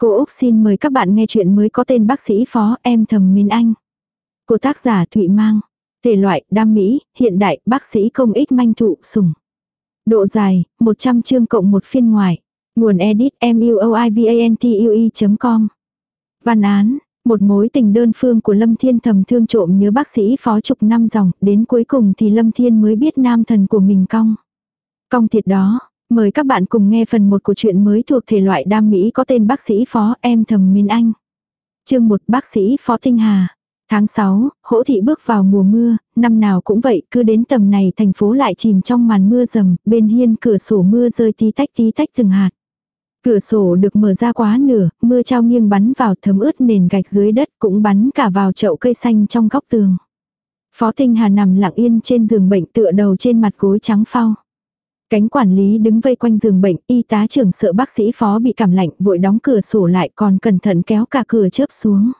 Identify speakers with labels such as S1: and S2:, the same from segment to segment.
S1: Cô Úc xin mời các bạn nghe chuyện mới có tên bác sĩ phó em thầm mến anh. Của tác giả Thụy Mang. Thể loại, đam mỹ, hiện đại, bác sĩ công ích manh thụ, sủng. Độ dài, 100 chương cộng một phiên ngoài. Nguồn edit muoivantue.com Văn án, một mối tình đơn phương của Lâm Thiên thầm thương trộm nhớ bác sĩ phó chục năm dòng, đến cuối cùng thì Lâm Thiên mới biết nam thần của mình cong. Cong thiệt đó, Mời các bạn cùng nghe phần 1 của truyện mới thuộc thể loại đam mỹ có tên bác sĩ phó em thầm minh anh. Chương 1 bác sĩ phó Tinh Hà. Tháng 6, hỗ thị bước vào mùa mưa, năm nào cũng vậy, cứ đến tầm này thành phố lại chìm trong màn mưa rầm, bên hiên cửa sổ mưa rơi tí tách tí tách từng hạt. Cửa sổ được mở ra quá nửa, mưa trao nghiêng bắn vào thấm ướt nền gạch dưới đất cũng bắn cả vào chậu cây xanh trong góc tường. Phó Tinh Hà nằm lặng yên trên giường bệnh tựa đầu trên mặt gối trắng phao. Cánh quản lý đứng vây quanh giường bệnh, y tá trưởng sợ bác sĩ phó bị cảm lạnh, vội đóng cửa sổ lại còn cẩn thận kéo cả cửa chớp xuống.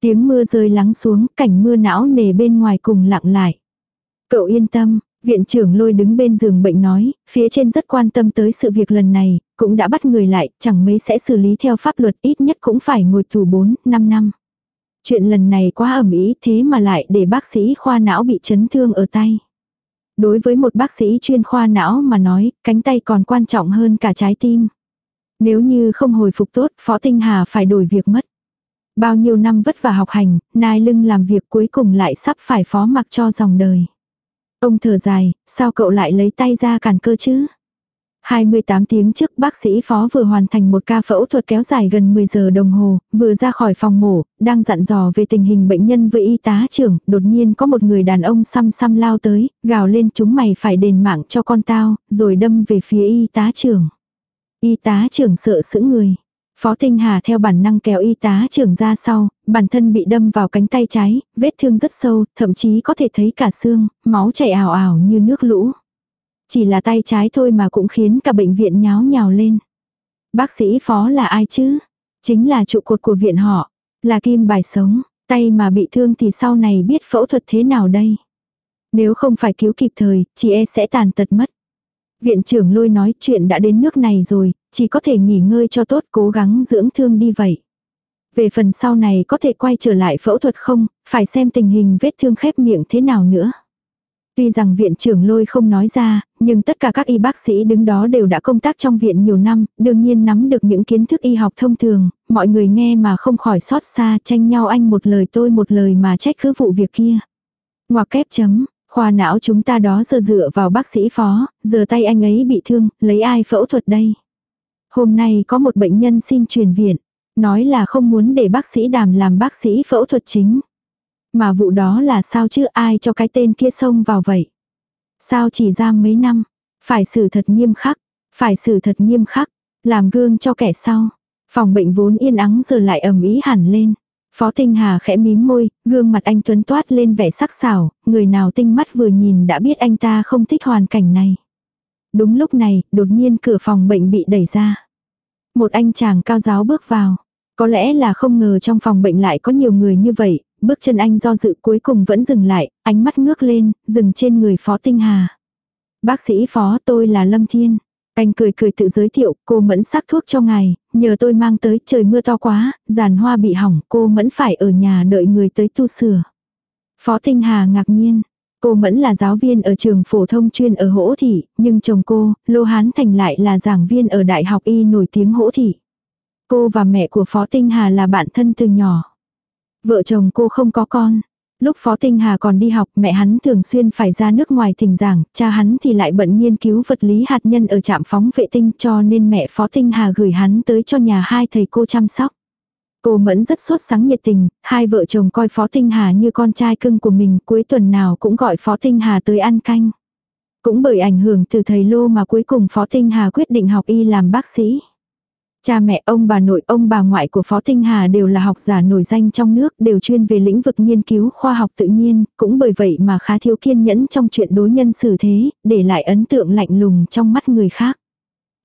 S1: Tiếng mưa rơi lắng xuống, cảnh mưa não nề bên ngoài cùng lặng lại. Cậu yên tâm, viện trưởng lôi đứng bên giường bệnh nói, phía trên rất quan tâm tới sự việc lần này, cũng đã bắt người lại, chẳng mấy sẽ xử lý theo pháp luật ít nhất cũng phải ngồi tù 4, 5 năm. Chuyện lần này quá ẩm ý thế mà lại để bác sĩ khoa não bị chấn thương ở tay. Đối với một bác sĩ chuyên khoa não mà nói, cánh tay còn quan trọng hơn cả trái tim. Nếu như không hồi phục tốt, Phó Tinh Hà phải đổi việc mất. Bao nhiêu năm vất vả học hành, nai lưng làm việc cuối cùng lại sắp phải phó mặc cho dòng đời. Ông thở dài, sao cậu lại lấy tay ra cản cơ chứ? 28 tiếng trước bác sĩ phó vừa hoàn thành một ca phẫu thuật kéo dài gần 10 giờ đồng hồ, vừa ra khỏi phòng mổ, đang dặn dò về tình hình bệnh nhân với y tá trưởng, đột nhiên có một người đàn ông xăm xăm lao tới, gào lên chúng mày phải đền mạng cho con tao, rồi đâm về phía y tá trưởng. Y tá trưởng sợ sững người. Phó Tinh Hà theo bản năng kéo y tá trưởng ra sau, bản thân bị đâm vào cánh tay trái, vết thương rất sâu, thậm chí có thể thấy cả xương, máu chảy ảo ảo như nước lũ. Chỉ là tay trái thôi mà cũng khiến cả bệnh viện nháo nhào lên. Bác sĩ phó là ai chứ? Chính là trụ cột của viện họ. Là kim bài sống. Tay mà bị thương thì sau này biết phẫu thuật thế nào đây? Nếu không phải cứu kịp thời, chị e sẽ tàn tật mất. Viện trưởng lôi nói chuyện đã đến nước này rồi, chỉ có thể nghỉ ngơi cho tốt cố gắng dưỡng thương đi vậy. Về phần sau này có thể quay trở lại phẫu thuật không, phải xem tình hình vết thương khép miệng thế nào nữa. Tuy rằng viện trưởng lôi không nói ra, nhưng tất cả các y bác sĩ đứng đó đều đã công tác trong viện nhiều năm, đương nhiên nắm được những kiến thức y học thông thường, mọi người nghe mà không khỏi xót xa tranh nhau anh một lời tôi một lời mà trách cứ vụ việc kia. Ngoặc kép chấm, khoa não chúng ta đó giờ dựa vào bác sĩ phó, giờ tay anh ấy bị thương, lấy ai phẫu thuật đây. Hôm nay có một bệnh nhân xin truyền viện, nói là không muốn để bác sĩ đàm làm bác sĩ phẫu thuật chính. Mà vụ đó là sao chứ ai cho cái tên kia xông vào vậy? Sao chỉ giam mấy năm? Phải xử thật nghiêm khắc, phải xử thật nghiêm khắc, làm gương cho kẻ sau. Phòng bệnh vốn yên ắng giờ lại ầm ý hẳn lên. Phó Tinh Hà khẽ mím môi, gương mặt anh tuấn toát lên vẻ sắc sảo, người nào tinh mắt vừa nhìn đã biết anh ta không thích hoàn cảnh này. Đúng lúc này, đột nhiên cửa phòng bệnh bị đẩy ra. Một anh chàng cao giáo bước vào. Có lẽ là không ngờ trong phòng bệnh lại có nhiều người như vậy, bước chân anh do dự cuối cùng vẫn dừng lại, ánh mắt ngước lên, dừng trên người Phó Tinh Hà. Bác sĩ Phó tôi là Lâm Thiên. Anh cười cười tự giới thiệu, cô mẫn sắc thuốc cho ngài, nhờ tôi mang tới trời mưa to quá, giàn hoa bị hỏng, cô mẫn phải ở nhà đợi người tới tu sửa. Phó Tinh Hà ngạc nhiên, cô mẫn là giáo viên ở trường phổ thông chuyên ở Hỗ Thị, nhưng chồng cô, Lô Hán Thành lại là giảng viên ở Đại học Y nổi tiếng Hỗ Thị. Cô và mẹ của Phó Tinh Hà là bạn thân từ nhỏ. Vợ chồng cô không có con. Lúc Phó Tinh Hà còn đi học, mẹ hắn thường xuyên phải ra nước ngoài thỉnh giảng, cha hắn thì lại bận nghiên cứu vật lý hạt nhân ở trạm phóng vệ tinh cho nên mẹ Phó Tinh Hà gửi hắn tới cho nhà hai thầy cô chăm sóc. Cô Mẫn rất sốt sáng nhiệt tình, hai vợ chồng coi Phó Tinh Hà như con trai cưng của mình, cuối tuần nào cũng gọi Phó Tinh Hà tới ăn canh. Cũng bởi ảnh hưởng từ thầy Lô mà cuối cùng Phó Tinh Hà quyết định học y làm bác sĩ. Cha mẹ ông bà nội ông bà ngoại của Phó Tinh Hà đều là học giả nổi danh trong nước, đều chuyên về lĩnh vực nghiên cứu khoa học tự nhiên, cũng bởi vậy mà khá thiếu kiên nhẫn trong chuyện đối nhân xử thế, để lại ấn tượng lạnh lùng trong mắt người khác.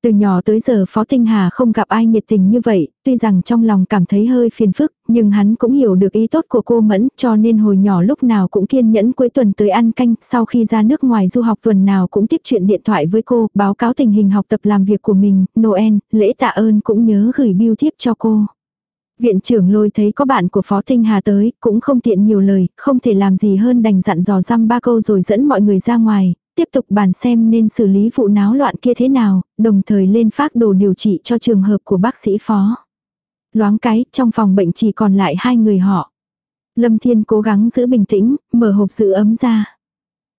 S1: Từ nhỏ tới giờ Phó Tinh Hà không gặp ai nhiệt tình như vậy, tuy rằng trong lòng cảm thấy hơi phiền phức, nhưng hắn cũng hiểu được ý tốt của cô Mẫn, cho nên hồi nhỏ lúc nào cũng kiên nhẫn cuối tuần tới ăn canh, sau khi ra nước ngoài du học tuần nào cũng tiếp chuyện điện thoại với cô, báo cáo tình hình học tập làm việc của mình, Noel, lễ tạ ơn cũng nhớ gửi biêu thiếp cho cô. Viện trưởng lôi thấy có bạn của Phó Tinh Hà tới, cũng không tiện nhiều lời, không thể làm gì hơn đành dặn dò răm ba câu rồi dẫn mọi người ra ngoài, tiếp tục bàn xem nên xử lý vụ náo loạn kia thế nào, đồng thời lên phác đồ điều trị cho trường hợp của bác sĩ Phó. Loáng cái, trong phòng bệnh chỉ còn lại hai người họ. Lâm Thiên cố gắng giữ bình tĩnh, mở hộp giữ ấm ra.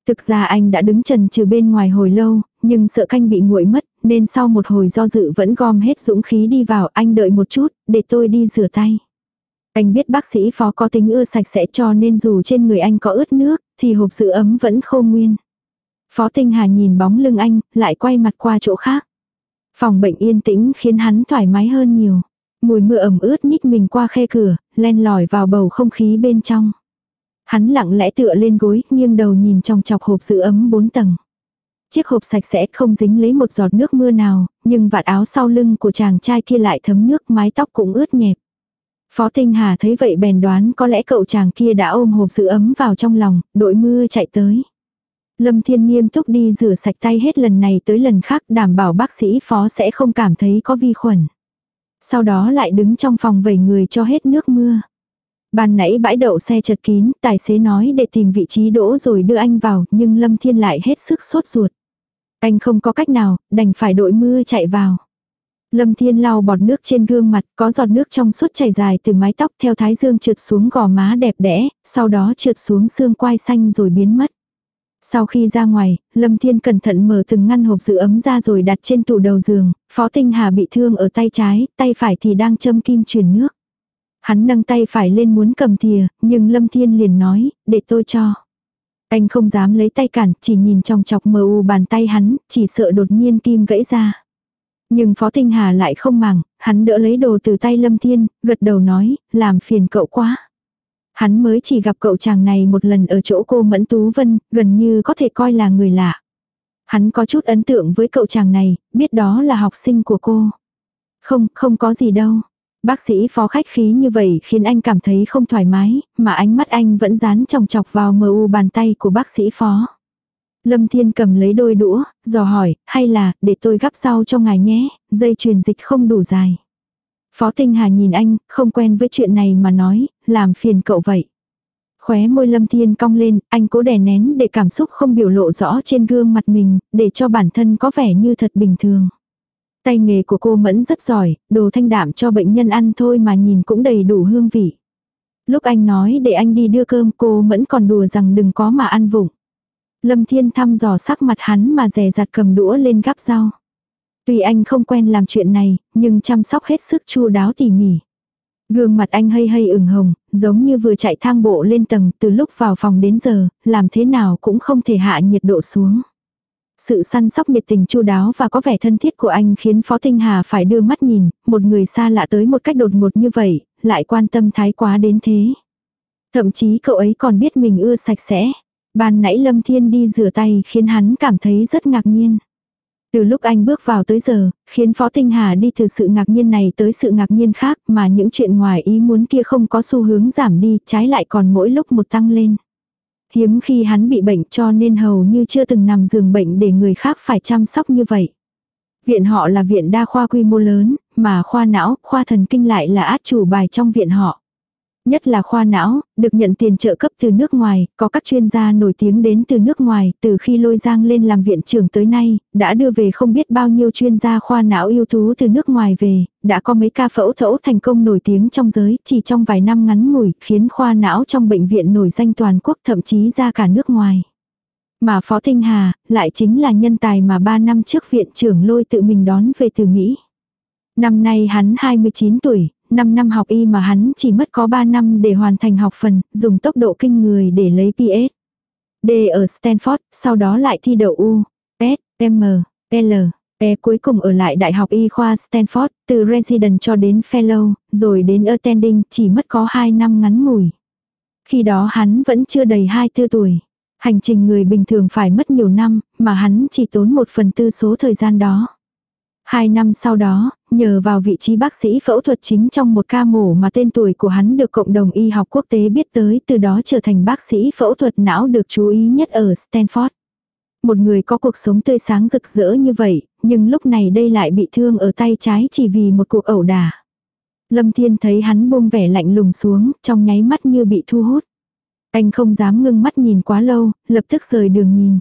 S1: Thực ra anh đã đứng trần trừ bên ngoài hồi lâu, nhưng sợ canh bị nguội mất, nên sau một hồi do dự vẫn gom hết dũng khí đi vào, anh đợi một chút, để tôi đi rửa tay. Anh biết bác sĩ phó có tính ưa sạch sẽ cho nên dù trên người anh có ướt nước, thì hộp giữ ấm vẫn khô nguyên. Phó Tinh Hà nhìn bóng lưng anh, lại quay mặt qua chỗ khác. Phòng bệnh yên tĩnh khiến hắn thoải mái hơn nhiều. Mùi mưa ẩm ướt nhích mình qua khe cửa, len lỏi vào bầu không khí bên trong. Hắn lặng lẽ tựa lên gối, nghiêng đầu nhìn trong chọc hộp giữ ấm bốn tầng. Chiếc hộp sạch sẽ không dính lấy một giọt nước mưa nào, nhưng vạt áo sau lưng của chàng trai kia lại thấm nước mái tóc cũng ướt nhẹp. Phó Tinh Hà thấy vậy bèn đoán có lẽ cậu chàng kia đã ôm hộp giữ ấm vào trong lòng, đội mưa chạy tới. Lâm Thiên nghiêm túc đi rửa sạch tay hết lần này tới lần khác đảm bảo bác sĩ phó sẽ không cảm thấy có vi khuẩn. Sau đó lại đứng trong phòng vẩy người cho hết nước mưa. Ban nãy bãi đậu xe chật kín, tài xế nói để tìm vị trí đỗ rồi đưa anh vào, nhưng Lâm Thiên lại hết sức sốt ruột. Anh không có cách nào, đành phải đội mưa chạy vào. Lâm Thiên lau bọt nước trên gương mặt, có giọt nước trong suốt chảy dài từ mái tóc theo thái dương trượt xuống gò má đẹp đẽ, sau đó trượt xuống xương quai xanh rồi biến mất. Sau khi ra ngoài, Lâm Thiên cẩn thận mở từng ngăn hộp giữ ấm ra rồi đặt trên tủ đầu giường, Phó Tinh Hà bị thương ở tay trái, tay phải thì đang châm kim truyền nước. Hắn nâng tay phải lên muốn cầm thìa, nhưng Lâm Thiên liền nói, để tôi cho. Anh không dám lấy tay cản, chỉ nhìn trong chọc mờ u bàn tay hắn, chỉ sợ đột nhiên kim gãy ra. Nhưng Phó Tinh Hà lại không màng, hắn đỡ lấy đồ từ tay Lâm Thiên, gật đầu nói, làm phiền cậu quá. Hắn mới chỉ gặp cậu chàng này một lần ở chỗ cô Mẫn Tú Vân, gần như có thể coi là người lạ. Hắn có chút ấn tượng với cậu chàng này, biết đó là học sinh của cô. Không, không có gì đâu. Bác sĩ phó khách khí như vậy khiến anh cảm thấy không thoải mái, mà ánh mắt anh vẫn dán trong chọc vào mờ u bàn tay của bác sĩ phó. Lâm Thiên cầm lấy đôi đũa, dò hỏi, hay là, để tôi gắp rau cho ngài nhé, dây truyền dịch không đủ dài. Phó Tinh Hà nhìn anh, không quen với chuyện này mà nói, làm phiền cậu vậy. Khóe môi Lâm Thiên cong lên, anh cố đè nén để cảm xúc không biểu lộ rõ trên gương mặt mình, để cho bản thân có vẻ như thật bình thường. Tay nghề của cô Mẫn rất giỏi, đồ thanh đạm cho bệnh nhân ăn thôi mà nhìn cũng đầy đủ hương vị. Lúc anh nói để anh đi đưa cơm cô Mẫn còn đùa rằng đừng có mà ăn vụng. Lâm Thiên thăm dò sắc mặt hắn mà rè rặt cầm đũa lên gắp rau. Tuy anh không quen làm chuyện này, nhưng chăm sóc hết sức chu đáo tỉ mỉ. Gương mặt anh hơi hơi ửng hồng, giống như vừa chạy thang bộ lên tầng từ lúc vào phòng đến giờ, làm thế nào cũng không thể hạ nhiệt độ xuống. Sự săn sóc nhiệt tình chu đáo và có vẻ thân thiết của anh khiến Phó Tinh Hà phải đưa mắt nhìn, một người xa lạ tới một cách đột ngột như vậy, lại quan tâm thái quá đến thế. Thậm chí cậu ấy còn biết mình ưa sạch sẽ. Ban nãy Lâm Thiên đi rửa tay khiến hắn cảm thấy rất ngạc nhiên. Từ lúc anh bước vào tới giờ, khiến Phó Tinh Hà đi từ sự ngạc nhiên này tới sự ngạc nhiên khác mà những chuyện ngoài ý muốn kia không có xu hướng giảm đi, trái lại còn mỗi lúc một tăng lên. Hiếm khi hắn bị bệnh cho nên hầu như chưa từng nằm giường bệnh để người khác phải chăm sóc như vậy. Viện họ là viện đa khoa quy mô lớn, mà khoa não, khoa thần kinh lại là át chủ bài trong viện họ. Nhất là khoa não, được nhận tiền trợ cấp từ nước ngoài, có các chuyên gia nổi tiếng đến từ nước ngoài, từ khi lôi giang lên làm viện trưởng tới nay, đã đưa về không biết bao nhiêu chuyên gia khoa não ưu tú từ nước ngoài về, đã có mấy ca phẫu thẫu thành công nổi tiếng trong giới, chỉ trong vài năm ngắn ngủi, khiến khoa não trong bệnh viện nổi danh toàn quốc thậm chí ra cả nước ngoài. Mà Phó Tinh Hà, lại chính là nhân tài mà 3 năm trước viện trưởng lôi tự mình đón về từ Mỹ. Năm nay hắn 29 tuổi, 5 năm học y mà hắn chỉ mất có 3 năm để hoàn thành học phần, dùng tốc độ kinh người để lấy PS. D ở Stanford, sau đó lại thi đậu U, S, M, L. E cuối cùng ở lại Đại học Y khoa Stanford, từ resident cho đến fellow, rồi đến attending chỉ mất có 2 năm ngắn ngủi. Khi đó hắn vẫn chưa đầy 24 tuổi. Hành trình người bình thường phải mất nhiều năm, mà hắn chỉ tốn một phần tư số thời gian đó. Hai năm sau đó, nhờ vào vị trí bác sĩ phẫu thuật chính trong một ca mổ mà tên tuổi của hắn được cộng đồng y học quốc tế biết tới từ đó trở thành bác sĩ phẫu thuật não được chú ý nhất ở Stanford. Một người có cuộc sống tươi sáng rực rỡ như vậy, nhưng lúc này đây lại bị thương ở tay trái chỉ vì một cuộc ẩu đả. Lâm Thiên thấy hắn buông vẻ lạnh lùng xuống, trong nháy mắt như bị thu hút. Anh không dám ngưng mắt nhìn quá lâu, lập tức rời đường nhìn.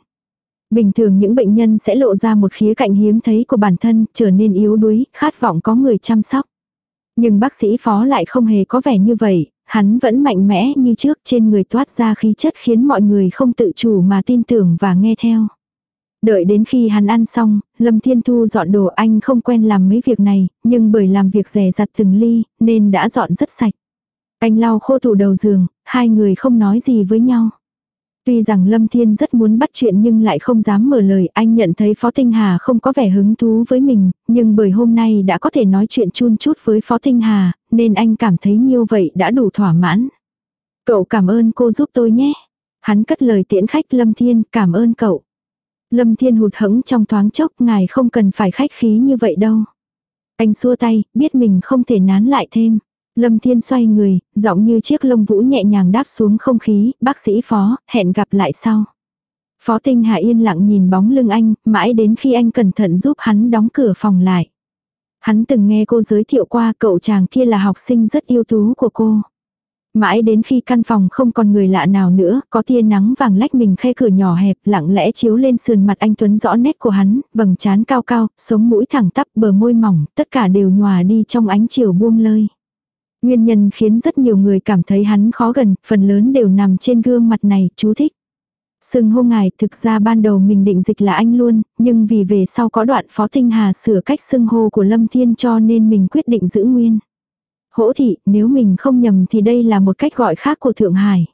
S1: Bình thường những bệnh nhân sẽ lộ ra một khía cạnh hiếm thấy của bản thân, trở nên yếu đuối, khát vọng có người chăm sóc. Nhưng bác sĩ phó lại không hề có vẻ như vậy, hắn vẫn mạnh mẽ như trước trên người toát ra khí chất khiến mọi người không tự chủ mà tin tưởng và nghe theo. Đợi đến khi hắn ăn xong, Lâm Thiên Thu dọn đồ anh không quen làm mấy việc này, nhưng bởi làm việc rẻ rặt từng ly, nên đã dọn rất sạch. Anh lau khô tủ đầu giường, hai người không nói gì với nhau. Tuy rằng Lâm Thiên rất muốn bắt chuyện nhưng lại không dám mở lời, anh nhận thấy Phó Tinh Hà không có vẻ hứng thú với mình, nhưng bởi hôm nay đã có thể nói chuyện chun chút với Phó Tinh Hà, nên anh cảm thấy nhiêu vậy đã đủ thỏa mãn. Cậu cảm ơn cô giúp tôi nhé. Hắn cất lời tiễn khách Lâm Thiên, cảm ơn cậu. Lâm Thiên hụt hẫng trong thoáng chốc, ngài không cần phải khách khí như vậy đâu. Anh xua tay, biết mình không thể nán lại thêm. Lâm Thiên xoay người, giọng như chiếc lông vũ nhẹ nhàng đáp xuống không khí, bác sĩ phó, hẹn gặp lại sau. Phó Tinh Hà yên lặng nhìn bóng lưng anh, mãi đến khi anh cẩn thận giúp hắn đóng cửa phòng lại. Hắn từng nghe cô giới thiệu qua cậu chàng kia là học sinh rất ưu tú của cô. Mãi đến khi căn phòng không còn người lạ nào nữa, có tia nắng vàng lách mình khe cửa nhỏ hẹp lặng lẽ chiếu lên sườn mặt anh Tuấn rõ nét của hắn, vầng trán cao cao, sống mũi thẳng tắp, bờ môi mỏng, tất cả đều nhòa đi trong ánh chiều buông lơi. Nguyên nhân khiến rất nhiều người cảm thấy hắn khó gần, phần lớn đều nằm trên gương mặt này, chú thích. Sừng hô ngài thực ra ban đầu mình định dịch là anh luôn, nhưng vì về sau có đoạn Phó Tinh Hà sửa cách sưng hô của Lâm Thiên cho nên mình quyết định giữ nguyên. Hỗ thị, nếu mình không nhầm thì đây là một cách gọi khác của Thượng Hải.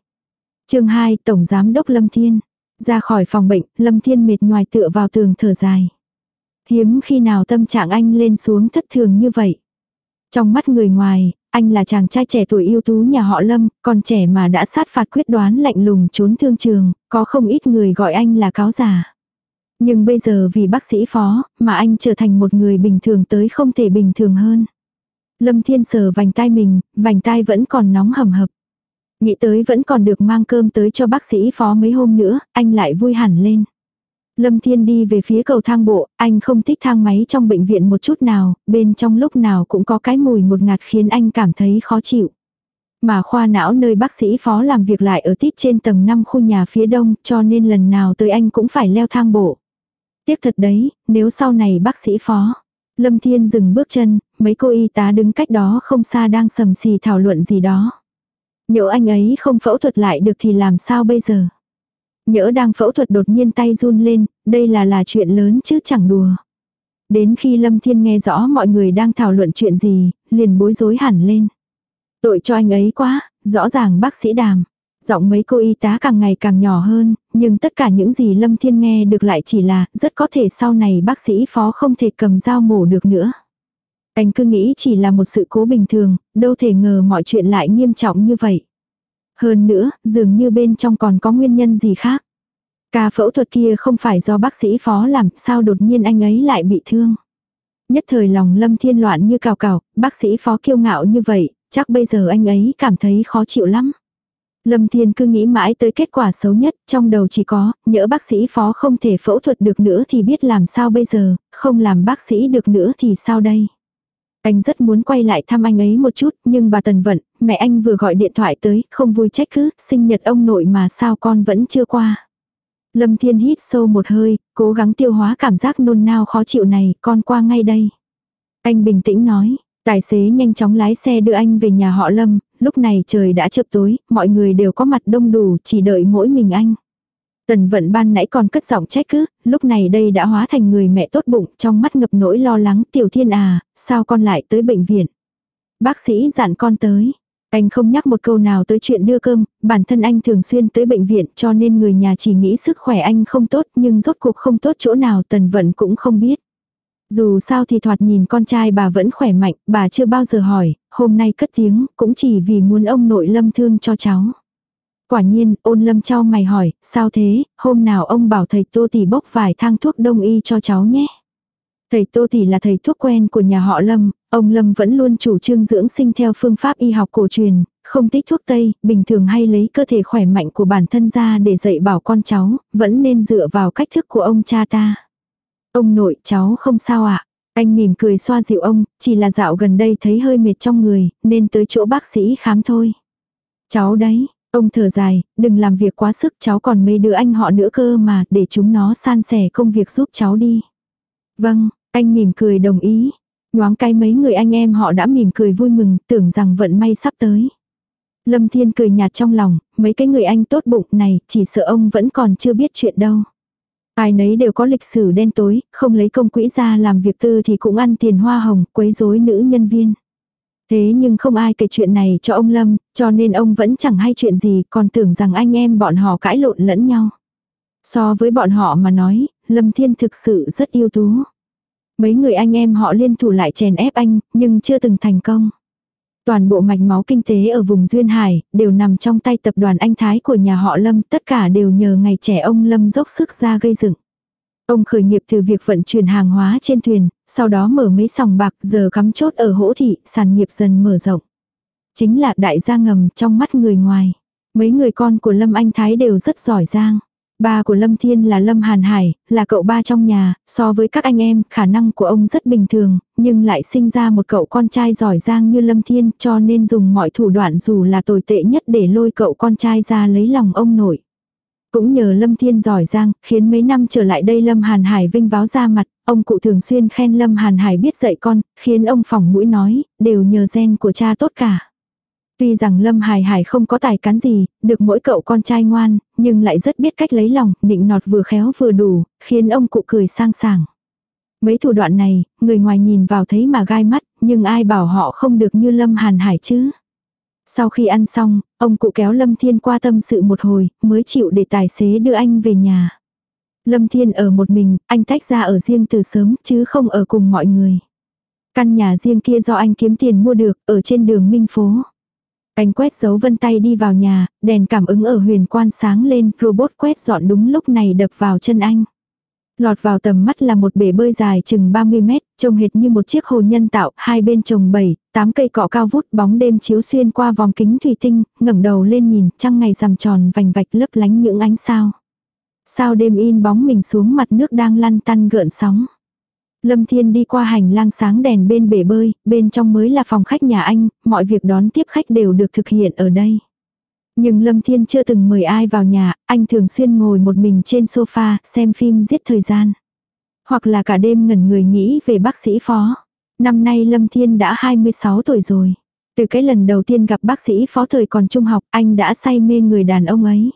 S1: chương 2, Tổng Giám đốc Lâm Thiên. Ra khỏi phòng bệnh, Lâm Thiên mệt nhoài tựa vào tường thở dài. Hiếm khi nào tâm trạng anh lên xuống thất thường như vậy. Trong mắt người ngoài, anh là chàng trai trẻ tuổi ưu tú nhà họ Lâm, còn trẻ mà đã sát phạt quyết đoán lạnh lùng trốn thương trường, có không ít người gọi anh là cáo già. Nhưng bây giờ vì bác sĩ phó, mà anh trở thành một người bình thường tới không thể bình thường hơn. Lâm Thiên sờ vành tai mình, vành tai vẫn còn nóng hầm hập. Nghĩ tới vẫn còn được mang cơm tới cho bác sĩ phó mấy hôm nữa, anh lại vui hẳn lên. Lâm Thiên đi về phía cầu thang bộ, anh không thích thang máy trong bệnh viện một chút nào, bên trong lúc nào cũng có cái mùi một ngạt khiến anh cảm thấy khó chịu. Mà khoa não nơi bác sĩ phó làm việc lại ở tít trên tầng 5 khu nhà phía đông, cho nên lần nào tới anh cũng phải leo thang bộ. Tiếc thật đấy, nếu sau này bác sĩ phó. Lâm Thiên dừng bước chân, mấy cô y tá đứng cách đó không xa đang sầm xì thảo luận gì đó. Nhỡ anh ấy không phẫu thuật lại được thì làm sao bây giờ? Nhỡ đang phẫu thuật đột nhiên tay run lên, đây là là chuyện lớn chứ chẳng đùa. Đến khi Lâm Thiên nghe rõ mọi người đang thảo luận chuyện gì, liền bối rối hẳn lên. Tội cho anh ấy quá, rõ ràng bác sĩ đàm. Giọng mấy cô y tá càng ngày càng nhỏ hơn, nhưng tất cả những gì Lâm Thiên nghe được lại chỉ là rất có thể sau này bác sĩ phó không thể cầm dao mổ được nữa. Anh cứ nghĩ chỉ là một sự cố bình thường, đâu thể ngờ mọi chuyện lại nghiêm trọng như vậy. Hơn nữa, dường như bên trong còn có nguyên nhân gì khác. Ca phẫu thuật kia không phải do bác sĩ phó làm, sao đột nhiên anh ấy lại bị thương. Nhất thời lòng lâm thiên loạn như cào cào, bác sĩ phó kiêu ngạo như vậy, chắc bây giờ anh ấy cảm thấy khó chịu lắm. Lâm Thiên cứ nghĩ mãi tới kết quả xấu nhất, trong đầu chỉ có, nhỡ bác sĩ phó không thể phẫu thuật được nữa thì biết làm sao bây giờ, không làm bác sĩ được nữa thì sao đây. Anh rất muốn quay lại thăm anh ấy một chút, nhưng bà Tần Vận, mẹ anh vừa gọi điện thoại tới, không vui trách cứ, sinh nhật ông nội mà sao con vẫn chưa qua. Lâm Thiên hít sâu một hơi, cố gắng tiêu hóa cảm giác nôn nao khó chịu này, con qua ngay đây. Anh bình tĩnh nói, tài xế nhanh chóng lái xe đưa anh về nhà họ Lâm, lúc này trời đã chập tối, mọi người đều có mặt đông đủ, chỉ đợi mỗi mình anh. Tần vận ban nãy còn cất giọng trách cứ, lúc này đây đã hóa thành người mẹ tốt bụng, trong mắt ngập nỗi lo lắng, tiểu thiên à, sao con lại tới bệnh viện. Bác sĩ dặn con tới. Anh không nhắc một câu nào tới chuyện đưa cơm, bản thân anh thường xuyên tới bệnh viện cho nên người nhà chỉ nghĩ sức khỏe anh không tốt nhưng rốt cuộc không tốt chỗ nào tần vận cũng không biết. Dù sao thì thoạt nhìn con trai bà vẫn khỏe mạnh, bà chưa bao giờ hỏi, hôm nay cất tiếng, cũng chỉ vì muốn ông nội lâm thương cho cháu. Quả nhiên, ôn lâm trao mày hỏi, sao thế, hôm nào ông bảo thầy tô tỷ bốc vài thang thuốc đông y cho cháu nhé. Thầy Tô Tỷ là thầy thuốc quen của nhà họ Lâm, ông Lâm vẫn luôn chủ trương dưỡng sinh theo phương pháp y học cổ truyền, không tích thuốc Tây, bình thường hay lấy cơ thể khỏe mạnh của bản thân ra để dạy bảo con cháu, vẫn nên dựa vào cách thức của ông cha ta. Ông nội cháu không sao ạ. Anh mỉm cười xoa dịu ông, chỉ là dạo gần đây thấy hơi mệt trong người, nên tới chỗ bác sĩ khám thôi. Cháu đấy, ông thở dài, đừng làm việc quá sức cháu còn mấy đứa anh họ nữa cơ mà, để chúng nó san sẻ công việc giúp cháu đi. Vâng, anh mỉm cười đồng ý. Nhoáng cái mấy người anh em họ đã mỉm cười vui mừng, tưởng rằng vận may sắp tới. Lâm Thiên cười nhạt trong lòng, mấy cái người anh tốt bụng này, chỉ sợ ông vẫn còn chưa biết chuyện đâu. Ai nấy đều có lịch sử đen tối, không lấy công quỹ ra làm việc tư thì cũng ăn tiền hoa hồng, quấy rối nữ nhân viên. Thế nhưng không ai kể chuyện này cho ông Lâm, cho nên ông vẫn chẳng hay chuyện gì, còn tưởng rằng anh em bọn họ cãi lộn lẫn nhau. So với bọn họ mà nói, Lâm Thiên thực sự rất yêu tú. Mấy người anh em họ liên thủ lại chèn ép anh, nhưng chưa từng thành công. Toàn bộ mạch máu kinh tế ở vùng Duyên Hải, đều nằm trong tay tập đoàn Anh Thái của nhà họ Lâm, tất cả đều nhờ ngày trẻ ông Lâm dốc sức ra gây dựng. Ông khởi nghiệp từ việc vận chuyển hàng hóa trên thuyền, sau đó mở mấy sòng bạc giờ cắm chốt ở hỗ thị, sản nghiệp dần mở rộng. Chính là đại gia ngầm trong mắt người ngoài. Mấy người con của Lâm Anh Thái đều rất giỏi giang. Ba của Lâm Thiên là Lâm Hàn Hải, là cậu ba trong nhà, so với các anh em, khả năng của ông rất bình thường, nhưng lại sinh ra một cậu con trai giỏi giang như Lâm Thiên cho nên dùng mọi thủ đoạn dù là tồi tệ nhất để lôi cậu con trai ra lấy lòng ông nội. Cũng nhờ Lâm Thiên giỏi giang, khiến mấy năm trở lại đây Lâm Hàn Hải vinh váo ra mặt, ông cụ thường xuyên khen Lâm Hàn Hải biết dạy con, khiến ông phỏng mũi nói, đều nhờ gen của cha tốt cả. Tuy rằng Lâm Hải Hải không có tài cán gì, được mỗi cậu con trai ngoan, nhưng lại rất biết cách lấy lòng, nịnh nọt vừa khéo vừa đủ, khiến ông cụ cười sang sảng. Mấy thủ đoạn này, người ngoài nhìn vào thấy mà gai mắt, nhưng ai bảo họ không được như Lâm Hàn Hải chứ. Sau khi ăn xong, ông cụ kéo Lâm Thiên qua tâm sự một hồi, mới chịu để tài xế đưa anh về nhà. Lâm Thiên ở một mình, anh tách ra ở riêng từ sớm, chứ không ở cùng mọi người. Căn nhà riêng kia do anh kiếm tiền mua được, ở trên đường Minh Phố. Anh quét dấu vân tay đi vào nhà, đèn cảm ứng ở huyền quan sáng lên, robot quét dọn đúng lúc này đập vào chân anh. Lọt vào tầm mắt là một bể bơi dài chừng 30 mét, trông hệt như một chiếc hồ nhân tạo, hai bên trồng 7, 8 cây cọ cao vút bóng đêm chiếu xuyên qua vòng kính thủy tinh, ngẩng đầu lên nhìn, trăng ngày rằm tròn vành vạch lấp lánh những ánh sao. Sao đêm in bóng mình xuống mặt nước đang lăn tăn gợn sóng. Lâm Thiên đi qua hành lang sáng đèn bên bể bơi, bên trong mới là phòng khách nhà anh, mọi việc đón tiếp khách đều được thực hiện ở đây. Nhưng Lâm Thiên chưa từng mời ai vào nhà, anh thường xuyên ngồi một mình trên sofa, xem phim giết thời gian. Hoặc là cả đêm ngẩn người nghĩ về bác sĩ phó. Năm nay Lâm Thiên đã 26 tuổi rồi. Từ cái lần đầu tiên gặp bác sĩ phó thời còn trung học, anh đã say mê người đàn ông ấy.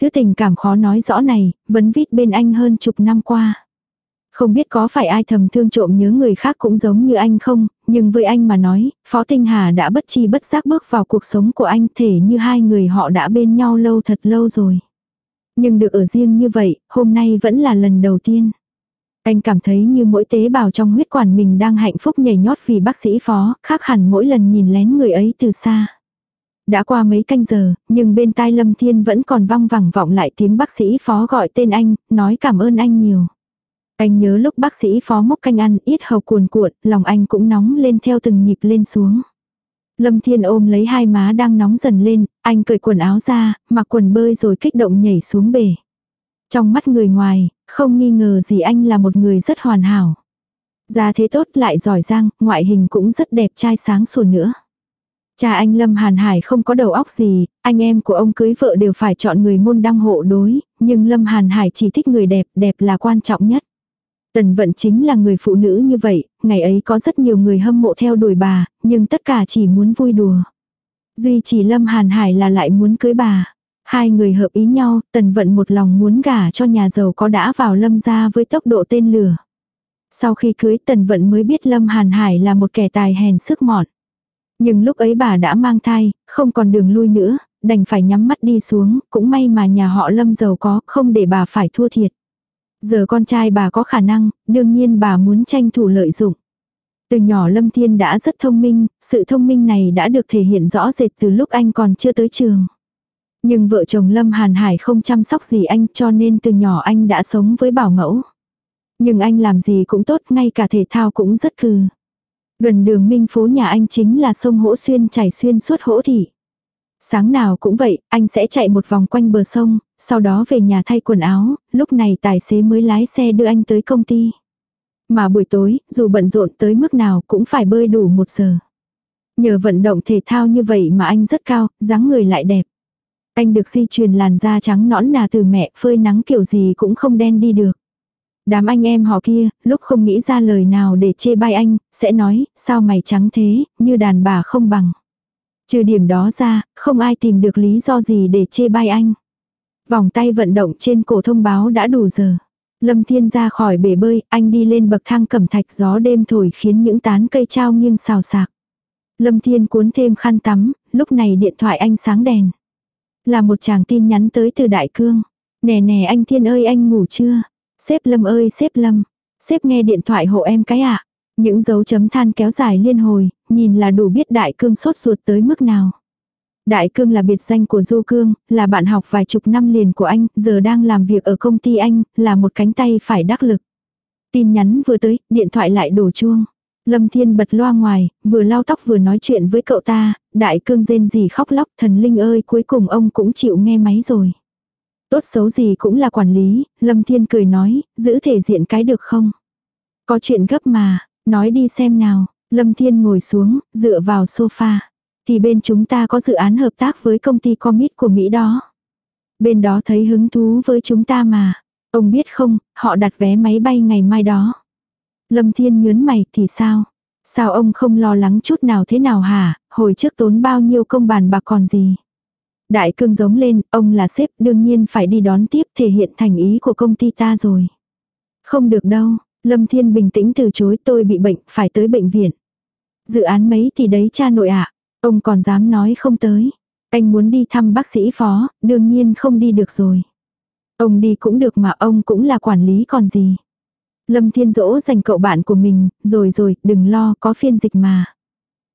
S1: Thứ tình cảm khó nói rõ này, vẫn vít bên anh hơn chục năm qua. Không biết có phải ai thầm thương trộm nhớ người khác cũng giống như anh không, nhưng với anh mà nói, Phó Tinh Hà đã bất chi bất giác bước vào cuộc sống của anh thể như hai người họ đã bên nhau lâu thật lâu rồi. Nhưng được ở riêng như vậy, hôm nay vẫn là lần đầu tiên. Anh cảm thấy như mỗi tế bào trong huyết quản mình đang hạnh phúc nhảy nhót vì bác sĩ phó, khác hẳn mỗi lần nhìn lén người ấy từ xa. Đã qua mấy canh giờ, nhưng bên tai Lâm Thiên vẫn còn văng vẳng vọng lại tiếng bác sĩ phó gọi tên anh, nói cảm ơn anh nhiều. Anh nhớ lúc bác sĩ phó mốc canh ăn ít hầu cuồn cuộn, lòng anh cũng nóng lên theo từng nhịp lên xuống. Lâm Thiên ôm lấy hai má đang nóng dần lên, anh cởi quần áo ra, mặc quần bơi rồi kích động nhảy xuống bể. Trong mắt người ngoài, không nghi ngờ gì anh là một người rất hoàn hảo. Gia thế tốt lại giỏi giang, ngoại hình cũng rất đẹp trai sáng sủa nữa. Cha anh Lâm Hàn Hải không có đầu óc gì, anh em của ông cưới vợ đều phải chọn người môn đăng hộ đối, nhưng Lâm Hàn Hải chỉ thích người đẹp, đẹp là quan trọng nhất. Tần vận chính là người phụ nữ như vậy, ngày ấy có rất nhiều người hâm mộ theo đuổi bà, nhưng tất cả chỉ muốn vui đùa. Duy chỉ Lâm Hàn Hải là lại muốn cưới bà. Hai người hợp ý nhau, tần vận một lòng muốn gả cho nhà giàu có đã vào lâm gia với tốc độ tên lửa. Sau khi cưới tần vận mới biết Lâm Hàn Hải là một kẻ tài hèn sức mọn. Nhưng lúc ấy bà đã mang thai, không còn đường lui nữa, đành phải nhắm mắt đi xuống, cũng may mà nhà họ Lâm giàu có, không để bà phải thua thiệt. Giờ con trai bà có khả năng, đương nhiên bà muốn tranh thủ lợi dụng. Từ nhỏ Lâm Thiên đã rất thông minh, sự thông minh này đã được thể hiện rõ rệt từ lúc anh còn chưa tới trường. Nhưng vợ chồng Lâm Hàn Hải không chăm sóc gì anh cho nên từ nhỏ anh đã sống với bảo mẫu. Nhưng anh làm gì cũng tốt, ngay cả thể thao cũng rất cừ. Gần đường minh phố nhà anh chính là sông Hỗ Xuyên chảy xuyên suốt Hỗ Thị. Sáng nào cũng vậy, anh sẽ chạy một vòng quanh bờ sông, sau đó về nhà thay quần áo, lúc này tài xế mới lái xe đưa anh tới công ty. Mà buổi tối, dù bận rộn tới mức nào cũng phải bơi đủ một giờ. Nhờ vận động thể thao như vậy mà anh rất cao, dáng người lại đẹp. Anh được di truyền làn da trắng nõn nà từ mẹ, phơi nắng kiểu gì cũng không đen đi được. Đám anh em họ kia, lúc không nghĩ ra lời nào để chê bai anh, sẽ nói, sao mày trắng thế, như đàn bà không bằng. Trừ điểm đó ra, không ai tìm được lý do gì để chê bai anh. Vòng tay vận động trên cổ thông báo đã đủ giờ. Lâm Thiên ra khỏi bể bơi, anh đi lên bậc thang cẩm thạch gió đêm thổi khiến những tán cây trao nghiêng xào xạc. Lâm Thiên cuốn thêm khăn tắm, lúc này điện thoại anh sáng đèn. Là một chàng tin nhắn tới từ Đại Cương. Nè nè anh Thiên ơi anh ngủ chưa? Sếp Lâm ơi sếp Lâm. Sếp nghe điện thoại hộ em cái ạ. À? Những dấu chấm than kéo dài liên hồi, nhìn là đủ biết Đại Cương sốt ruột tới mức nào. Đại Cương là biệt danh của Du Cương, là bạn học vài chục năm liền của anh, giờ đang làm việc ở công ty anh, là một cánh tay phải đắc lực. Tin nhắn vừa tới, điện thoại lại đổ chuông. Lâm Thiên bật loa ngoài, vừa lau tóc vừa nói chuyện với cậu ta, đại cương rên gì khóc lóc, thần linh ơi cuối cùng ông cũng chịu nghe máy rồi. Tốt xấu gì cũng là quản lý, Lâm Thiên cười nói, giữ thể diện cái được không? Có chuyện gấp mà, nói đi xem nào, Lâm Thiên ngồi xuống, dựa vào sofa. Thì bên chúng ta có dự án hợp tác với công ty commit của Mỹ đó. Bên đó thấy hứng thú với chúng ta mà. Ông biết không, họ đặt vé máy bay ngày mai đó. Lâm Thiên nhớn mày thì sao? Sao ông không lo lắng chút nào thế nào hả? Hồi trước tốn bao nhiêu công bàn bạc còn gì? Đại cương giống lên, ông là sếp đương nhiên phải đi đón tiếp thể hiện thành ý của công ty ta rồi. Không được đâu, Lâm Thiên bình tĩnh từ chối tôi bị bệnh, phải tới bệnh viện. Dự án mấy thì đấy cha nội ạ, ông còn dám nói không tới. Anh muốn đi thăm bác sĩ phó, đương nhiên không đi được rồi. Ông đi cũng được mà ông cũng là quản lý còn gì. Lâm Thiên Dỗ dành cậu bạn của mình, rồi rồi, đừng lo, có phiên dịch mà.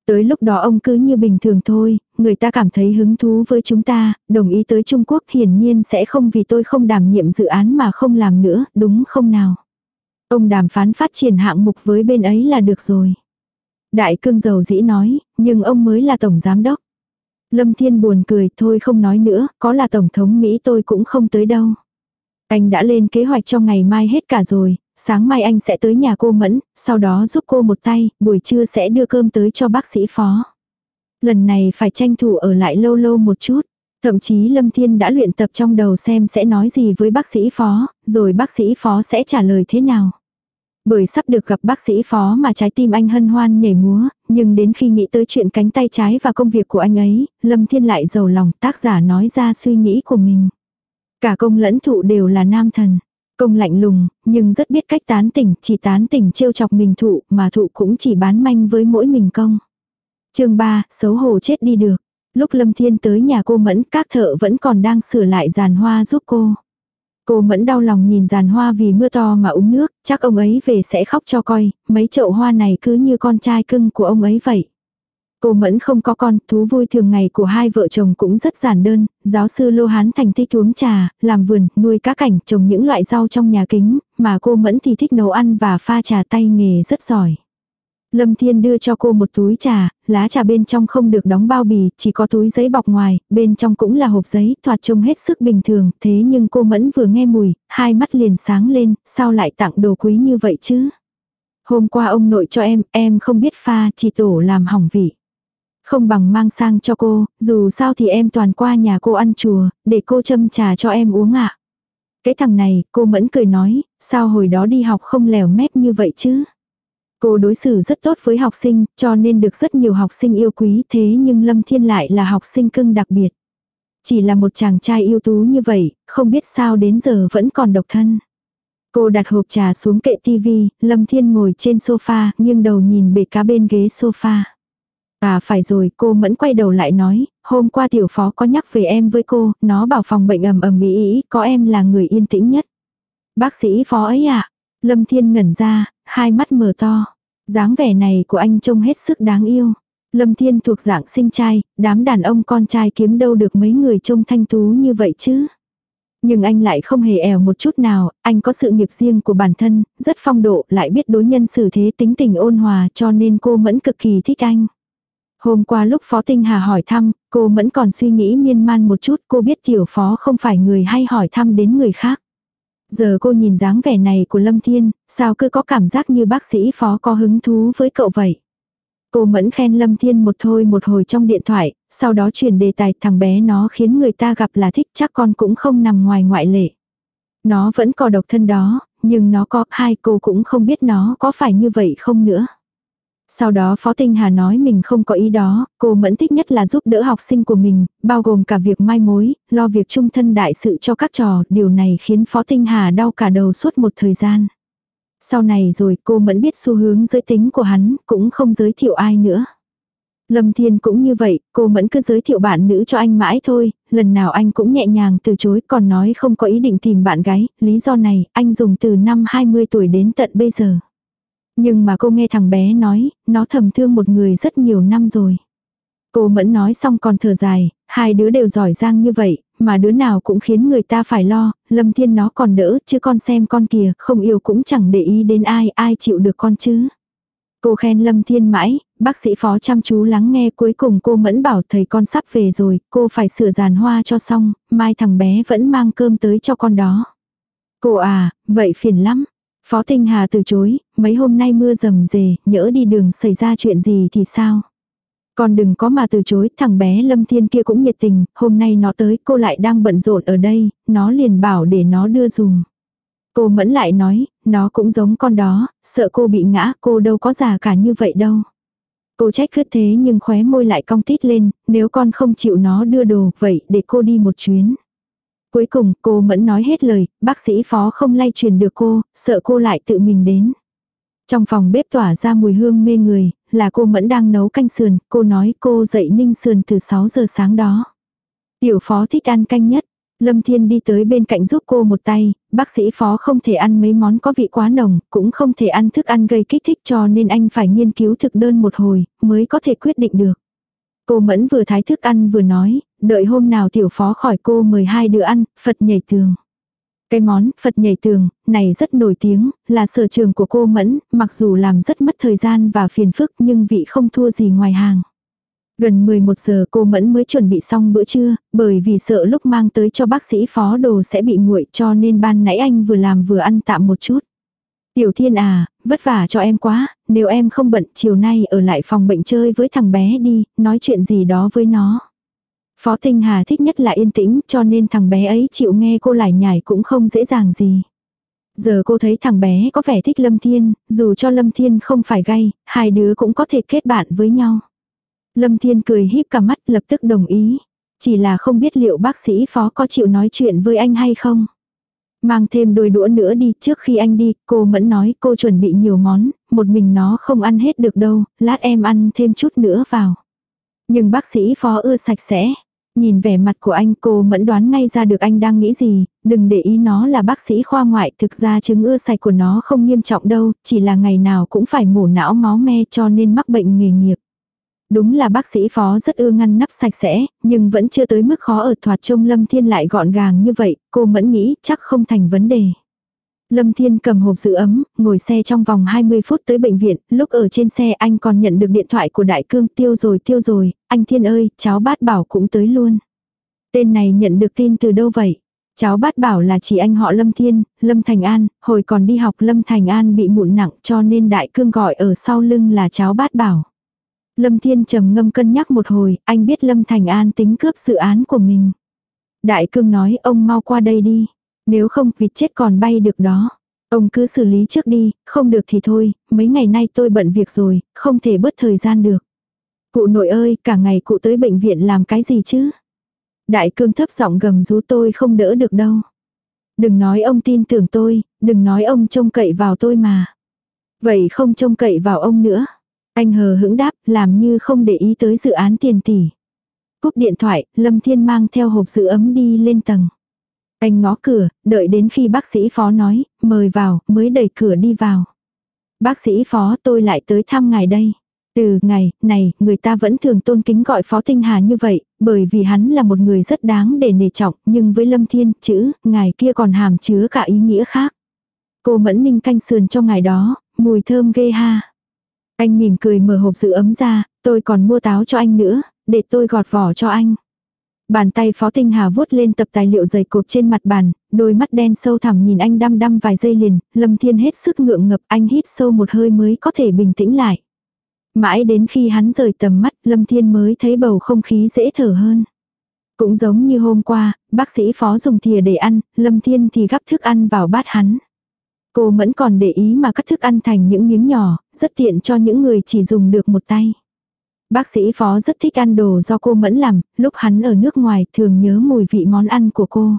S1: Tới lúc đó ông cứ như bình thường thôi, người ta cảm thấy hứng thú với chúng ta, đồng ý tới Trung Quốc hiển nhiên sẽ không vì tôi không đảm nhiệm dự án mà không làm nữa, đúng không nào? Ông đàm phán phát triển hạng mục với bên ấy là được rồi. Đại cương dầu dĩ nói, nhưng ông mới là tổng giám đốc. Lâm Thiên buồn cười, thôi không nói nữa, có là tổng thống Mỹ tôi cũng không tới đâu. Anh đã lên kế hoạch cho ngày mai hết cả rồi, sáng mai anh sẽ tới nhà cô Mẫn, sau đó giúp cô một tay, buổi trưa sẽ đưa cơm tới cho bác sĩ phó. Lần này phải tranh thủ ở lại lâu lâu một chút. Thậm chí Lâm Thiên đã luyện tập trong đầu xem sẽ nói gì với bác sĩ phó, rồi bác sĩ phó sẽ trả lời thế nào. Bởi sắp được gặp bác sĩ phó mà trái tim anh hân hoan nhảy múa, nhưng đến khi nghĩ tới chuyện cánh tay trái và công việc của anh ấy, Lâm Thiên lại giàu lòng tác giả nói ra suy nghĩ của mình. Cả công lẫn thụ đều là nam thần. Công lạnh lùng, nhưng rất biết cách tán tỉnh, chỉ tán tỉnh trêu chọc mình thụ, mà thụ cũng chỉ bán manh với mỗi mình công. chương 3, xấu hổ chết đi được. Lúc Lâm Thiên tới nhà cô Mẫn, các thợ vẫn còn đang sửa lại giàn hoa giúp cô. Cô Mẫn đau lòng nhìn giàn hoa vì mưa to mà uống nước, chắc ông ấy về sẽ khóc cho coi, mấy chậu hoa này cứ như con trai cưng của ông ấy vậy. Cô Mẫn không có con, thú vui thường ngày của hai vợ chồng cũng rất giản đơn, giáo sư Lô Hán Thành thích uống trà, làm vườn, nuôi cá cảnh, trồng những loại rau trong nhà kính, mà cô Mẫn thì thích nấu ăn và pha trà tay nghề rất giỏi. Lâm Thiên đưa cho cô một túi trà, lá trà bên trong không được đóng bao bì, chỉ có túi giấy bọc ngoài, bên trong cũng là hộp giấy, thoạt trông hết sức bình thường, thế nhưng cô Mẫn vừa nghe mùi, hai mắt liền sáng lên, sao lại tặng đồ quý như vậy chứ? Hôm qua ông nội cho em, em không biết pha, chỉ tổ làm hỏng vị. Không bằng mang sang cho cô, dù sao thì em toàn qua nhà cô ăn chùa, để cô châm trà cho em uống ạ. Cái thằng này, cô mẫn cười nói, sao hồi đó đi học không lèo mép như vậy chứ? Cô đối xử rất tốt với học sinh, cho nên được rất nhiều học sinh yêu quý thế nhưng Lâm Thiên lại là học sinh cưng đặc biệt. Chỉ là một chàng trai yêu tú như vậy, không biết sao đến giờ vẫn còn độc thân. Cô đặt hộp trà xuống kệ tivi, Lâm Thiên ngồi trên sofa, nghiêng đầu nhìn bể cá bên ghế sofa. À phải rồi, cô mẫn quay đầu lại nói, hôm qua tiểu phó có nhắc về em với cô, nó bảo phòng bệnh ầm ầm ý ý, có em là người yên tĩnh nhất. Bác sĩ phó ấy à? Lâm Thiên ngẩn ra, hai mắt mở to. dáng vẻ này của anh trông hết sức đáng yêu. Lâm Thiên thuộc dạng sinh trai, đám đàn ông con trai kiếm đâu được mấy người trông thanh tú như vậy chứ. Nhưng anh lại không hề ẻo một chút nào, anh có sự nghiệp riêng của bản thân, rất phong độ, lại biết đối nhân xử thế tính tình ôn hòa cho nên cô Mẫn cực kỳ thích anh. Hôm qua lúc Phó Tinh Hà hỏi thăm, cô Mẫn còn suy nghĩ miên man một chút, cô biết tiểu phó không phải người hay hỏi thăm đến người khác. Giờ cô nhìn dáng vẻ này của Lâm Thiên, sao cứ có cảm giác như bác sĩ phó có hứng thú với cậu vậy. Cô mẫn khen Lâm Thiên một thôi một hồi trong điện thoại, sau đó chuyển đề tài thằng bé nó khiến người ta gặp là thích chắc con cũng không nằm ngoài ngoại lệ. Nó vẫn có độc thân đó, nhưng nó có hai cô cũng không biết nó có phải như vậy không nữa. Sau đó Phó Tinh Hà nói mình không có ý đó, cô mẫn thích nhất là giúp đỡ học sinh của mình, bao gồm cả việc mai mối, lo việc trung thân đại sự cho các trò, điều này khiến Phó Tinh Hà đau cả đầu suốt một thời gian. Sau này rồi cô mẫn biết xu hướng giới tính của hắn, cũng không giới thiệu ai nữa. Lâm Thiên cũng như vậy, cô mẫn cứ giới thiệu bạn nữ cho anh mãi thôi, lần nào anh cũng nhẹ nhàng từ chối còn nói không có ý định tìm bạn gái, lý do này anh dùng từ năm 20 tuổi đến tận bây giờ. Nhưng mà cô nghe thằng bé nói, nó thầm thương một người rất nhiều năm rồi. Cô mẫn nói xong còn thở dài, hai đứa đều giỏi giang như vậy, mà đứa nào cũng khiến người ta phải lo, lâm thiên nó còn đỡ, chứ con xem con kìa, không yêu cũng chẳng để ý đến ai, ai chịu được con chứ. Cô khen lâm thiên mãi, bác sĩ phó chăm chú lắng nghe cuối cùng cô mẫn bảo thầy con sắp về rồi, cô phải sửa giàn hoa cho xong, mai thằng bé vẫn mang cơm tới cho con đó. Cô à, vậy phiền lắm. Phó Tinh Hà từ chối, mấy hôm nay mưa rầm rề, nhỡ đi đường xảy ra chuyện gì thì sao? Còn đừng có mà từ chối, thằng bé Lâm Thiên kia cũng nhiệt tình, hôm nay nó tới, cô lại đang bận rộn ở đây, nó liền bảo để nó đưa dùng. Cô mẫn lại nói, nó cũng giống con đó, sợ cô bị ngã, cô đâu có già cả như vậy đâu. Cô trách cứ thế nhưng khóe môi lại cong tít lên, nếu con không chịu nó đưa đồ, vậy để cô đi một chuyến. Cuối cùng cô mẫn nói hết lời, bác sĩ phó không lay truyền được cô, sợ cô lại tự mình đến. Trong phòng bếp tỏa ra mùi hương mê người, là cô mẫn đang nấu canh sườn, cô nói cô dậy ninh sườn từ 6 giờ sáng đó. Tiểu phó thích ăn canh nhất. Lâm Thiên đi tới bên cạnh giúp cô một tay, bác sĩ phó không thể ăn mấy món có vị quá nồng, cũng không thể ăn thức ăn gây kích thích cho nên anh phải nghiên cứu thực đơn một hồi, mới có thể quyết định được. Cô Mẫn vừa thái thức ăn vừa nói, đợi hôm nào tiểu phó khỏi cô mời hai đứa ăn, Phật nhảy tường. Cái món Phật nhảy tường này rất nổi tiếng, là sở trường của cô Mẫn, mặc dù làm rất mất thời gian và phiền phức nhưng vị không thua gì ngoài hàng. Gần 11 giờ cô Mẫn mới chuẩn bị xong bữa trưa, bởi vì sợ lúc mang tới cho bác sĩ phó đồ sẽ bị nguội cho nên ban nãy anh vừa làm vừa ăn tạm một chút. Tiểu Thiên à, vất vả cho em quá, nếu em không bận chiều nay ở lại phòng bệnh chơi với thằng bé đi, nói chuyện gì đó với nó. Phó Tinh Hà thích nhất là yên tĩnh cho nên thằng bé ấy chịu nghe cô lại nhảy cũng không dễ dàng gì. Giờ cô thấy thằng bé có vẻ thích Lâm Thiên, dù cho Lâm Thiên không phải gay, hai đứa cũng có thể kết bạn với nhau. Lâm Thiên cười híp cả mắt lập tức đồng ý. Chỉ là không biết liệu bác sĩ phó có chịu nói chuyện với anh hay không. Mang thêm đôi đũa nữa đi, trước khi anh đi, cô Mẫn nói cô chuẩn bị nhiều món, một mình nó không ăn hết được đâu, lát em ăn thêm chút nữa vào. Nhưng bác sĩ phó ưa sạch sẽ. Nhìn vẻ mặt của anh cô mẫn đoán ngay ra được anh đang nghĩ gì, đừng để ý nó là bác sĩ khoa ngoại, thực ra chứng ưa sạch của nó không nghiêm trọng đâu, chỉ là ngày nào cũng phải mổ não máu me cho nên mắc bệnh nghề nghiệp. Đúng là bác sĩ phó rất ưa ngăn nắp sạch sẽ, nhưng vẫn chưa tới mức khó ở thoạt trông Lâm Thiên lại gọn gàng như vậy, cô mẫn nghĩ chắc không thành vấn đề. Lâm Thiên cầm hộp giữ ấm, ngồi xe trong vòng 20 phút tới bệnh viện, lúc ở trên xe anh còn nhận được điện thoại của Đại Cương tiêu rồi tiêu rồi, anh Thiên ơi, cháu bát bảo cũng tới luôn. Tên này nhận được tin từ đâu vậy? Cháu bát bảo là chị anh họ Lâm Thiên, Lâm Thành An, hồi còn đi học Lâm Thành An bị mụn nặng cho nên Đại Cương gọi ở sau lưng là cháu bát bảo. Lâm Thiên trầm ngâm cân nhắc một hồi, anh biết Lâm Thành An tính cướp dự án của mình. Đại cương nói ông mau qua đây đi. Nếu không vịt chết còn bay được đó. Ông cứ xử lý trước đi, không được thì thôi, mấy ngày nay tôi bận việc rồi, không thể bớt thời gian được. Cụ nội ơi, cả ngày cụ tới bệnh viện làm cái gì chứ? Đại cương thấp giọng gầm rú tôi không đỡ được đâu. Đừng nói ông tin tưởng tôi, đừng nói ông trông cậy vào tôi mà. Vậy không trông cậy vào ông nữa. Anh hờ hững đáp, làm như không để ý tới dự án tiền tỷ. Cúp điện thoại, Lâm Thiên mang theo hộp giữ ấm đi lên tầng. Anh ngó cửa, đợi đến khi bác sĩ phó nói, mời vào, mới đẩy cửa đi vào. Bác sĩ phó tôi lại tới thăm ngài đây. Từ ngày này, người ta vẫn thường tôn kính gọi Phó Tinh Hà như vậy, bởi vì hắn là một người rất đáng để nể trọng, nhưng với Lâm Thiên, chữ, ngài kia còn hàm chứa cả ý nghĩa khác. Cô mẫn ninh canh sườn cho ngài đó, mùi thơm ghê ha. Anh mỉm cười mở hộp giữ ấm ra, tôi còn mua táo cho anh nữa, để tôi gọt vỏ cho anh. Bàn tay Phó Tinh Hà vuốt lên tập tài liệu dày cộp trên mặt bàn, đôi mắt đen sâu thẳm nhìn anh đăm đăm vài giây liền, Lâm Thiên hết sức ngượng ngập anh hít sâu một hơi mới có thể bình tĩnh lại. Mãi đến khi hắn rời tầm mắt, Lâm Thiên mới thấy bầu không khí dễ thở hơn. Cũng giống như hôm qua, bác sĩ phó dùng thìa để ăn, Lâm Thiên thì gắp thức ăn vào bát hắn. Cô mẫn còn để ý mà cắt thức ăn thành những miếng nhỏ, rất tiện cho những người chỉ dùng được một tay. Bác sĩ phó rất thích ăn đồ do cô mẫn làm, lúc hắn ở nước ngoài thường nhớ mùi vị món ăn của cô.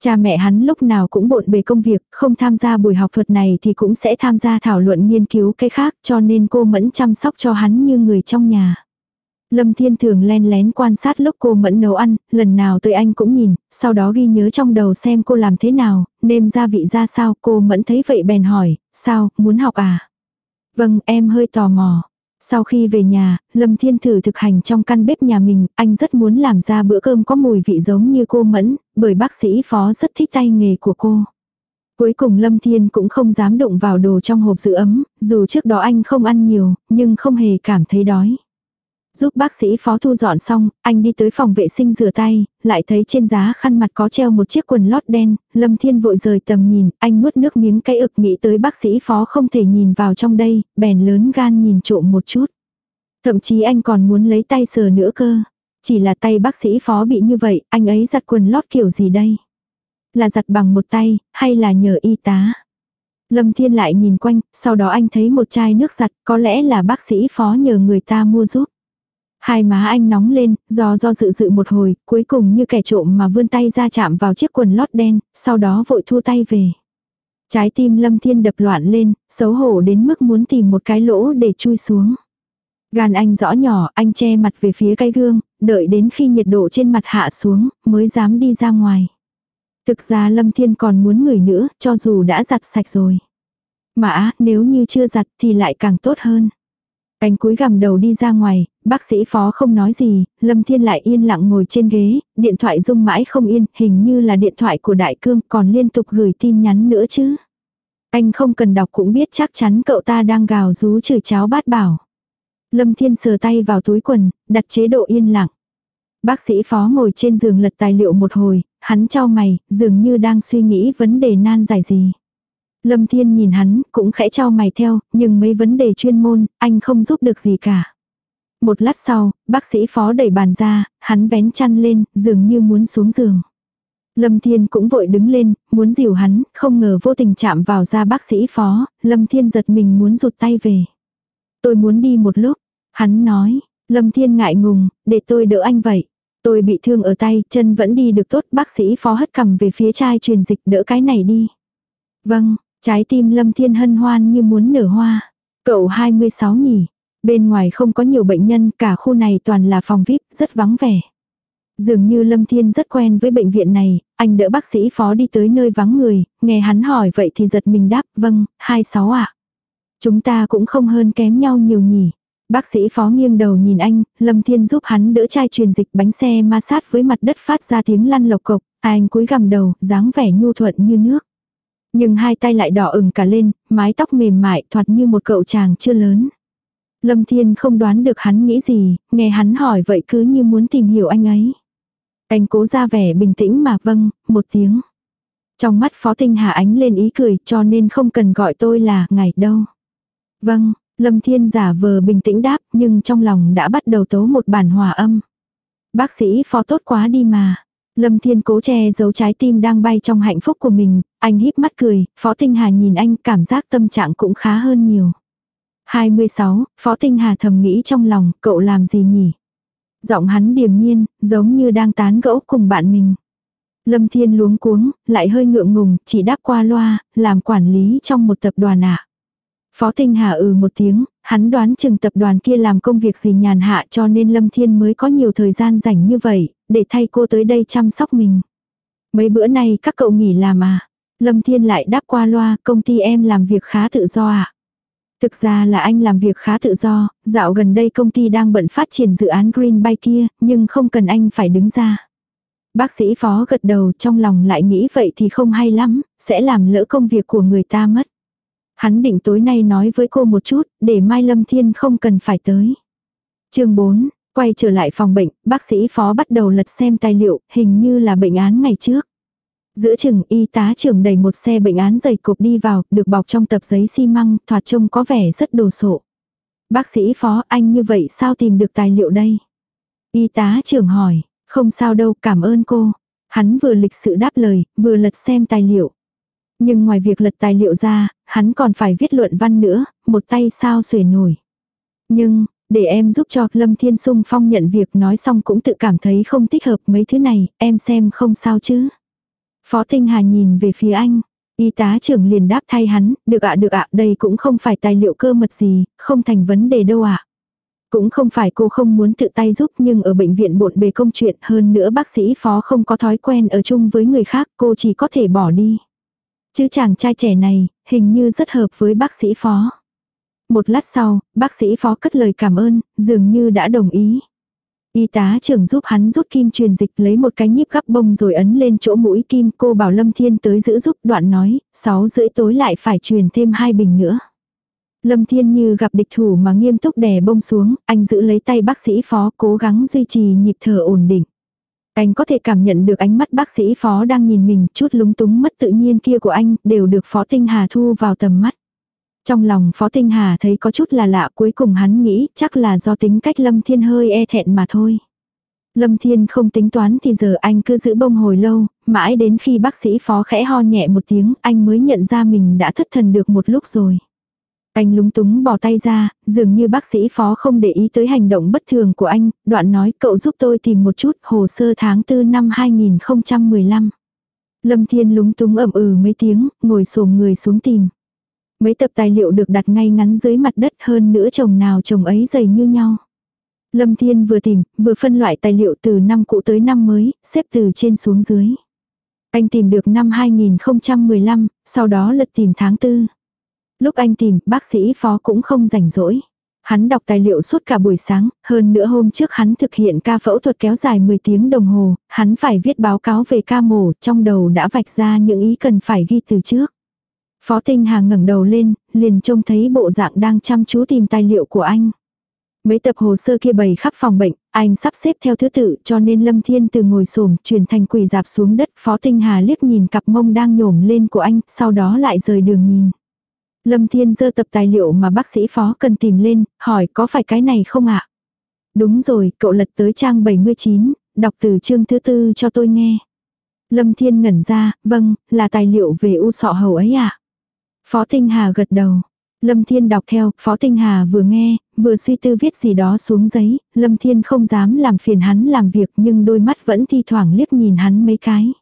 S1: Cha mẹ hắn lúc nào cũng bộn bề công việc, không tham gia buổi học thuật này thì cũng sẽ tham gia thảo luận nghiên cứu cái khác cho nên cô mẫn chăm sóc cho hắn như người trong nhà. Lâm Thiên thường len lén quan sát lúc cô mẫn nấu ăn, lần nào tới anh cũng nhìn, sau đó ghi nhớ trong đầu xem cô làm thế nào, nêm gia vị ra sao, cô mẫn thấy vậy bèn hỏi, sao, muốn học à? Vâng, em hơi tò mò. Sau khi về nhà, Lâm Thiên thử thực hành trong căn bếp nhà mình, anh rất muốn làm ra bữa cơm có mùi vị giống như cô Mẫn, bởi bác sĩ phó rất thích tay nghề của cô. Cuối cùng Lâm Thiên cũng không dám đụng vào đồ trong hộp giữ ấm, dù trước đó anh không ăn nhiều, nhưng không hề cảm thấy đói. Giúp bác sĩ phó thu dọn xong, anh đi tới phòng vệ sinh rửa tay, lại thấy trên giá khăn mặt có treo một chiếc quần lót đen, Lâm Thiên vội rời tầm nhìn, anh nuốt nước miếng cay ực nghĩ tới bác sĩ phó không thể nhìn vào trong đây, bèn lớn gan nhìn trộm một chút. Thậm chí anh còn muốn lấy tay sờ nữa cơ. Chỉ là tay bác sĩ phó bị như vậy, anh ấy giặt quần lót kiểu gì đây? Là giặt bằng một tay, hay là nhờ y tá? Lâm Thiên lại nhìn quanh, sau đó anh thấy một chai nước giặt, có lẽ là bác sĩ phó nhờ người ta mua giúp. Hai má anh nóng lên, do do dự dự một hồi, cuối cùng như kẻ trộm mà vươn tay ra chạm vào chiếc quần lót đen, sau đó vội thu tay về. Trái tim Lâm Thiên đập loạn lên, xấu hổ đến mức muốn tìm một cái lỗ để chui xuống. Gan anh rõ nhỏ, anh che mặt về phía cái gương, đợi đến khi nhiệt độ trên mặt hạ xuống, mới dám đi ra ngoài. Thực ra Lâm Thiên còn muốn ngửi nữa, cho dù đã giặt sạch rồi. Mà nếu như chưa giặt thì lại càng tốt hơn. Anh cúi gằm đầu đi ra ngoài, bác sĩ phó không nói gì, Lâm Thiên lại yên lặng ngồi trên ghế, điện thoại rung mãi không yên, hình như là điện thoại của Đại Cương còn liên tục gửi tin nhắn nữa chứ. Anh không cần đọc cũng biết chắc chắn cậu ta đang gào rú chửi cháo bát bảo. Lâm Thiên sờ tay vào túi quần, đặt chế độ yên lặng. Bác sĩ phó ngồi trên giường lật tài liệu một hồi, hắn trao mày, dường như đang suy nghĩ vấn đề nan giải gì. Lâm Thiên nhìn hắn, cũng khẽ trao mày theo, nhưng mấy vấn đề chuyên môn, anh không giúp được gì cả. Một lát sau, bác sĩ phó đẩy bàn ra, hắn vén chăn lên, dường như muốn xuống giường. Lâm Thiên cũng vội đứng lên, muốn dìu hắn, không ngờ vô tình chạm vào da bác sĩ phó, Lâm Thiên giật mình muốn rụt tay về. Tôi muốn đi một lúc, hắn nói, Lâm Thiên ngại ngùng, để tôi đỡ anh vậy. Tôi bị thương ở tay, chân vẫn đi được tốt, bác sĩ phó hất cầm về phía chai truyền dịch đỡ cái này đi. Vâng, Trái tim Lâm Thiên hân hoan như muốn nở hoa. Cậu 26 nhỉ. Bên ngoài không có nhiều bệnh nhân, cả khu này toàn là phòng VIP, rất vắng vẻ. Dường như Lâm Thiên rất quen với bệnh viện này, anh đỡ bác sĩ phó đi tới nơi vắng người, nghe hắn hỏi vậy thì giật mình đáp, vâng, 26 ạ. À. Chúng ta cũng không hơn kém nhau nhiều nhỉ. Bác sĩ phó nghiêng đầu nhìn anh, Lâm Thiên giúp hắn đỡ chai truyền dịch bánh xe ma sát với mặt đất phát ra tiếng lăn lộc cộc, anh cúi gằm đầu, dáng vẻ nhu thuận như nước. Nhưng hai tay lại đỏ ửng cả lên, mái tóc mềm mại thoạt như một cậu chàng chưa lớn. Lâm Thiên không đoán được hắn nghĩ gì, nghe hắn hỏi vậy cứ như muốn tìm hiểu anh ấy. Anh cố ra vẻ bình tĩnh mà vâng, một tiếng. Trong mắt Phó Tinh Hà ánh lên ý cười cho nên không cần gọi tôi là ngài đâu. Vâng, Lâm Thiên giả vờ bình tĩnh đáp nhưng trong lòng đã bắt đầu tố một bản hòa âm. Bác sĩ Phó tốt quá đi mà. Lâm Thiên cố che giấu trái tim đang bay trong hạnh phúc của mình, anh híp mắt cười, Phó Tinh Hà nhìn anh cảm giác tâm trạng cũng khá hơn nhiều. 26, Phó Tinh Hà thầm nghĩ trong lòng, cậu làm gì nhỉ? Giọng hắn điềm nhiên, giống như đang tán gẫu cùng bạn mình. Lâm Thiên luống cuống, lại hơi ngượng ngùng, chỉ đáp qua loa, làm quản lý trong một tập đoàn ạ. Phó Tinh Hà ừ một tiếng, hắn đoán chừng tập đoàn kia làm công việc gì nhàn hạ cho nên Lâm Thiên mới có nhiều thời gian rảnh như vậy, để thay cô tới đây chăm sóc mình. Mấy bữa nay các cậu nghỉ làm à? Lâm Thiên lại đáp qua loa, công ty em làm việc khá tự do ạ. À? Thực ra là anh làm việc khá tự do, dạo gần đây công ty đang bận phát triển dự án Green Bay kia, nhưng không cần anh phải đứng ra. Bác sĩ phó gật đầu trong lòng lại nghĩ vậy thì không hay lắm, sẽ làm lỡ công việc của người ta mất. Hắn định tối nay nói với cô một chút, để Mai Lâm Thiên không cần phải tới. chương 4, quay trở lại phòng bệnh, bác sĩ phó bắt đầu lật xem tài liệu, hình như là bệnh án ngày trước. Giữa chừng y tá trưởng đẩy một xe bệnh án dày cộp đi vào, được bọc trong tập giấy xi măng, thoạt trông có vẻ rất đồ sộ. Bác sĩ phó anh như vậy sao tìm được tài liệu đây? Y tá trưởng hỏi, không sao đâu, cảm ơn cô. Hắn vừa lịch sự đáp lời, vừa lật xem tài liệu. Nhưng ngoài việc lật tài liệu ra, hắn còn phải viết luận văn nữa, một tay sao xuể nổi. Nhưng, để em giúp cho Lâm Thiên Sung Phong nhận việc nói xong cũng tự cảm thấy không thích hợp mấy thứ này, em xem không sao chứ. Phó Tinh Hà nhìn về phía anh. Y tá trưởng liền đáp thay hắn, được ạ được ạ, đây cũng không phải tài liệu cơ mật gì, không thành vấn đề đâu ạ. Cũng không phải cô không muốn tự tay giúp nhưng ở bệnh viện bộn bề công chuyện hơn nữa bác sĩ phó không có thói quen ở chung với người khác cô chỉ có thể bỏ đi. Chứ chàng trai trẻ này, hình như rất hợp với bác sĩ phó. Một lát sau, bác sĩ phó cất lời cảm ơn, dường như đã đồng ý. Y tá trưởng giúp hắn rút kim truyền dịch lấy một cái nhíp gắp bông rồi ấn lên chỗ mũi kim cô bảo Lâm Thiên tới giữ giúp đoạn nói, 6 rưỡi tối lại phải truyền thêm hai bình nữa. Lâm Thiên như gặp địch thủ mà nghiêm túc đè bông xuống, anh giữ lấy tay bác sĩ phó cố gắng duy trì nhịp thở ổn định. Anh có thể cảm nhận được ánh mắt bác sĩ phó đang nhìn mình, chút lúng túng mất tự nhiên kia của anh, đều được phó tinh hà thu vào tầm mắt. Trong lòng phó tinh hà thấy có chút là lạ cuối cùng hắn nghĩ chắc là do tính cách lâm thiên hơi e thẹn mà thôi. Lâm Thiên không tính toán thì giờ anh cứ giữ bông hồi lâu, mãi đến khi bác sĩ phó khẽ ho nhẹ một tiếng anh mới nhận ra mình đã thất thần được một lúc rồi. Anh lúng túng bỏ tay ra, dường như bác sĩ phó không để ý tới hành động bất thường của anh, đoạn nói cậu giúp tôi tìm một chút hồ sơ tháng 4 năm 2015. Lâm Thiên lúng túng ẩm ừ mấy tiếng, ngồi xổm người xuống tìm. Mấy tập tài liệu được đặt ngay ngắn dưới mặt đất hơn nữa chồng nào chồng ấy dày như nhau. Lâm Thiên vừa tìm, vừa phân loại tài liệu từ năm cũ tới năm mới, xếp từ trên xuống dưới. Anh tìm được năm 2015, sau đó lật tìm tháng 4. Lúc anh tìm, bác sĩ phó cũng không rảnh rỗi. Hắn đọc tài liệu suốt cả buổi sáng, hơn nữa hôm trước hắn thực hiện ca phẫu thuật kéo dài 10 tiếng đồng hồ, hắn phải viết báo cáo về ca mổ, trong đầu đã vạch ra những ý cần phải ghi từ trước. Phó Tinh Hà ngẩng đầu lên, liền trông thấy bộ dạng đang chăm chú tìm tài liệu của anh. Mấy tập hồ sơ kia bày khắp phòng bệnh, anh sắp xếp theo thứ tự cho nên Lâm Thiên từ ngồi xổm chuyển thành quỳ dạp xuống đất. Phó Tinh Hà liếc nhìn cặp mông đang nhổm lên của anh, sau đó lại rời đường nhìn. Lâm Thiên dơ tập tài liệu mà bác sĩ phó cần tìm lên, hỏi có phải cái này không ạ? Đúng rồi, cậu lật tới trang 79, đọc từ chương thứ tư cho tôi nghe. Lâm Thiên ngẩn ra, vâng, là tài liệu về u sọ hầu ấy ạ. Phó Tinh Hà gật đầu. Lâm Thiên đọc theo, Phó Tinh Hà vừa nghe, vừa suy tư viết gì đó xuống giấy, Lâm Thiên không dám làm phiền hắn làm việc nhưng đôi mắt vẫn thi thoảng liếc nhìn hắn mấy cái.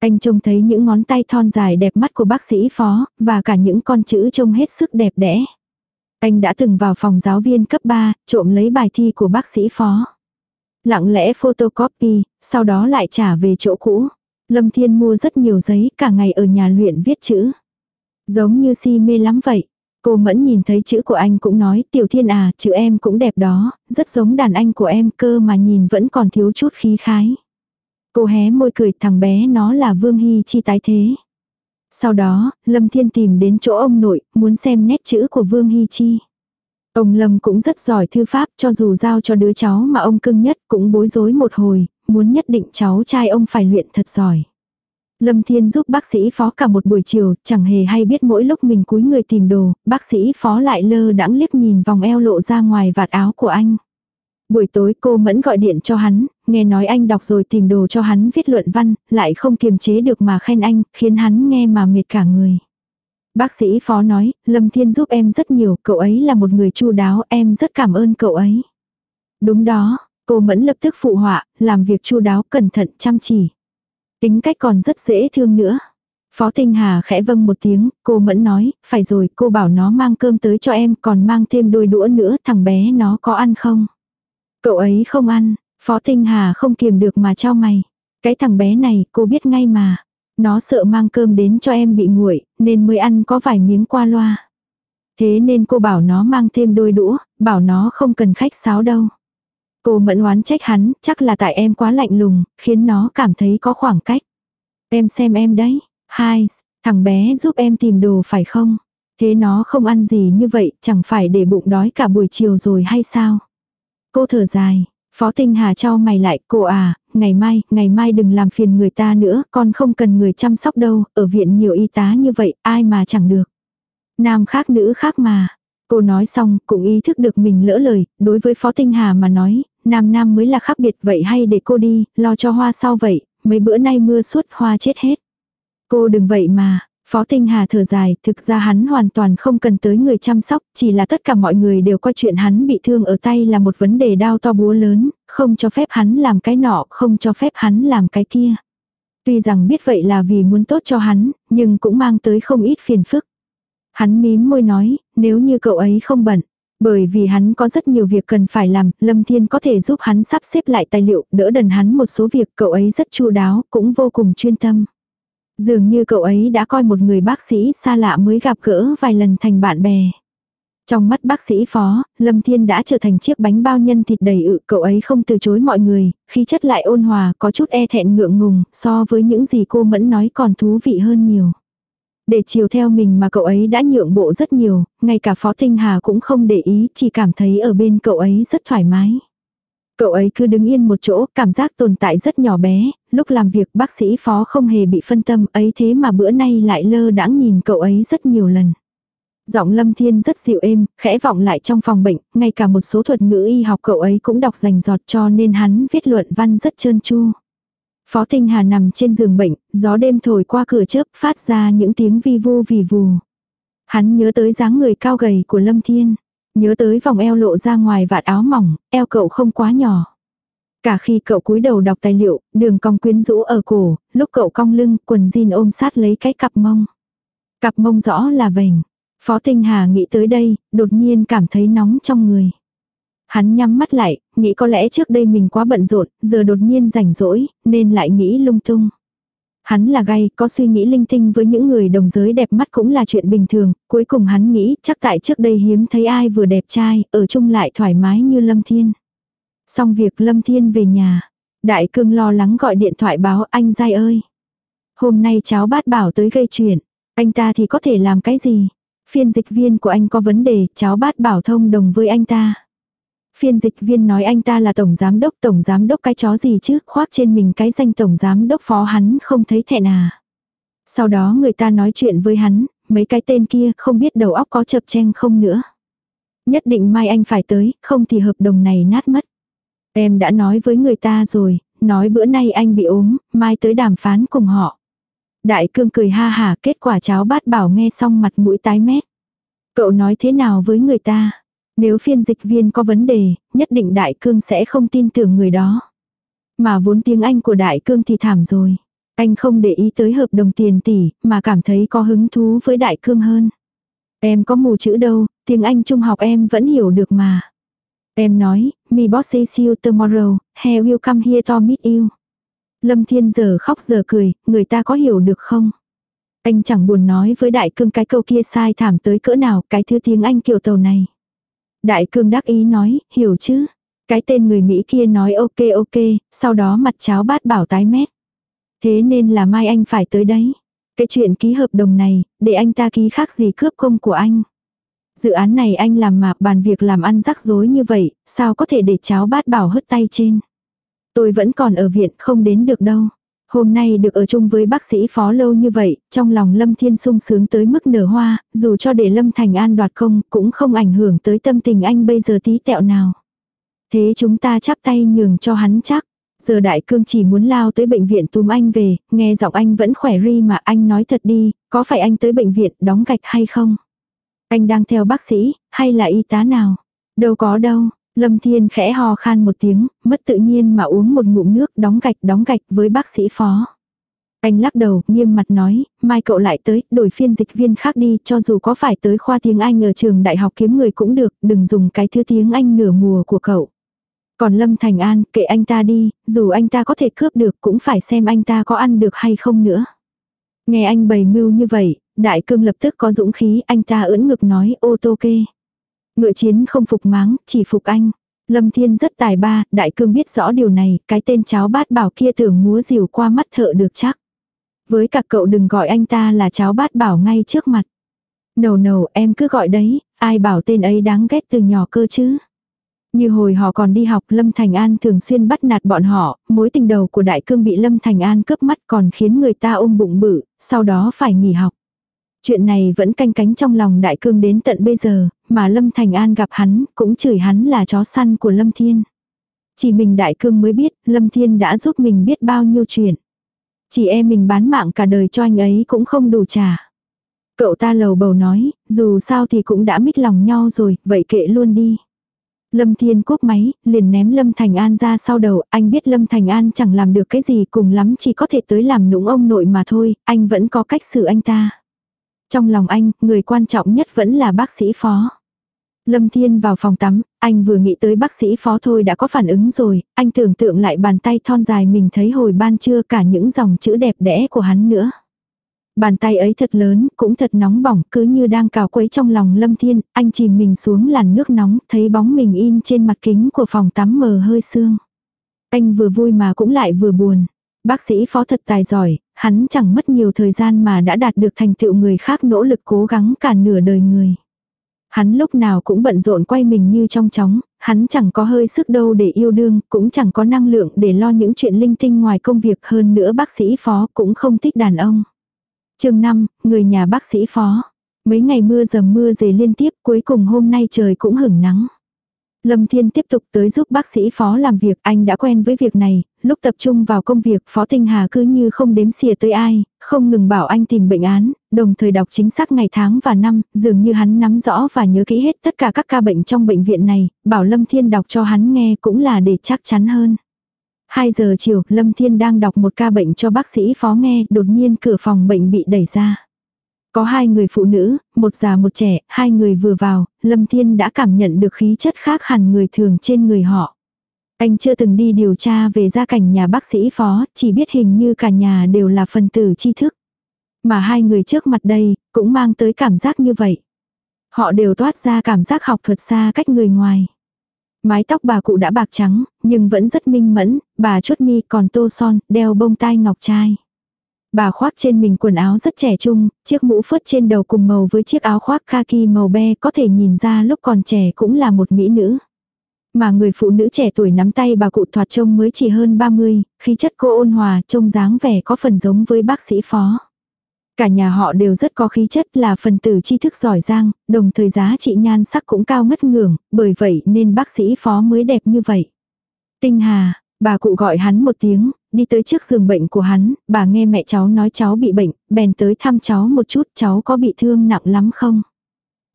S1: Anh trông thấy những ngón tay thon dài đẹp mắt của bác sĩ phó, và cả những con chữ trông hết sức đẹp đẽ. Anh đã từng vào phòng giáo viên cấp 3, trộm lấy bài thi của bác sĩ phó. Lặng lẽ photocopy, sau đó lại trả về chỗ cũ. Lâm Thiên mua rất nhiều giấy, cả ngày ở nhà luyện viết chữ. Giống như si mê lắm vậy. Cô Mẫn nhìn thấy chữ của anh cũng nói, Tiểu Thiên à, chữ em cũng đẹp đó, rất giống đàn anh của em cơ mà nhìn vẫn còn thiếu chút khí khái. Cô hé môi cười thằng bé nó là Vương Hy Chi tái thế. Sau đó, Lâm Thiên tìm đến chỗ ông nội, muốn xem nét chữ của Vương Hy Chi. Ông Lâm cũng rất giỏi thư pháp cho dù giao cho đứa cháu mà ông cưng nhất cũng bối rối một hồi, muốn nhất định cháu trai ông phải luyện thật giỏi. Lâm Thiên giúp bác sĩ phó cả một buổi chiều, chẳng hề hay biết mỗi lúc mình cúi người tìm đồ, bác sĩ phó lại lơ đãng liếc nhìn vòng eo lộ ra ngoài vạt áo của anh. Buổi tối cô Mẫn gọi điện cho hắn, nghe nói anh đọc rồi tìm đồ cho hắn viết luận văn, lại không kiềm chế được mà khen anh, khiến hắn nghe mà mệt cả người. Bác sĩ phó nói, Lâm Thiên giúp em rất nhiều, cậu ấy là một người chu đáo, em rất cảm ơn cậu ấy. Đúng đó, cô Mẫn lập tức phụ họa, làm việc chu đáo, cẩn thận, chăm chỉ. Tính cách còn rất dễ thương nữa. Phó Tinh Hà khẽ vâng một tiếng, cô Mẫn nói, phải rồi, cô bảo nó mang cơm tới cho em, còn mang thêm đôi đũa nữa, thằng bé nó có ăn không? Cậu ấy không ăn, Phó Tinh Hà không kiềm được mà trao mày. Cái thằng bé này, cô biết ngay mà. Nó sợ mang cơm đến cho em bị nguội, nên mới ăn có vài miếng qua loa. Thế nên cô bảo nó mang thêm đôi đũa, bảo nó không cần khách sáo đâu. Cô mẫn oán trách hắn, chắc là tại em quá lạnh lùng, khiến nó cảm thấy có khoảng cách. Em xem em đấy. Hai, thằng bé giúp em tìm đồ phải không? Thế nó không ăn gì như vậy, chẳng phải để bụng đói cả buổi chiều rồi hay sao? Cô thở dài, Phó Tinh Hà cho mày lại, cô à, ngày mai, ngày mai đừng làm phiền người ta nữa, con không cần người chăm sóc đâu, ở viện nhiều y tá như vậy, ai mà chẳng được. Nam khác nữ khác mà. Cô nói xong, cũng ý thức được mình lỡ lời, đối với Phó Tinh Hà mà nói, nam nam mới là khác biệt vậy hay để cô đi, lo cho hoa sau vậy, mấy bữa nay mưa suốt hoa chết hết. Cô đừng vậy mà, Phó Tinh Hà thở dài, thực ra hắn hoàn toàn không cần tới người chăm sóc, chỉ là tất cả mọi người đều coi chuyện hắn bị thương ở tay là một vấn đề đau to búa lớn, không cho phép hắn làm cái nọ, không cho phép hắn làm cái kia. Tuy rằng biết vậy là vì muốn tốt cho hắn, nhưng cũng mang tới không ít phiền phức. Hắn mím môi nói, nếu như cậu ấy không bận, bởi vì hắn có rất nhiều việc cần phải làm, Lâm Thiên có thể giúp hắn sắp xếp lại tài liệu, đỡ đần hắn một số việc, cậu ấy rất chu đáo, cũng vô cùng chuyên tâm. Dường như cậu ấy đã coi một người bác sĩ xa lạ mới gặp gỡ vài lần thành bạn bè. Trong mắt bác sĩ phó, Lâm Thiên đã trở thành chiếc bánh bao nhân thịt đầy ự, cậu ấy không từ chối mọi người, khi chất lại ôn hòa, có chút e thẹn ngượng ngùng, so với những gì cô Mẫn nói còn thú vị hơn nhiều. Để chiều theo mình mà cậu ấy đã nhượng bộ rất nhiều, ngay cả Phó Tinh Hà cũng không để ý, chỉ cảm thấy ở bên cậu ấy rất thoải mái. Cậu ấy cứ đứng yên một chỗ, cảm giác tồn tại rất nhỏ bé, lúc làm việc bác sĩ phó không hề bị phân tâm ấy thế mà bữa nay lại lơ đãng nhìn cậu ấy rất nhiều lần. Giọng lâm thiên rất dịu êm, khẽ vọng lại trong phòng bệnh, ngay cả một số thuật ngữ y học cậu ấy cũng đọc rành giọt cho nên hắn viết luận văn rất trơn tru. Phó Tinh Hà nằm trên giường bệnh, gió đêm thổi qua cửa chớp phát ra những tiếng vi vu vì vù. Hắn nhớ tới dáng người cao gầy của Lâm Thiên. Nhớ tới vòng eo lộ ra ngoài vạt áo mỏng, eo cậu không quá nhỏ. Cả khi cậu cúi đầu đọc tài liệu, đường cong quyến rũ ở cổ, lúc cậu cong lưng, quần jean ôm sát lấy cái cặp mông. Cặp mông rõ là vành. Phó Tinh Hà nghĩ tới đây, đột nhiên cảm thấy nóng trong người. Hắn nhắm mắt lại, nghĩ có lẽ trước đây mình quá bận rộn, giờ đột nhiên rảnh rỗi, nên lại nghĩ lung tung. Hắn là gay, có suy nghĩ linh tinh với những người đồng giới đẹp mắt cũng là chuyện bình thường, cuối cùng hắn nghĩ chắc tại trước đây hiếm thấy ai vừa đẹp trai, ở chung lại thoải mái như Lâm Thiên. Xong việc Lâm Thiên về nhà, Đại cương lo lắng gọi điện thoại báo anh dai ơi. Hôm nay cháu bát bảo tới gây chuyện, anh ta thì có thể làm cái gì? Phiên dịch viên của anh có vấn đề, cháu bát bảo thông đồng với anh ta. Phiên dịch viên nói anh ta là tổng giám đốc, tổng giám đốc cái chó gì chứ, khoác trên mình cái danh tổng giám đốc phó hắn không thấy thẹn à. Sau đó người ta nói chuyện với hắn, mấy cái tên kia không biết đầu óc có chập chen không nữa. Nhất định mai anh phải tới, không thì hợp đồng này nát mất. Em đã nói với người ta rồi, nói bữa nay anh bị ốm, mai tới đàm phán cùng họ. Đại cương cười ha hả kết quả cháu bát bảo nghe xong mặt mũi tái mét. Cậu nói thế nào với người ta? Nếu phiên dịch viên có vấn đề, nhất định đại cương sẽ không tin tưởng người đó. Mà vốn tiếng Anh của đại cương thì thảm rồi. Anh không để ý tới hợp đồng tiền tỷ, mà cảm thấy có hứng thú với đại cương hơn. Em có mù chữ đâu, tiếng Anh trung học em vẫn hiểu được mà. Em nói, me boss says you tomorrow, he will come here to meet you. Lâm Thiên giờ khóc giờ cười, người ta có hiểu được không? Anh chẳng buồn nói với đại cương cái câu kia sai thảm tới cỡ nào cái thứ tiếng Anh kiểu tàu này. Đại cương đắc ý nói, hiểu chứ. Cái tên người Mỹ kia nói ok ok, sau đó mặt cháo bát bảo tái mét. Thế nên là mai anh phải tới đấy. Cái chuyện ký hợp đồng này, để anh ta ký khác gì cướp công của anh. Dự án này anh làm mà bàn việc làm ăn rắc rối như vậy, sao có thể để cháu bát bảo hất tay trên. Tôi vẫn còn ở viện không đến được đâu. Hôm nay được ở chung với bác sĩ phó lâu như vậy, trong lòng Lâm Thiên sung sướng tới mức nở hoa, dù cho để Lâm Thành An đoạt không cũng không ảnh hưởng tới tâm tình anh bây giờ tí tẹo nào. Thế chúng ta chắp tay nhường cho hắn chắc. Giờ đại cương chỉ muốn lao tới bệnh viện túm anh về, nghe giọng anh vẫn khỏe ri mà anh nói thật đi, có phải anh tới bệnh viện đóng gạch hay không? Anh đang theo bác sĩ, hay là y tá nào? Đâu có đâu, Lâm Thiên khẽ ho khan một tiếng, mất tự nhiên mà uống một ngụm nước đóng gạch đóng gạch với bác sĩ phó. Anh lắc đầu, nghiêm mặt nói, mai cậu lại tới, đổi phiên dịch viên khác đi, cho dù có phải tới khoa tiếng Anh ở trường đại học kiếm người cũng được, đừng dùng cái thứ tiếng Anh nửa mùa của cậu. Còn Lâm Thành An, kệ anh ta đi, dù anh ta có thể cướp được cũng phải xem anh ta có ăn được hay không nữa. Nghe anh bày mưu như vậy, Đại cương lập tức có dũng khí, anh ta ưỡn ngực nói ô tô kê. Ngựa chiến không phục máng, chỉ phục anh. Lâm Thiên rất tài ba, đại cương biết rõ điều này, cái tên cháu bát bảo kia tưởng múa rìu qua mắt thợ được chắc. Với cả cậu đừng gọi anh ta là cháu bát bảo ngay trước mặt. Nầu nầu em cứ gọi đấy, ai bảo tên ấy đáng ghét từ nhỏ cơ chứ. Như hồi họ còn đi học Lâm Thành An thường xuyên bắt nạt bọn họ, mối tình đầu của đại cương bị Lâm Thành An cướp mắt còn khiến người ta ôm bụng bự, sau đó phải nghỉ học. Chuyện này vẫn canh cánh trong lòng đại cương đến tận bây giờ, mà Lâm Thành An gặp hắn, cũng chửi hắn là chó săn của Lâm Thiên. Chỉ mình đại cương mới biết, Lâm Thiên đã giúp mình biết bao nhiêu chuyện. Chỉ em mình bán mạng cả đời cho anh ấy cũng không đủ trả. Cậu ta lầu bầu nói, dù sao thì cũng đã mít lòng nhau rồi, vậy kệ luôn đi. Lâm Thiên cúp máy, liền ném Lâm Thành An ra sau đầu, anh biết Lâm Thành An chẳng làm được cái gì cùng lắm chỉ có thể tới làm nũng ông nội mà thôi, anh vẫn có cách xử anh ta. Trong lòng anh, người quan trọng nhất vẫn là bác sĩ phó. Lâm Thiên vào phòng tắm, anh vừa nghĩ tới bác sĩ phó thôi đã có phản ứng rồi, anh tưởng tượng lại bàn tay thon dài mình thấy hồi ban trưa cả những dòng chữ đẹp đẽ của hắn nữa. Bàn tay ấy thật lớn, cũng thật nóng bỏng, cứ như đang cào quấy trong lòng Lâm Thiên, anh chìm mình xuống làn nước nóng, thấy bóng mình in trên mặt kính của phòng tắm mờ hơi sương. Anh vừa vui mà cũng lại vừa buồn. Bác sĩ phó thật tài giỏi, hắn chẳng mất nhiều thời gian mà đã đạt được thành tựu người khác nỗ lực cố gắng cả nửa đời người. Hắn lúc nào cũng bận rộn quay mình như trong chóng, hắn chẳng có hơi sức đâu để yêu đương, cũng chẳng có năng lượng để lo những chuyện linh tinh ngoài công việc hơn nữa bác sĩ phó cũng không thích đàn ông chương 5, người nhà bác sĩ phó. Mấy ngày mưa dầm mưa dề liên tiếp cuối cùng hôm nay trời cũng hửng nắng. Lâm Thiên tiếp tục tới giúp bác sĩ phó làm việc, anh đã quen với việc này, lúc tập trung vào công việc phó Tinh Hà cứ như không đếm xỉa tới ai, không ngừng bảo anh tìm bệnh án, đồng thời đọc chính xác ngày tháng và năm, dường như hắn nắm rõ và nhớ kỹ hết tất cả các ca bệnh trong bệnh viện này, bảo Lâm Thiên đọc cho hắn nghe cũng là để chắc chắn hơn. 2 giờ chiều, Lâm Thiên đang đọc một ca bệnh cho bác sĩ phó nghe, đột nhiên cửa phòng bệnh bị đẩy ra. Có hai người phụ nữ, một già một trẻ, hai người vừa vào, Lâm Thiên đã cảm nhận được khí chất khác hẳn người thường trên người họ. Anh chưa từng đi điều tra về gia cảnh nhà bác sĩ phó, chỉ biết hình như cả nhà đều là phần tử tri thức. Mà hai người trước mặt đây, cũng mang tới cảm giác như vậy. Họ đều toát ra cảm giác học thuật xa cách người ngoài. Mái tóc bà cụ đã bạc trắng, nhưng vẫn rất minh mẫn, bà chốt mi còn tô son, đeo bông tai ngọc trai. Bà khoác trên mình quần áo rất trẻ trung, chiếc mũ phớt trên đầu cùng màu với chiếc áo khoác kaki màu be có thể nhìn ra lúc còn trẻ cũng là một mỹ nữ. Mà người phụ nữ trẻ tuổi nắm tay bà cụ thoạt trông mới chỉ hơn 30, khí chất cô ôn hòa trông dáng vẻ có phần giống với bác sĩ phó. Cả nhà họ đều rất có khí chất là phần tử tri thức giỏi giang, đồng thời giá trị nhan sắc cũng cao ngất ngưỡng, bởi vậy nên bác sĩ phó mới đẹp như vậy. Tinh Hà, bà cụ gọi hắn một tiếng, đi tới trước giường bệnh của hắn, bà nghe mẹ cháu nói cháu bị bệnh, bèn tới thăm cháu một chút cháu có bị thương nặng lắm không?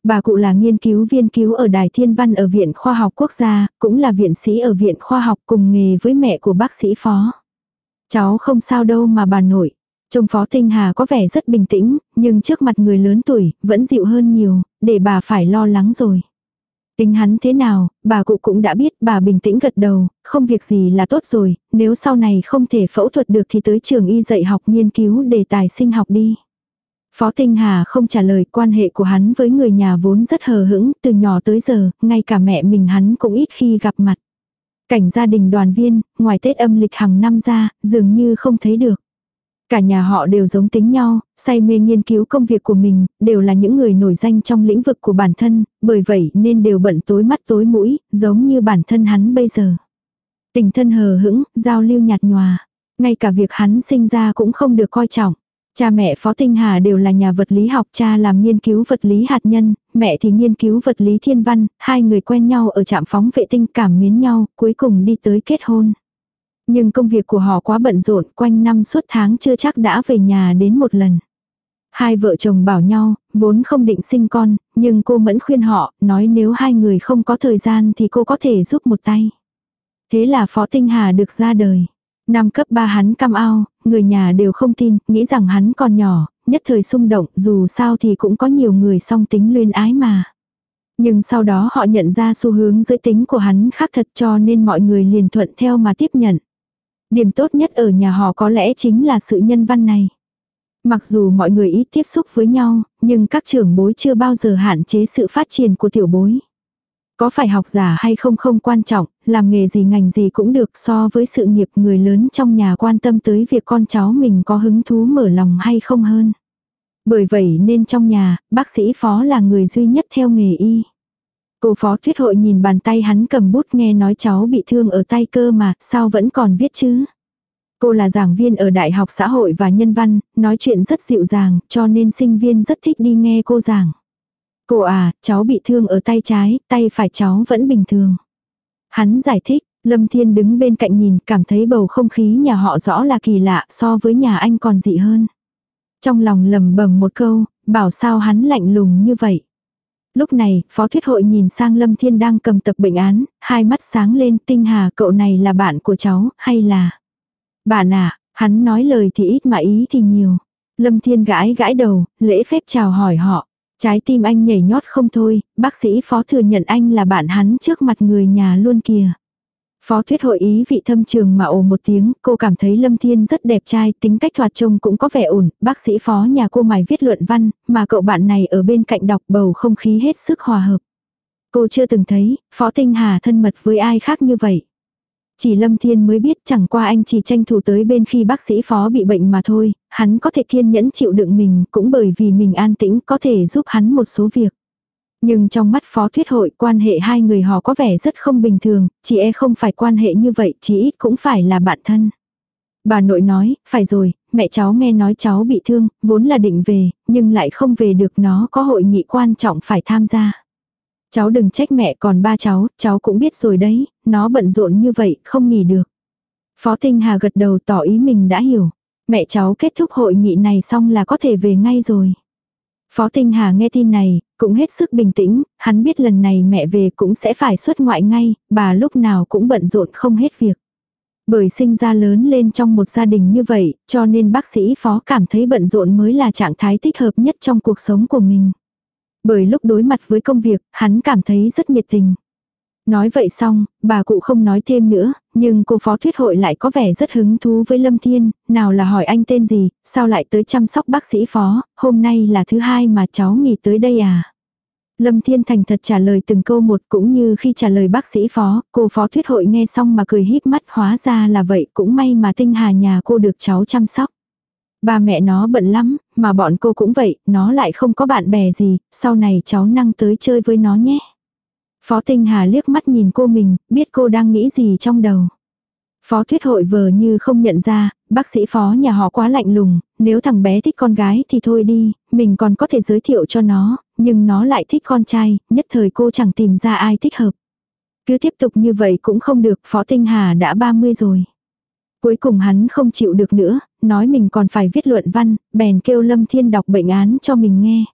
S1: Bà cụ là nghiên cứu viên cứu ở Đài Thiên Văn ở Viện Khoa học Quốc gia, cũng là viện sĩ ở Viện Khoa học cùng nghề với mẹ của bác sĩ phó. Cháu không sao đâu mà bà nội. Trông Phó Tinh Hà có vẻ rất bình tĩnh, nhưng trước mặt người lớn tuổi, vẫn dịu hơn nhiều, để bà phải lo lắng rồi. Tính hắn thế nào, bà cụ cũng đã biết, bà bình tĩnh gật đầu, không việc gì là tốt rồi, nếu sau này không thể phẫu thuật được thì tới trường y dạy học nghiên cứu đề tài sinh học đi. Phó Tinh Hà không trả lời quan hệ của hắn với người nhà vốn rất hờ hững, từ nhỏ tới giờ, ngay cả mẹ mình hắn cũng ít khi gặp mặt. Cảnh gia đình đoàn viên, ngoài Tết âm lịch hàng năm ra, dường như không thấy được. Cả nhà họ đều giống tính nhau, say mê nghiên cứu công việc của mình, đều là những người nổi danh trong lĩnh vực của bản thân, bởi vậy nên đều bận tối mắt tối mũi, giống như bản thân hắn bây giờ. Tình thân hờ hững, giao lưu nhạt nhòa. Ngay cả việc hắn sinh ra cũng không được coi trọng. Cha mẹ Phó Tinh Hà đều là nhà vật lý học, cha làm nghiên cứu vật lý hạt nhân, mẹ thì nghiên cứu vật lý thiên văn, hai người quen nhau ở trạm phóng vệ tinh cảm miến nhau, cuối cùng đi tới kết hôn. Nhưng công việc của họ quá bận rộn, quanh năm suốt tháng chưa chắc đã về nhà đến một lần. Hai vợ chồng bảo nhau, vốn không định sinh con, nhưng cô mẫn khuyên họ, nói nếu hai người không có thời gian thì cô có thể giúp một tay. Thế là Phó Tinh Hà được ra đời. Năm cấp 3 hắn cam ao, người nhà đều không tin, nghĩ rằng hắn còn nhỏ, nhất thời xung động, dù sao thì cũng có nhiều người song tính luyên ái mà. Nhưng sau đó họ nhận ra xu hướng giới tính của hắn khác thật cho nên mọi người liền thuận theo mà tiếp nhận. Điểm tốt nhất ở nhà họ có lẽ chính là sự nhân văn này. Mặc dù mọi người ít tiếp xúc với nhau, nhưng các trưởng bối chưa bao giờ hạn chế sự phát triển của tiểu bối. Có phải học giả hay không không quan trọng, làm nghề gì ngành gì cũng được so với sự nghiệp người lớn trong nhà quan tâm tới việc con cháu mình có hứng thú mở lòng hay không hơn. Bởi vậy nên trong nhà, bác sĩ phó là người duy nhất theo nghề y. Cô phó thuyết hội nhìn bàn tay hắn cầm bút nghe nói cháu bị thương ở tay cơ mà, sao vẫn còn viết chứ? Cô là giảng viên ở Đại học Xã hội và Nhân văn, nói chuyện rất dịu dàng, cho nên sinh viên rất thích đi nghe cô giảng. Cô à, cháu bị thương ở tay trái, tay phải cháu vẫn bình thường. Hắn giải thích, Lâm Thiên đứng bên cạnh nhìn, cảm thấy bầu không khí nhà họ rõ là kỳ lạ so với nhà anh còn dị hơn. Trong lòng lầm bầm một câu, bảo sao hắn lạnh lùng như vậy. Lúc này, Phó Thuyết Hội nhìn sang Lâm Thiên đang cầm tập bệnh án, hai mắt sáng lên tinh hà cậu này là bạn của cháu, hay là... Bạn à, hắn nói lời thì ít mà ý thì nhiều. Lâm Thiên gãi gãi đầu, lễ phép chào hỏi họ. Trái tim anh nhảy nhót không thôi, bác sĩ phó thừa nhận anh là bạn hắn trước mặt người nhà luôn kìa. Phó thuyết hội ý vị thâm trường mà ồ một tiếng, cô cảm thấy Lâm Thiên rất đẹp trai, tính cách thoạt trông cũng có vẻ ổn, bác sĩ phó nhà cô mài viết luận văn, mà cậu bạn này ở bên cạnh đọc bầu không khí hết sức hòa hợp. Cô chưa từng thấy, Phó Tinh Hà thân mật với ai khác như vậy. Chỉ Lâm Thiên mới biết chẳng qua anh chỉ tranh thủ tới bên khi bác sĩ phó bị bệnh mà thôi, hắn có thể kiên nhẫn chịu đựng mình cũng bởi vì mình an tĩnh có thể giúp hắn một số việc. Nhưng trong mắt phó thuyết hội quan hệ hai người họ có vẻ rất không bình thường, chỉ e không phải quan hệ như vậy, chỉ ít cũng phải là bạn thân. Bà nội nói, phải rồi, mẹ cháu nghe nói cháu bị thương, vốn là định về, nhưng lại không về được nó có hội nghị quan trọng phải tham gia. Cháu đừng trách mẹ còn ba cháu, cháu cũng biết rồi đấy, nó bận rộn như vậy, không nghỉ được. Phó Tinh Hà gật đầu tỏ ý mình đã hiểu. Mẹ cháu kết thúc hội nghị này xong là có thể về ngay rồi. Phó Tinh Hà nghe tin này, cũng hết sức bình tĩnh, hắn biết lần này mẹ về cũng sẽ phải xuất ngoại ngay, bà lúc nào cũng bận rộn không hết việc. Bởi sinh ra lớn lên trong một gia đình như vậy, cho nên bác sĩ phó cảm thấy bận rộn mới là trạng thái thích hợp nhất trong cuộc sống của mình. Bởi lúc đối mặt với công việc, hắn cảm thấy rất nhiệt tình. Nói vậy xong, bà cụ không nói thêm nữa, nhưng cô phó thuyết hội lại có vẻ rất hứng thú với Lâm Thiên, nào là hỏi anh tên gì, sao lại tới chăm sóc bác sĩ phó, hôm nay là thứ hai mà cháu nghỉ tới đây à. Lâm Thiên thành thật trả lời từng câu một cũng như khi trả lời bác sĩ phó, cô phó thuyết hội nghe xong mà cười híp mắt hóa ra là vậy cũng may mà tinh hà nhà cô được cháu chăm sóc. Ba mẹ nó bận lắm, mà bọn cô cũng vậy, nó lại không có bạn bè gì, sau này cháu năng tới chơi với nó nhé. Phó Tinh Hà liếc mắt nhìn cô mình, biết cô đang nghĩ gì trong đầu. Phó thuyết hội vờ như không nhận ra, bác sĩ phó nhà họ quá lạnh lùng, nếu thằng bé thích con gái thì thôi đi, mình còn có thể giới thiệu cho nó, nhưng nó lại thích con trai, nhất thời cô chẳng tìm ra ai thích hợp. Cứ tiếp tục như vậy cũng không được, Phó Tinh Hà đã 30 rồi. Cuối cùng hắn không chịu được nữa, nói mình còn phải viết luận văn, bèn kêu Lâm Thiên đọc bệnh án cho mình nghe.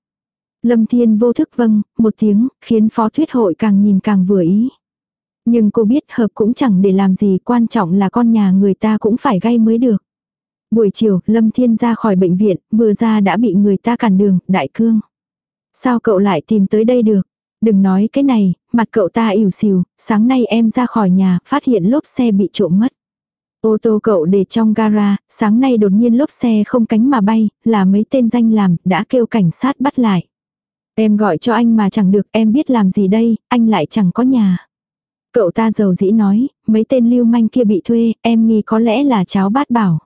S1: Lâm Thiên vô thức vâng, một tiếng, khiến phó thuyết hội càng nhìn càng vừa ý. Nhưng cô biết hợp cũng chẳng để làm gì, quan trọng là con nhà người ta cũng phải gây mới được. Buổi chiều, Lâm Thiên ra khỏi bệnh viện, vừa ra đã bị người ta cản đường, đại cương. Sao cậu lại tìm tới đây được? Đừng nói cái này, mặt cậu ta ỉu xìu, sáng nay em ra khỏi nhà, phát hiện lốp xe bị trộm mất. Ô tô cậu để trong gara, sáng nay đột nhiên lốp xe không cánh mà bay, là mấy tên danh làm, đã kêu cảnh sát bắt lại. Em gọi cho anh mà chẳng được, em biết làm gì đây, anh lại chẳng có nhà. Cậu ta giàu dĩ nói, mấy tên lưu manh kia bị thuê, em nghi có lẽ là cháu bát bảo.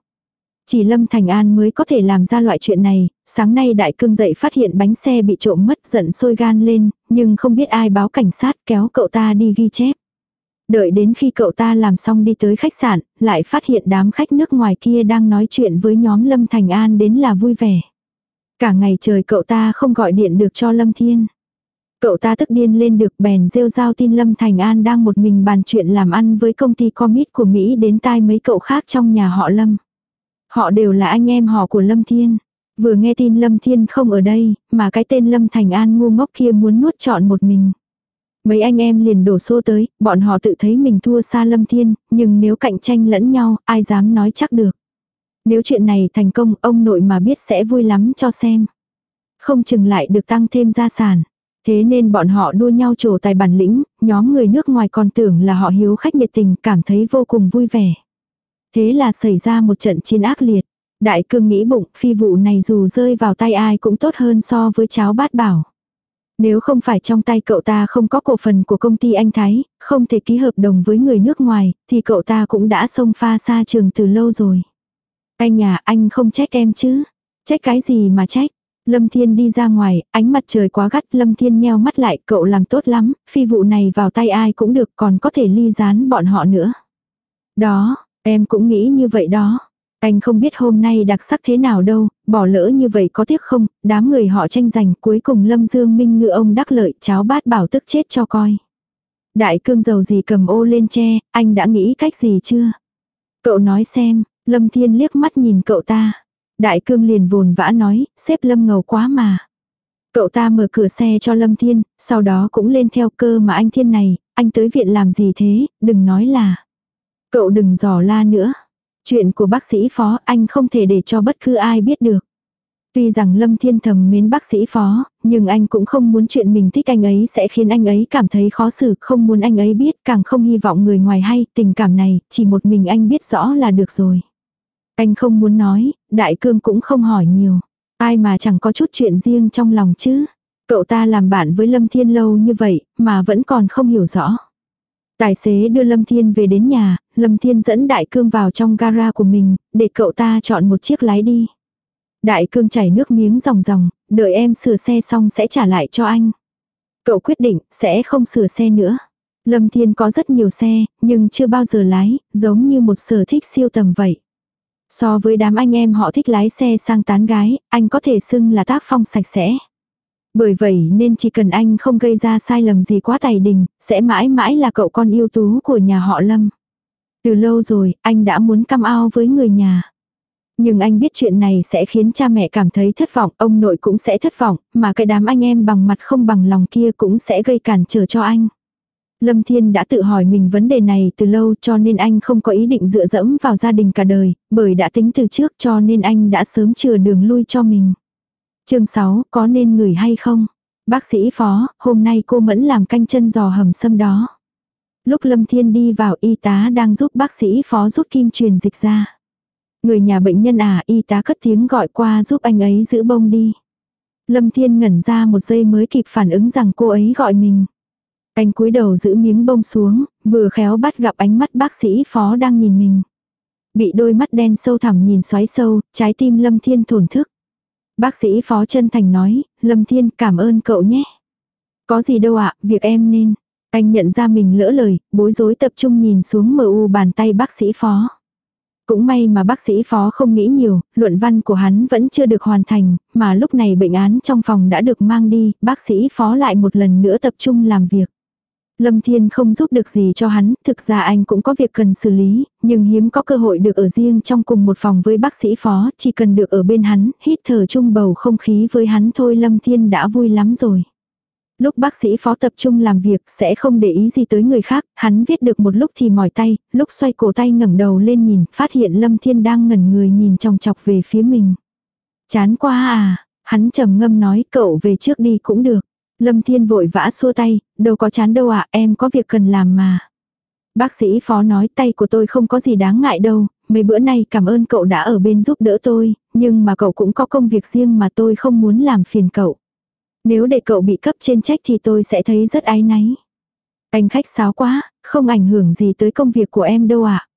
S1: Chỉ Lâm Thành An mới có thể làm ra loại chuyện này, sáng nay đại cương dậy phát hiện bánh xe bị trộm mất giận sôi gan lên, nhưng không biết ai báo cảnh sát kéo cậu ta đi ghi chép. Đợi đến khi cậu ta làm xong đi tới khách sạn, lại phát hiện đám khách nước ngoài kia đang nói chuyện với nhóm Lâm Thành An đến là vui vẻ. Cả ngày trời cậu ta không gọi điện được cho Lâm Thiên. Cậu ta tức điên lên được bèn rêu giao tin Lâm Thành An đang một mình bàn chuyện làm ăn với công ty commit của Mỹ đến tai mấy cậu khác trong nhà họ Lâm. Họ đều là anh em họ của Lâm Thiên. Vừa nghe tin Lâm Thiên không ở đây, mà cái tên Lâm Thành An ngu ngốc kia muốn nuốt trọn một mình. Mấy anh em liền đổ xô tới, bọn họ tự thấy mình thua xa Lâm Thiên, nhưng nếu cạnh tranh lẫn nhau, ai dám nói chắc được. Nếu chuyện này thành công, ông nội mà biết sẽ vui lắm cho xem. Không chừng lại được tăng thêm gia sản. Thế nên bọn họ đua nhau trổ tài bản lĩnh, nhóm người nước ngoài còn tưởng là họ hiếu khách nhiệt tình, cảm thấy vô cùng vui vẻ. Thế là xảy ra một trận chiến ác liệt. Đại cương nghĩ bụng, phi vụ này dù rơi vào tay ai cũng tốt hơn so với cháo bát bảo. Nếu không phải trong tay cậu ta không có cổ phần của công ty anh Thái, không thể ký hợp đồng với người nước ngoài, thì cậu ta cũng đã xông pha xa trường từ lâu rồi. Anh nhà anh không trách em chứ? Trách cái gì mà trách? Lâm Thiên đi ra ngoài, ánh mặt trời quá gắt, Lâm Thiên nheo mắt lại, cậu làm tốt lắm, phi vụ này vào tay ai cũng được, còn có thể ly gián bọn họ nữa. Đó, em cũng nghĩ như vậy đó. Anh không biết hôm nay đặc sắc thế nào đâu, bỏ lỡ như vậy có tiếc không, đám người họ tranh giành, cuối cùng Lâm Dương Minh ngựa ông đắc lợi, cháo bát bảo tức chết cho coi. Đại cương dầu gì cầm ô lên che, anh đã nghĩ cách gì chưa? Cậu nói xem, Lâm Thiên liếc mắt nhìn cậu ta. Đại cương liền vồn vã nói, xếp Lâm ngầu quá mà. Cậu ta mở cửa xe cho Lâm Thiên, sau đó cũng lên theo cơ mà anh Thiên này, anh tới viện làm gì thế, đừng nói là. Cậu đừng dò la nữa. Chuyện của bác sĩ phó anh không thể để cho bất cứ ai biết được. Tuy rằng Lâm Thiên thầm mến bác sĩ phó, nhưng anh cũng không muốn chuyện mình thích anh ấy sẽ khiến anh ấy cảm thấy khó xử, không muốn anh ấy biết, càng không hy vọng người ngoài hay, tình cảm này, chỉ một mình anh biết rõ là được rồi. Anh không muốn nói, đại cương cũng không hỏi nhiều. Ai mà chẳng có chút chuyện riêng trong lòng chứ. Cậu ta làm bạn với Lâm Thiên lâu như vậy, mà vẫn còn không hiểu rõ. Tài xế đưa Lâm Thiên về đến nhà, Lâm Thiên dẫn Đại Cương vào trong gara của mình, để cậu ta chọn một chiếc lái đi. Đại Cương chảy nước miếng ròng ròng, đợi em sửa xe xong sẽ trả lại cho anh. Cậu quyết định sẽ không sửa xe nữa. Lâm Thiên có rất nhiều xe, nhưng chưa bao giờ lái, giống như một sở thích siêu tầm vậy. So với đám anh em họ thích lái xe sang tán gái, anh có thể xưng là tác phong sạch sẽ. Bởi vậy nên chỉ cần anh không gây ra sai lầm gì quá tài đình, sẽ mãi mãi là cậu con yêu tú của nhà họ Lâm. Từ lâu rồi, anh đã muốn căm ao với người nhà. Nhưng anh biết chuyện này sẽ khiến cha mẹ cảm thấy thất vọng, ông nội cũng sẽ thất vọng, mà cái đám anh em bằng mặt không bằng lòng kia cũng sẽ gây cản trở cho anh. Lâm Thiên đã tự hỏi mình vấn đề này từ lâu cho nên anh không có ý định dựa dẫm vào gia đình cả đời, bởi đã tính từ trước cho nên anh đã sớm chừa đường lui cho mình chương 6, có nên ngửi hay không? Bác sĩ phó, hôm nay cô Mẫn làm canh chân giò hầm sâm đó. Lúc Lâm Thiên đi vào y tá đang giúp bác sĩ phó rút kim truyền dịch ra. Người nhà bệnh nhân à y tá cất tiếng gọi qua giúp anh ấy giữ bông đi. Lâm Thiên ngẩn ra một giây mới kịp phản ứng rằng cô ấy gọi mình. Anh cúi đầu giữ miếng bông xuống, vừa khéo bắt gặp ánh mắt bác sĩ phó đang nhìn mình. Bị đôi mắt đen sâu thẳm nhìn xoáy sâu, trái tim Lâm Thiên thổn thức. Bác sĩ phó chân thành nói, Lâm Thiên cảm ơn cậu nhé. Có gì đâu ạ, việc em nên. Anh nhận ra mình lỡ lời, bối rối tập trung nhìn xuống mờ u bàn tay bác sĩ phó. Cũng may mà bác sĩ phó không nghĩ nhiều, luận văn của hắn vẫn chưa được hoàn thành, mà lúc này bệnh án trong phòng đã được mang đi, bác sĩ phó lại một lần nữa tập trung làm việc. Lâm Thiên không giúp được gì cho hắn, thực ra anh cũng có việc cần xử lý, nhưng hiếm có cơ hội được ở riêng trong cùng một phòng với bác sĩ phó, chỉ cần được ở bên hắn, hít thở chung bầu không khí với hắn thôi Lâm Thiên đã vui lắm rồi. Lúc bác sĩ phó tập trung làm việc sẽ không để ý gì tới người khác, hắn viết được một lúc thì mỏi tay, lúc xoay cổ tay ngẩng đầu lên nhìn, phát hiện Lâm Thiên đang ngẩn người nhìn trong chọc về phía mình. Chán quá à, hắn trầm ngâm nói cậu về trước đi cũng được. Lâm Thiên vội vã xua tay, đâu có chán đâu ạ, em có việc cần làm mà. Bác sĩ phó nói tay của tôi không có gì đáng ngại đâu, mấy bữa nay cảm ơn cậu đã ở bên giúp đỡ tôi, nhưng mà cậu cũng có công việc riêng mà tôi không muốn làm phiền cậu. Nếu để cậu bị cấp trên trách thì tôi sẽ thấy rất áy náy. Anh khách sáo quá, không ảnh hưởng gì tới công việc của em đâu ạ.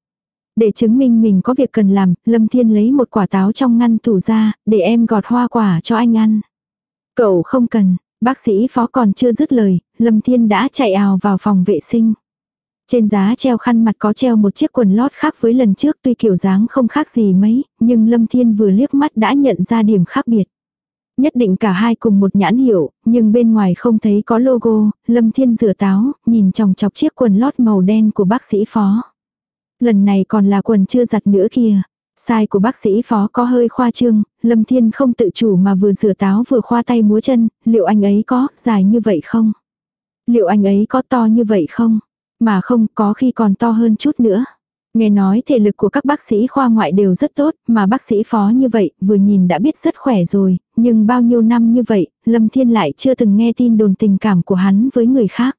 S1: Để chứng minh mình có việc cần làm, Lâm Thiên lấy một quả táo trong ngăn tủ ra, để em gọt hoa quả cho anh ăn. Cậu không cần, Bác sĩ phó còn chưa dứt lời, Lâm Thiên đã chạy ào vào phòng vệ sinh. Trên giá treo khăn mặt có treo một chiếc quần lót khác với lần trước tuy kiểu dáng không khác gì mấy, nhưng Lâm Thiên vừa liếc mắt đã nhận ra điểm khác biệt. Nhất định cả hai cùng một nhãn hiệu, nhưng bên ngoài không thấy có logo, Lâm Thiên rửa táo, nhìn chòng chọc chiếc quần lót màu đen của bác sĩ phó. Lần này còn là quần chưa giặt nữa kìa. Sai của bác sĩ phó có hơi khoa trương, Lâm Thiên không tự chủ mà vừa rửa táo vừa khoa tay múa chân, liệu anh ấy có dài như vậy không? Liệu anh ấy có to như vậy không? Mà không có khi còn to hơn chút nữa. Nghe nói thể lực của các bác sĩ khoa ngoại đều rất tốt, mà bác sĩ phó như vậy, vừa nhìn đã biết rất khỏe rồi, nhưng bao nhiêu năm như vậy, Lâm Thiên lại chưa từng nghe tin đồn tình cảm của hắn với người khác.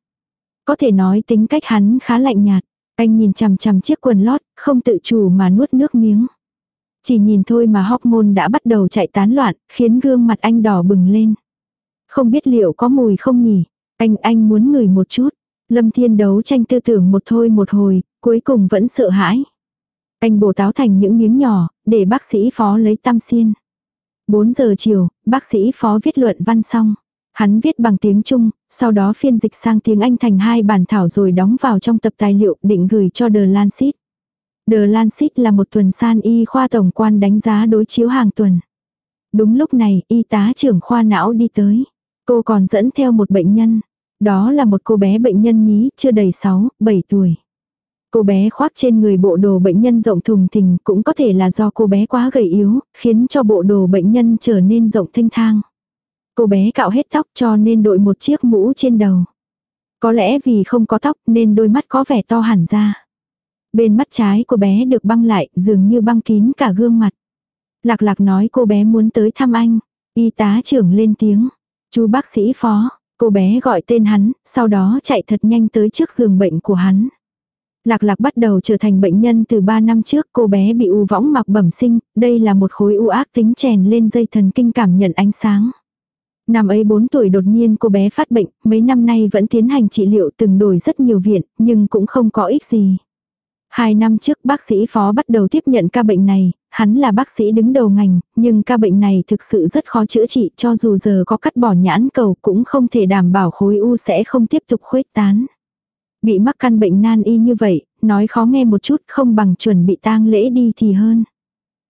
S1: Có thể nói tính cách hắn khá lạnh nhạt, anh nhìn chằm chằm chiếc quần lót, không tự chủ mà nuốt nước miếng. Chỉ nhìn thôi mà hormone đã bắt đầu chạy tán loạn, khiến gương mặt anh đỏ bừng lên. Không biết liệu có mùi không nhỉ? Anh, anh muốn ngửi một chút. Lâm Thiên đấu tranh tư tưởng một thôi một hồi, cuối cùng vẫn sợ hãi. Anh bổ táo thành những miếng nhỏ, để bác sĩ phó lấy tam xiên. 4 giờ chiều, bác sĩ phó viết luận văn xong. Hắn viết bằng tiếng Trung, sau đó phiên dịch sang tiếng Anh thành hai bản thảo rồi đóng vào trong tập tài liệu định gửi cho The Lancet. The Lancet là một tuần san y khoa tổng quan đánh giá đối chiếu hàng tuần. Đúng lúc này, y tá trưởng khoa não đi tới. Cô còn dẫn theo một bệnh nhân. Đó là một cô bé bệnh nhân nhí, chưa đầy 6, 7 tuổi. Cô bé khoác trên người bộ đồ bệnh nhân rộng thùng thình cũng có thể là do cô bé quá gầy yếu, khiến cho bộ đồ bệnh nhân trở nên rộng thanh thang. Cô bé cạo hết tóc cho nên đội một chiếc mũ trên đầu. Có lẽ vì không có tóc nên đôi mắt có vẻ to hẳn ra. Bên mắt trái của bé được băng lại, dường như băng kín cả gương mặt. Lạc lạc nói cô bé muốn tới thăm anh. Y tá trưởng lên tiếng. Chú bác sĩ phó, cô bé gọi tên hắn, sau đó chạy thật nhanh tới trước giường bệnh của hắn. Lạc lạc bắt đầu trở thành bệnh nhân từ 3 năm trước cô bé bị u võng mạc bẩm sinh, đây là một khối u ác tính chèn lên dây thần kinh cảm nhận ánh sáng. Năm ấy 4 tuổi đột nhiên cô bé phát bệnh, mấy năm nay vẫn tiến hành trị liệu từng đổi rất nhiều viện, nhưng cũng không có ích gì. Hai năm trước bác sĩ phó bắt đầu tiếp nhận ca bệnh này, hắn là bác sĩ đứng đầu ngành, nhưng ca bệnh này thực sự rất khó chữa trị cho dù giờ có cắt bỏ nhãn cầu cũng không thể đảm bảo khối u sẽ không tiếp tục khuếch tán. Bị mắc căn bệnh nan y như vậy, nói khó nghe một chút không bằng chuẩn bị tang lễ đi thì hơn.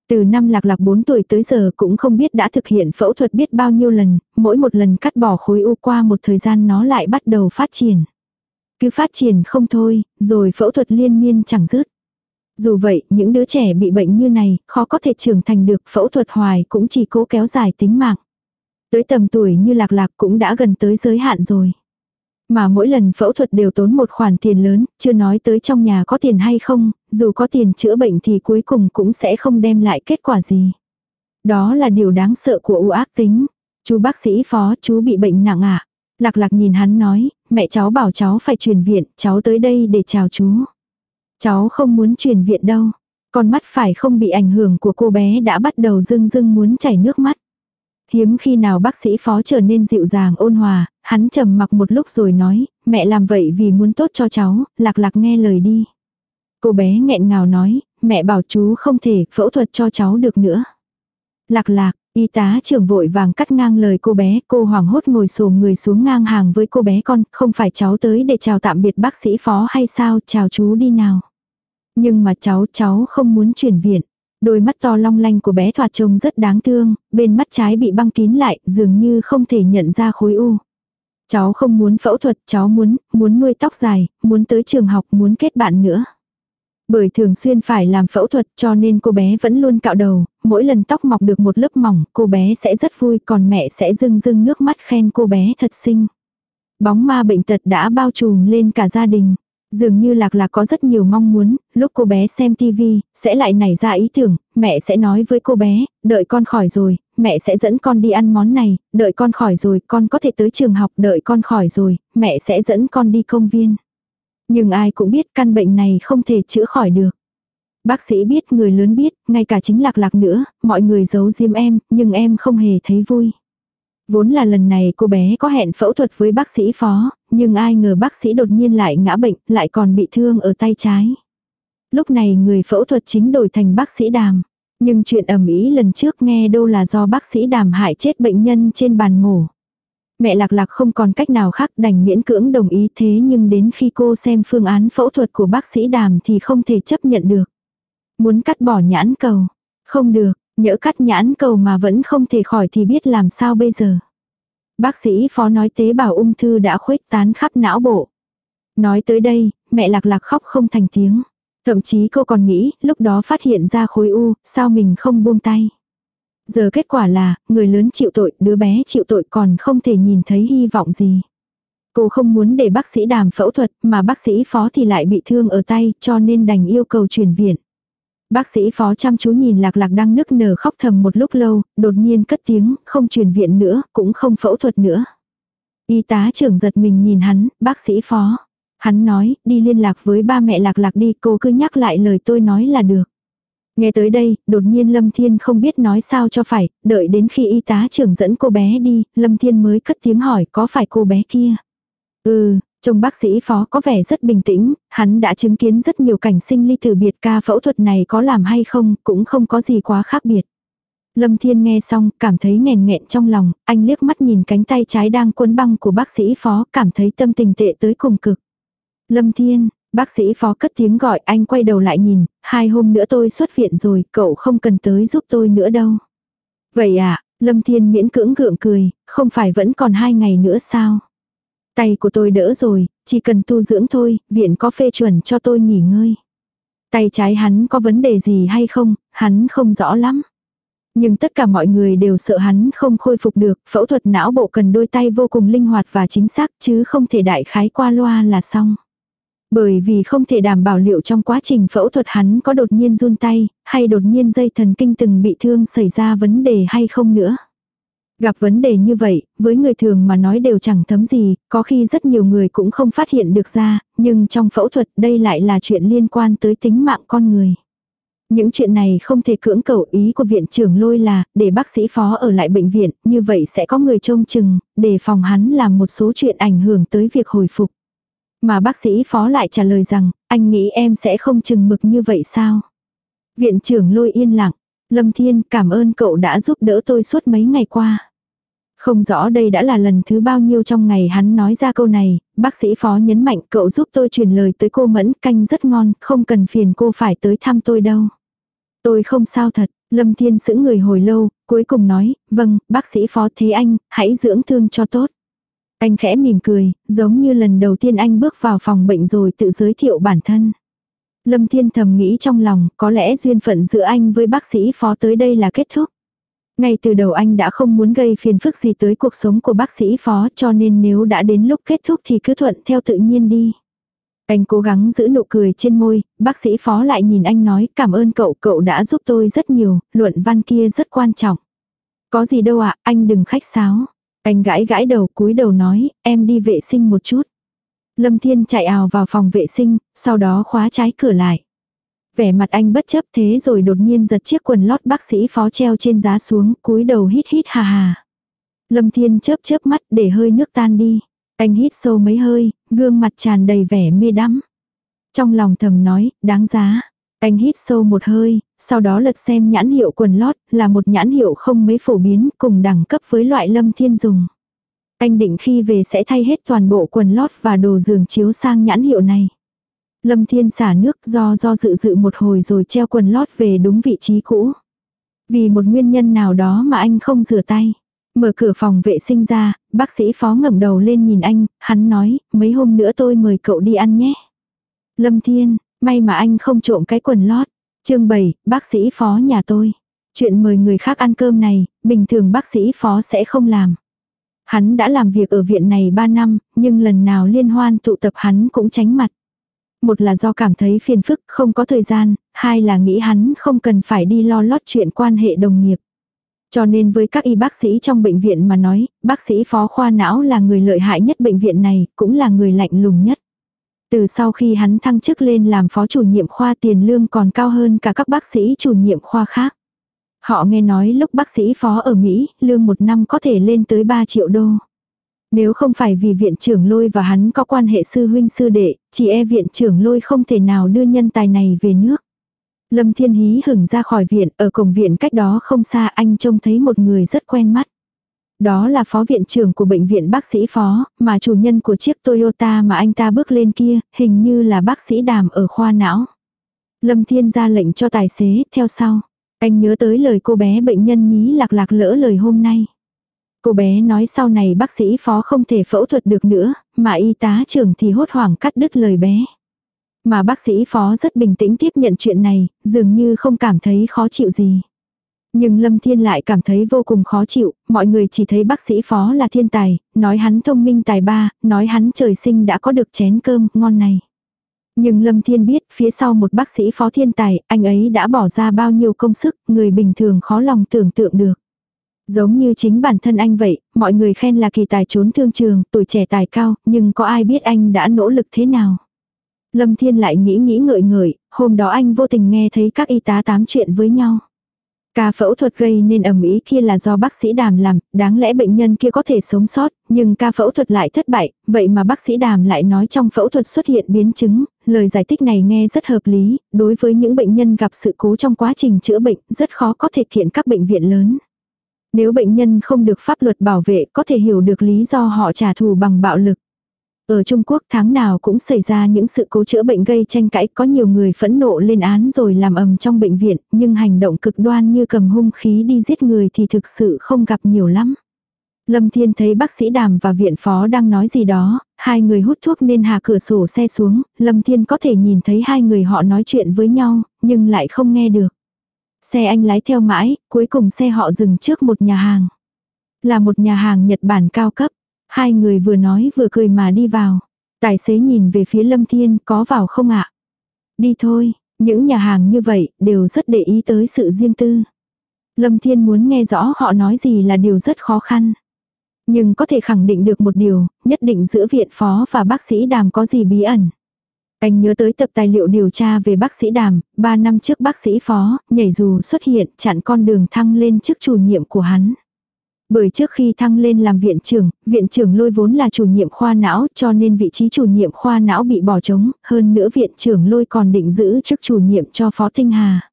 S1: Từ năm lạc lạc 4 tuổi tới giờ cũng không biết đã thực hiện phẫu thuật biết bao nhiêu lần, mỗi một lần cắt bỏ khối u qua một thời gian nó lại bắt đầu phát triển. Cứ phát triển không thôi, rồi phẫu thuật liên miên chẳng dứt. Dù vậy, những đứa trẻ bị bệnh như này, khó có thể trưởng thành được phẫu thuật hoài cũng chỉ cố kéo dài tính mạng. Tới tầm tuổi như lạc lạc cũng đã gần tới giới hạn rồi. Mà mỗi lần phẫu thuật đều tốn một khoản tiền lớn, chưa nói tới trong nhà có tiền hay không, dù có tiền chữa bệnh thì cuối cùng cũng sẽ không đem lại kết quả gì. Đó là điều đáng sợ của u ác tính. Chú bác sĩ phó, chú bị bệnh nặng ạ. À? Lạc lạc nhìn hắn nói, mẹ cháu bảo cháu phải truyền viện, cháu tới đây để chào chú. Cháu không muốn truyền viện đâu. Con mắt phải không bị ảnh hưởng của cô bé đã bắt đầu rưng rưng muốn chảy nước mắt. Hiếm khi nào bác sĩ phó trở nên dịu dàng ôn hòa, hắn trầm mặc một lúc rồi nói, mẹ làm vậy vì muốn tốt cho cháu, lạc lạc nghe lời đi. Cô bé nghẹn ngào nói, mẹ bảo chú không thể phẫu thuật cho cháu được nữa. Lạc lạc, y tá trưởng vội vàng cắt ngang lời cô bé, cô hoảng hốt ngồi xổm người xuống ngang hàng với cô bé con, không phải cháu tới để chào tạm biệt bác sĩ phó hay sao, chào chú đi nào. Nhưng mà cháu, cháu không muốn chuyển viện. Đôi mắt to long lanh của bé thoạt trông rất đáng thương, bên mắt trái bị băng kín lại, dường như không thể nhận ra khối u. Cháu không muốn phẫu thuật, cháu muốn, muốn nuôi tóc dài, muốn tới trường học, muốn kết bạn nữa. Bởi thường xuyên phải làm phẫu thuật cho nên cô bé vẫn luôn cạo đầu, mỗi lần tóc mọc được một lớp mỏng, cô bé sẽ rất vui còn mẹ sẽ rưng rưng nước mắt khen cô bé thật xinh. Bóng ma bệnh tật đã bao trùm lên cả gia đình. Dường như lạc lạc có rất nhiều mong muốn, lúc cô bé xem tivi, sẽ lại nảy ra ý tưởng, mẹ sẽ nói với cô bé, đợi con khỏi rồi, mẹ sẽ dẫn con đi ăn món này, đợi con khỏi rồi, con có thể tới trường học, đợi con khỏi rồi, mẹ sẽ dẫn con đi công viên. Nhưng ai cũng biết căn bệnh này không thể chữa khỏi được. Bác sĩ biết, người lớn biết, ngay cả chính lạc lạc nữa, mọi người giấu diêm em, nhưng em không hề thấy vui. Vốn là lần này cô bé có hẹn phẫu thuật với bác sĩ phó, nhưng ai ngờ bác sĩ đột nhiên lại ngã bệnh, lại còn bị thương ở tay trái. Lúc này người phẫu thuật chính đổi thành bác sĩ đàm. Nhưng chuyện ẩm ý lần trước nghe đâu là do bác sĩ đàm hại chết bệnh nhân trên bàn mổ. Mẹ lạc lạc không còn cách nào khác đành miễn cưỡng đồng ý thế nhưng đến khi cô xem phương án phẫu thuật của bác sĩ đàm thì không thể chấp nhận được. Muốn cắt bỏ nhãn cầu. Không được, nhỡ cắt nhãn cầu mà vẫn không thể khỏi thì biết làm sao bây giờ. Bác sĩ phó nói tế bào ung thư đã khuếch tán khắp não bộ. Nói tới đây, mẹ lạc lạc khóc không thành tiếng. Thậm chí cô còn nghĩ, lúc đó phát hiện ra khối u, sao mình không buông tay. Giờ kết quả là, người lớn chịu tội, đứa bé chịu tội còn không thể nhìn thấy hy vọng gì. Cô không muốn để bác sĩ đàm phẫu thuật, mà bác sĩ phó thì lại bị thương ở tay, cho nên đành yêu cầu chuyển viện. Bác sĩ phó chăm chú nhìn lạc lạc đang nức nở khóc thầm một lúc lâu, đột nhiên cất tiếng, không chuyển viện nữa, cũng không phẫu thuật nữa. Y tá trưởng giật mình nhìn hắn, bác sĩ phó. Hắn nói, đi liên lạc với ba mẹ lạc lạc đi, cô cứ nhắc lại lời tôi nói là được. Nghe tới đây, đột nhiên Lâm Thiên không biết nói sao cho phải, đợi đến khi y tá trưởng dẫn cô bé đi, Lâm Thiên mới cất tiếng hỏi có phải cô bé kia. Ừ, Trông bác sĩ phó có vẻ rất bình tĩnh, hắn đã chứng kiến rất nhiều cảnh sinh ly tử biệt ca phẫu thuật này có làm hay không, cũng không có gì quá khác biệt. Lâm Thiên nghe xong, cảm thấy nghèn nghẹn trong lòng, anh liếc mắt nhìn cánh tay trái đang cuốn băng của bác sĩ phó, cảm thấy tâm tình tệ tới cùng cực. Lâm Thiên, bác sĩ phó cất tiếng gọi anh quay đầu lại nhìn, hai hôm nữa tôi xuất viện rồi, cậu không cần tới giúp tôi nữa đâu. Vậy à, Lâm Thiên miễn cưỡng gượng cười, không phải vẫn còn hai ngày nữa sao? Tay của tôi đỡ rồi, chỉ cần tu dưỡng thôi, viện có phê chuẩn cho tôi nghỉ ngơi. Tay trái hắn có vấn đề gì hay không, hắn không rõ lắm. Nhưng tất cả mọi người đều sợ hắn không khôi phục được, phẫu thuật não bộ cần đôi tay vô cùng linh hoạt và chính xác chứ không thể đại khái qua loa là xong. Bởi vì không thể đảm bảo liệu trong quá trình phẫu thuật hắn có đột nhiên run tay, hay đột nhiên dây thần kinh từng bị thương xảy ra vấn đề hay không nữa. Gặp vấn đề như vậy, với người thường mà nói đều chẳng thấm gì, có khi rất nhiều người cũng không phát hiện được ra, nhưng trong phẫu thuật đây lại là chuyện liên quan tới tính mạng con người. Những chuyện này không thể cưỡng cầu ý của viện trưởng lôi là, để bác sĩ phó ở lại bệnh viện, như vậy sẽ có người trông chừng, để phòng hắn làm một số chuyện ảnh hưởng tới việc hồi phục. Mà bác sĩ phó lại trả lời rằng, anh nghĩ em sẽ không chừng mực như vậy sao? Viện trưởng lôi yên lặng, Lâm Thiên cảm ơn cậu đã giúp đỡ tôi suốt mấy ngày qua. Không rõ đây đã là lần thứ bao nhiêu trong ngày hắn nói ra câu này, bác sĩ phó nhấn mạnh cậu giúp tôi truyền lời tới cô Mẫn canh rất ngon, không cần phiền cô phải tới thăm tôi đâu. Tôi không sao thật, Lâm Thiên giữ người hồi lâu, cuối cùng nói, vâng, bác sĩ phó thế anh, hãy dưỡng thương cho tốt. Anh khẽ mỉm cười, giống như lần đầu tiên anh bước vào phòng bệnh rồi tự giới thiệu bản thân. Lâm Thiên thầm nghĩ trong lòng, có lẽ duyên phận giữa anh với bác sĩ phó tới đây là kết thúc. Ngay từ đầu anh đã không muốn gây phiền phức gì tới cuộc sống của bác sĩ phó cho nên nếu đã đến lúc kết thúc thì cứ thuận theo tự nhiên đi. Anh cố gắng giữ nụ cười trên môi, bác sĩ phó lại nhìn anh nói cảm ơn cậu, cậu đã giúp tôi rất nhiều, luận văn kia rất quan trọng. Có gì đâu ạ, anh đừng khách sáo. Anh gãi gãi đầu cúi đầu nói, em đi vệ sinh một chút. Lâm Thiên chạy ào vào phòng vệ sinh, sau đó khóa trái cửa lại. Vẻ mặt anh bất chấp thế rồi đột nhiên giật chiếc quần lót bác sĩ phó treo trên giá xuống, cúi đầu hít hít hà hà. Lâm Thiên chớp chớp mắt để hơi nước tan đi. Anh hít sâu mấy hơi, gương mặt tràn đầy vẻ mê đắm. Trong lòng thầm nói, đáng giá. Anh hít sâu một hơi, sau đó lật xem nhãn hiệu quần lót, là một nhãn hiệu không mấy phổ biến, cùng đẳng cấp với loại lâm thiên dùng. Anh định khi về sẽ thay hết toàn bộ quần lót và đồ giường chiếu sang nhãn hiệu này. Lâm Thiên xả nước do do dự dự một hồi rồi treo quần lót về đúng vị trí cũ. Vì một nguyên nhân nào đó mà anh không rửa tay. Mở cửa phòng vệ sinh ra, bác sĩ phó ngẩng đầu lên nhìn anh, hắn nói, mấy hôm nữa tôi mời cậu đi ăn nhé. Lâm Thiên, may mà anh không trộm cái quần lót chương 7, bác sĩ phó nhà tôi. Chuyện mời người khác ăn cơm này, bình thường bác sĩ phó sẽ không làm. Hắn đã làm việc ở viện này 3 năm, nhưng lần nào liên hoan tụ tập hắn cũng tránh mặt. Một là do cảm thấy phiền phức, không có thời gian, hai là nghĩ hắn không cần phải đi lo lót chuyện quan hệ đồng nghiệp. Cho nên với các y bác sĩ trong bệnh viện mà nói, bác sĩ phó khoa não là người lợi hại nhất bệnh viện này, cũng là người lạnh lùng nhất. Từ sau khi hắn thăng chức lên làm phó chủ nhiệm khoa tiền lương còn cao hơn cả các bác sĩ chủ nhiệm khoa khác. Họ nghe nói lúc bác sĩ phó ở Mỹ, lương một năm có thể lên tới 3 triệu đô. Nếu không phải vì viện trưởng lôi và hắn có quan hệ sư huynh sư đệ, chỉ e viện trưởng lôi không thể nào đưa nhân tài này về nước. Lâm Thiên Hí hửng ra khỏi viện, ở cổng viện cách đó không xa anh trông thấy một người rất quen mắt. Đó là phó viện trưởng của bệnh viện bác sĩ phó, mà chủ nhân của chiếc Toyota mà anh ta bước lên kia, hình như là bác sĩ đàm ở khoa não. Lâm Thiên ra lệnh cho tài xế, theo sau. Anh nhớ tới lời cô bé bệnh nhân nhí lạc lạc lỡ lời hôm nay. Cô bé nói sau này bác sĩ phó không thể phẫu thuật được nữa, mà y tá trưởng thì hốt hoảng cắt đứt lời bé. Mà bác sĩ phó rất bình tĩnh tiếp nhận chuyện này, dường như không cảm thấy khó chịu gì. Nhưng Lâm Thiên lại cảm thấy vô cùng khó chịu, mọi người chỉ thấy bác sĩ phó là thiên tài, nói hắn thông minh tài ba, nói hắn trời sinh đã có được chén cơm ngon này. Nhưng Lâm Thiên biết phía sau một bác sĩ phó thiên tài, anh ấy đã bỏ ra bao nhiêu công sức, người bình thường khó lòng tưởng tượng được. Giống như chính bản thân anh vậy, mọi người khen là kỳ tài trốn thương trường, tuổi trẻ tài cao, nhưng có ai biết anh đã nỗ lực thế nào. Lâm Thiên lại nghĩ nghĩ ngợi ngợi, hôm đó anh vô tình nghe thấy các y tá tám chuyện với nhau. Ca phẫu thuật gây nên ẩm ý kia là do bác sĩ đàm làm, đáng lẽ bệnh nhân kia có thể sống sót, nhưng ca phẫu thuật lại thất bại, vậy mà bác sĩ đàm lại nói trong phẫu thuật xuất hiện biến chứng, lời giải thích này nghe rất hợp lý, đối với những bệnh nhân gặp sự cố trong quá trình chữa bệnh, rất khó có thể kiện các bệnh viện lớn. Nếu bệnh nhân không được pháp luật bảo vệ có thể hiểu được lý do họ trả thù bằng bạo lực. Ở Trung Quốc tháng nào cũng xảy ra những sự cố chữa bệnh gây tranh cãi, có nhiều người phẫn nộ lên án rồi làm ầm trong bệnh viện, nhưng hành động cực đoan như cầm hung khí đi giết người thì thực sự không gặp nhiều lắm. Lâm Thiên thấy bác sĩ đàm và viện phó đang nói gì đó, hai người hút thuốc nên hạ cửa sổ xe xuống, Lâm Thiên có thể nhìn thấy hai người họ nói chuyện với nhau, nhưng lại không nghe được. Xe anh lái theo mãi, cuối cùng xe họ dừng trước một nhà hàng. Là một nhà hàng Nhật Bản cao cấp. Hai người vừa nói vừa cười mà đi vào. Tài xế nhìn về phía Lâm Thiên có vào không ạ? Đi thôi, những nhà hàng như vậy đều rất để ý tới sự riêng tư. Lâm Thiên muốn nghe rõ họ nói gì là điều rất khó khăn. Nhưng có thể khẳng định được một điều, nhất định giữa viện phó và bác sĩ đàm có gì bí ẩn. Anh nhớ tới tập tài liệu điều tra về bác sĩ đàm, 3 năm trước bác sĩ phó, nhảy dù xuất hiện chặn con đường thăng lên chức chủ nhiệm của hắn. Bởi trước khi thăng lên làm viện trưởng, viện trưởng lôi vốn là chủ nhiệm khoa não cho nên vị trí chủ nhiệm khoa não bị bỏ trống, hơn nữa viện trưởng lôi còn định giữ chức chủ nhiệm cho phó Tinh Hà.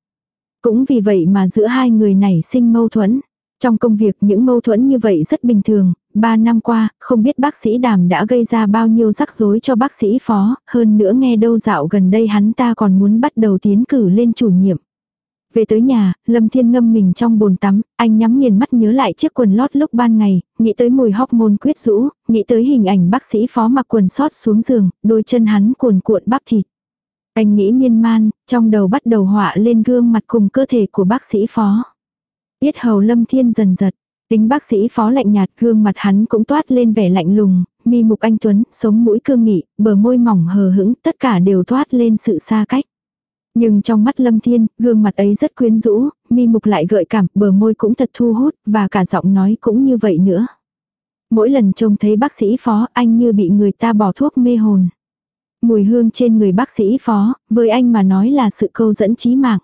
S1: Cũng vì vậy mà giữa hai người này sinh mâu thuẫn. Trong công việc những mâu thuẫn như vậy rất bình thường, ba năm qua, không biết bác sĩ đàm đã gây ra bao nhiêu rắc rối cho bác sĩ phó, hơn nữa nghe đâu dạo gần đây hắn ta còn muốn bắt đầu tiến cử lên chủ nhiệm. Về tới nhà, Lâm Thiên ngâm mình trong bồn tắm, anh nhắm nghiền mắt nhớ lại chiếc quần lót lúc ban ngày, nghĩ tới mùi hóc môn quyết rũ, nghĩ tới hình ảnh bác sĩ phó mặc quần sót xuống giường, đôi chân hắn cuồn cuộn bắp thịt. Anh nghĩ miên man, trong đầu bắt đầu họa lên gương mặt cùng cơ thể của bác sĩ phó. Tiết hầu Lâm Thiên dần giật, tính bác sĩ phó lạnh nhạt gương mặt hắn cũng toát lên vẻ lạnh lùng, mi mục anh Tuấn, sống mũi cương nghị, bờ môi mỏng hờ hững, tất cả đều toát lên sự xa cách. Nhưng trong mắt Lâm Thiên, gương mặt ấy rất quyến rũ, mi mục lại gợi cảm, bờ môi cũng thật thu hút, và cả giọng nói cũng như vậy nữa. Mỗi lần trông thấy bác sĩ phó, anh như bị người ta bỏ thuốc mê hồn. Mùi hương trên người bác sĩ phó, với anh mà nói là sự câu dẫn trí mạng.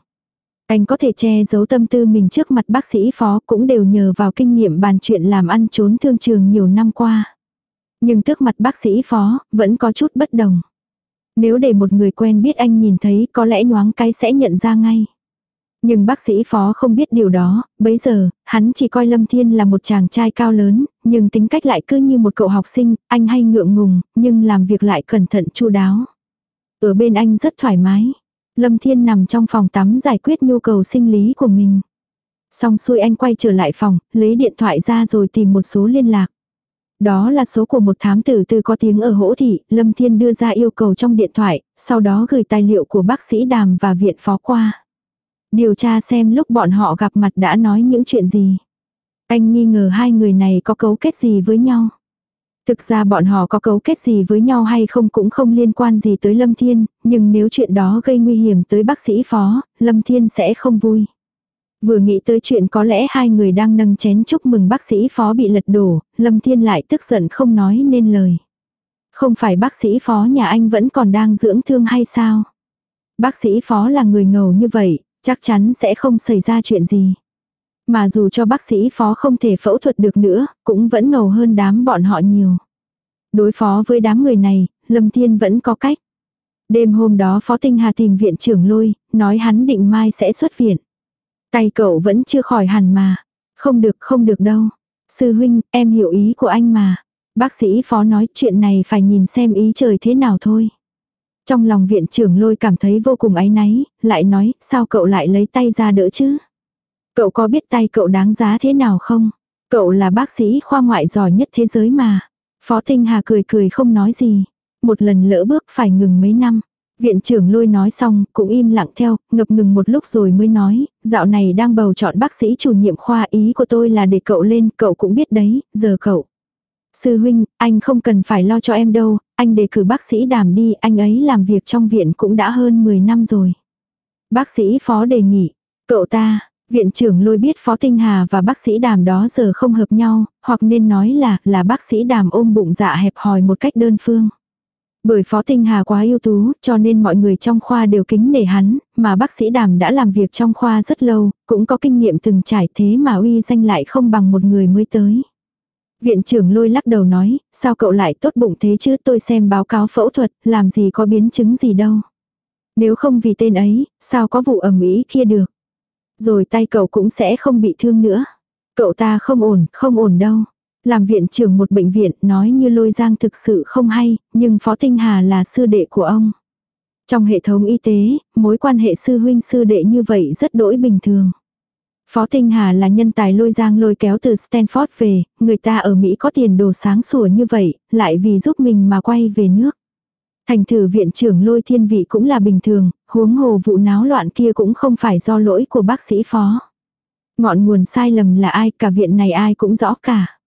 S1: Anh có thể che giấu tâm tư mình trước mặt bác sĩ phó cũng đều nhờ vào kinh nghiệm bàn chuyện làm ăn trốn thương trường nhiều năm qua. Nhưng trước mặt bác sĩ phó, vẫn có chút bất đồng. Nếu để một người quen biết anh nhìn thấy có lẽ nhoáng cái sẽ nhận ra ngay. Nhưng bác sĩ phó không biết điều đó, bấy giờ, hắn chỉ coi Lâm Thiên là một chàng trai cao lớn, nhưng tính cách lại cứ như một cậu học sinh, anh hay ngượng ngùng, nhưng làm việc lại cẩn thận chu đáo. Ở bên anh rất thoải mái. Lâm Thiên nằm trong phòng tắm giải quyết nhu cầu sinh lý của mình. Xong xuôi anh quay trở lại phòng, lấy điện thoại ra rồi tìm một số liên lạc. Đó là số của một thám tử từ có tiếng ở hỗ thị, Lâm Thiên đưa ra yêu cầu trong điện thoại, sau đó gửi tài liệu của bác sĩ đàm và viện phó qua. Điều tra xem lúc bọn họ gặp mặt đã nói những chuyện gì. Anh nghi ngờ hai người này có cấu kết gì với nhau. Thực ra bọn họ có cấu kết gì với nhau hay không cũng không liên quan gì tới Lâm Thiên, nhưng nếu chuyện đó gây nguy hiểm tới bác sĩ phó, Lâm Thiên sẽ không vui. Vừa nghĩ tới chuyện có lẽ hai người đang nâng chén chúc mừng bác sĩ phó bị lật đổ, Lâm Thiên lại tức giận không nói nên lời. Không phải bác sĩ phó nhà anh vẫn còn đang dưỡng thương hay sao? Bác sĩ phó là người ngầu như vậy, chắc chắn sẽ không xảy ra chuyện gì. Mà dù cho bác sĩ phó không thể phẫu thuật được nữa, cũng vẫn ngầu hơn đám bọn họ nhiều. Đối phó với đám người này, Lâm Thiên vẫn có cách. Đêm hôm đó Phó Tinh Hà tìm viện trưởng lôi, nói hắn định mai sẽ xuất viện. Tay cậu vẫn chưa khỏi hẳn mà. Không được không được đâu. Sư huynh, em hiểu ý của anh mà. Bác sĩ phó nói chuyện này phải nhìn xem ý trời thế nào thôi. Trong lòng viện trưởng lôi cảm thấy vô cùng áy náy, lại nói, sao cậu lại lấy tay ra đỡ chứ? Cậu có biết tay cậu đáng giá thế nào không? Cậu là bác sĩ khoa ngoại giỏi nhất thế giới mà. Phó Tinh Hà cười cười không nói gì. Một lần lỡ bước phải ngừng mấy năm. Viện trưởng lôi nói xong, cũng im lặng theo, ngập ngừng một lúc rồi mới nói, dạo này đang bầu chọn bác sĩ chủ nhiệm khoa ý của tôi là để cậu lên, cậu cũng biết đấy, giờ cậu. Sư huynh, anh không cần phải lo cho em đâu, anh đề cử bác sĩ đàm đi, anh ấy làm việc trong viện cũng đã hơn 10 năm rồi. Bác sĩ phó đề nghị, cậu ta, viện trưởng lôi biết phó tinh hà và bác sĩ đàm đó giờ không hợp nhau, hoặc nên nói là, là bác sĩ đàm ôm bụng dạ hẹp hòi một cách đơn phương. Bởi Phó Tinh Hà quá ưu tú, cho nên mọi người trong khoa đều kính nể hắn, mà bác sĩ Đàm đã làm việc trong khoa rất lâu, cũng có kinh nghiệm từng trải thế mà uy danh lại không bằng một người mới tới. Viện trưởng lôi lắc đầu nói, sao cậu lại tốt bụng thế chứ tôi xem báo cáo phẫu thuật, làm gì có biến chứng gì đâu. Nếu không vì tên ấy, sao có vụ ẩm ý kia được. Rồi tay cậu cũng sẽ không bị thương nữa. Cậu ta không ổn, không ổn đâu. Làm viện trưởng một bệnh viện nói như lôi giang thực sự không hay, nhưng Phó Tinh Hà là sư đệ của ông. Trong hệ thống y tế, mối quan hệ sư huynh sư đệ như vậy rất đỗi bình thường. Phó Tinh Hà là nhân tài lôi giang lôi kéo từ Stanford về, người ta ở Mỹ có tiền đồ sáng sủa như vậy, lại vì giúp mình mà quay về nước. Thành thử viện trưởng lôi thiên vị cũng là bình thường, huống hồ vụ náo loạn kia cũng không phải do lỗi của bác sĩ phó. Ngọn nguồn sai lầm là ai, cả viện này ai cũng rõ cả.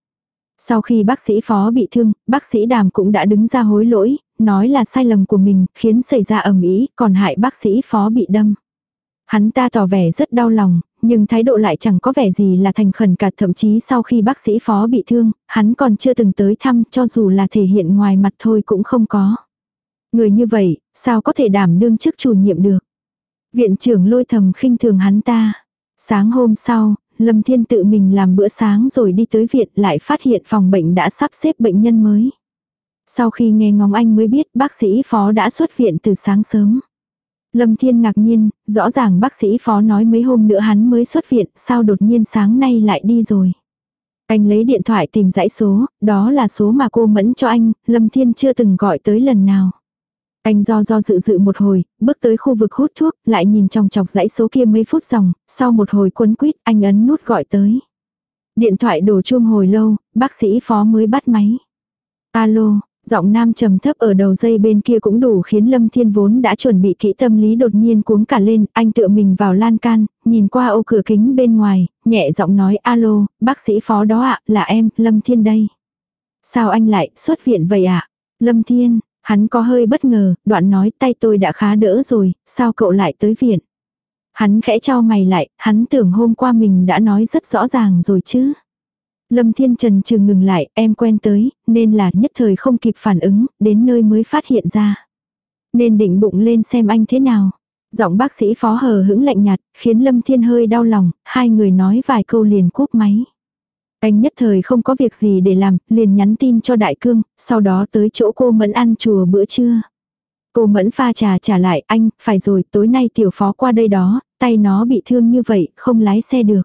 S1: Sau khi bác sĩ phó bị thương, bác sĩ đàm cũng đã đứng ra hối lỗi, nói là sai lầm của mình, khiến xảy ra ẩm ý, còn hại bác sĩ phó bị đâm. Hắn ta tỏ vẻ rất đau lòng, nhưng thái độ lại chẳng có vẻ gì là thành khẩn cả thậm chí sau khi bác sĩ phó bị thương, hắn còn chưa từng tới thăm cho dù là thể hiện ngoài mặt thôi cũng không có. Người như vậy, sao có thể đảm đương chức chủ nhiệm được. Viện trưởng lôi thầm khinh thường hắn ta. Sáng hôm sau, Lâm Thiên tự mình làm bữa sáng rồi đi tới viện lại phát hiện phòng bệnh đã sắp xếp bệnh nhân mới. Sau khi nghe ngóng anh mới biết bác sĩ phó đã xuất viện từ sáng sớm. Lâm Thiên ngạc nhiên, rõ ràng bác sĩ phó nói mấy hôm nữa hắn mới xuất viện, sao đột nhiên sáng nay lại đi rồi. Anh lấy điện thoại tìm dãy số, đó là số mà cô mẫn cho anh, Lâm Thiên chưa từng gọi tới lần nào. Anh do do dự dự một hồi, bước tới khu vực hút thuốc, lại nhìn trong chọc dãy số kia mấy phút dòng, sau một hồi cuốn quýt anh ấn nút gọi tới. Điện thoại đổ chuông hồi lâu, bác sĩ phó mới bắt máy. Alo, giọng nam trầm thấp ở đầu dây bên kia cũng đủ khiến Lâm Thiên vốn đã chuẩn bị kỹ tâm lý đột nhiên cuống cả lên, anh tựa mình vào lan can, nhìn qua ô cửa kính bên ngoài, nhẹ giọng nói alo, bác sĩ phó đó ạ, là em, Lâm Thiên đây. Sao anh lại xuất viện vậy ạ? Lâm Thiên, Hắn có hơi bất ngờ, đoạn nói tay tôi đã khá đỡ rồi, sao cậu lại tới viện? Hắn khẽ trao mày lại, hắn tưởng hôm qua mình đã nói rất rõ ràng rồi chứ. Lâm Thiên Trần Trường ngừng lại, em quen tới, nên là nhất thời không kịp phản ứng, đến nơi mới phát hiện ra. Nên định bụng lên xem anh thế nào. Giọng bác sĩ phó hờ hững lạnh nhạt, khiến Lâm Thiên hơi đau lòng, hai người nói vài câu liền cúp máy. Anh nhất thời không có việc gì để làm, liền nhắn tin cho Đại Cương, sau đó tới chỗ cô Mẫn ăn chùa bữa trưa. Cô Mẫn pha trà trả lại, anh, phải rồi, tối nay tiểu phó qua đây đó, tay nó bị thương như vậy, không lái xe được.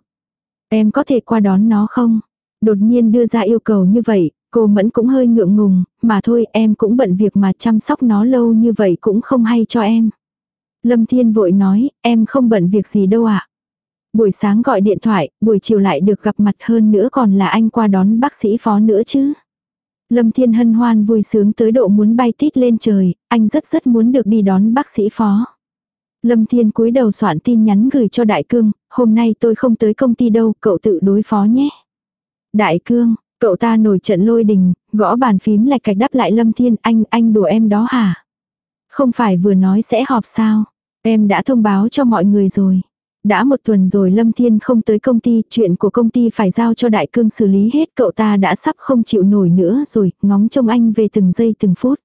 S1: Em có thể qua đón nó không? Đột nhiên đưa ra yêu cầu như vậy, cô Mẫn cũng hơi ngượng ngùng, mà thôi em cũng bận việc mà chăm sóc nó lâu như vậy cũng không hay cho em. Lâm Thiên vội nói, em không bận việc gì đâu ạ. Buổi sáng gọi điện thoại, buổi chiều lại được gặp mặt hơn nữa còn là anh qua đón bác sĩ phó nữa chứ. Lâm Thiên hân hoan vui sướng tới độ muốn bay tít lên trời, anh rất rất muốn được đi đón bác sĩ phó. Lâm Thiên cúi đầu soạn tin nhắn gửi cho Đại Cương, hôm nay tôi không tới công ty đâu, cậu tự đối phó nhé. Đại Cương, cậu ta nổi trận lôi đình, gõ bàn phím lạch cạch đáp lại Lâm Thiên, anh, anh đùa em đó hả? Không phải vừa nói sẽ họp sao? Em đã thông báo cho mọi người rồi. Đã một tuần rồi Lâm Thiên không tới công ty, chuyện của công ty phải giao cho đại cương xử lý hết, cậu ta đã sắp không chịu nổi nữa rồi, ngóng trông anh về từng giây từng phút.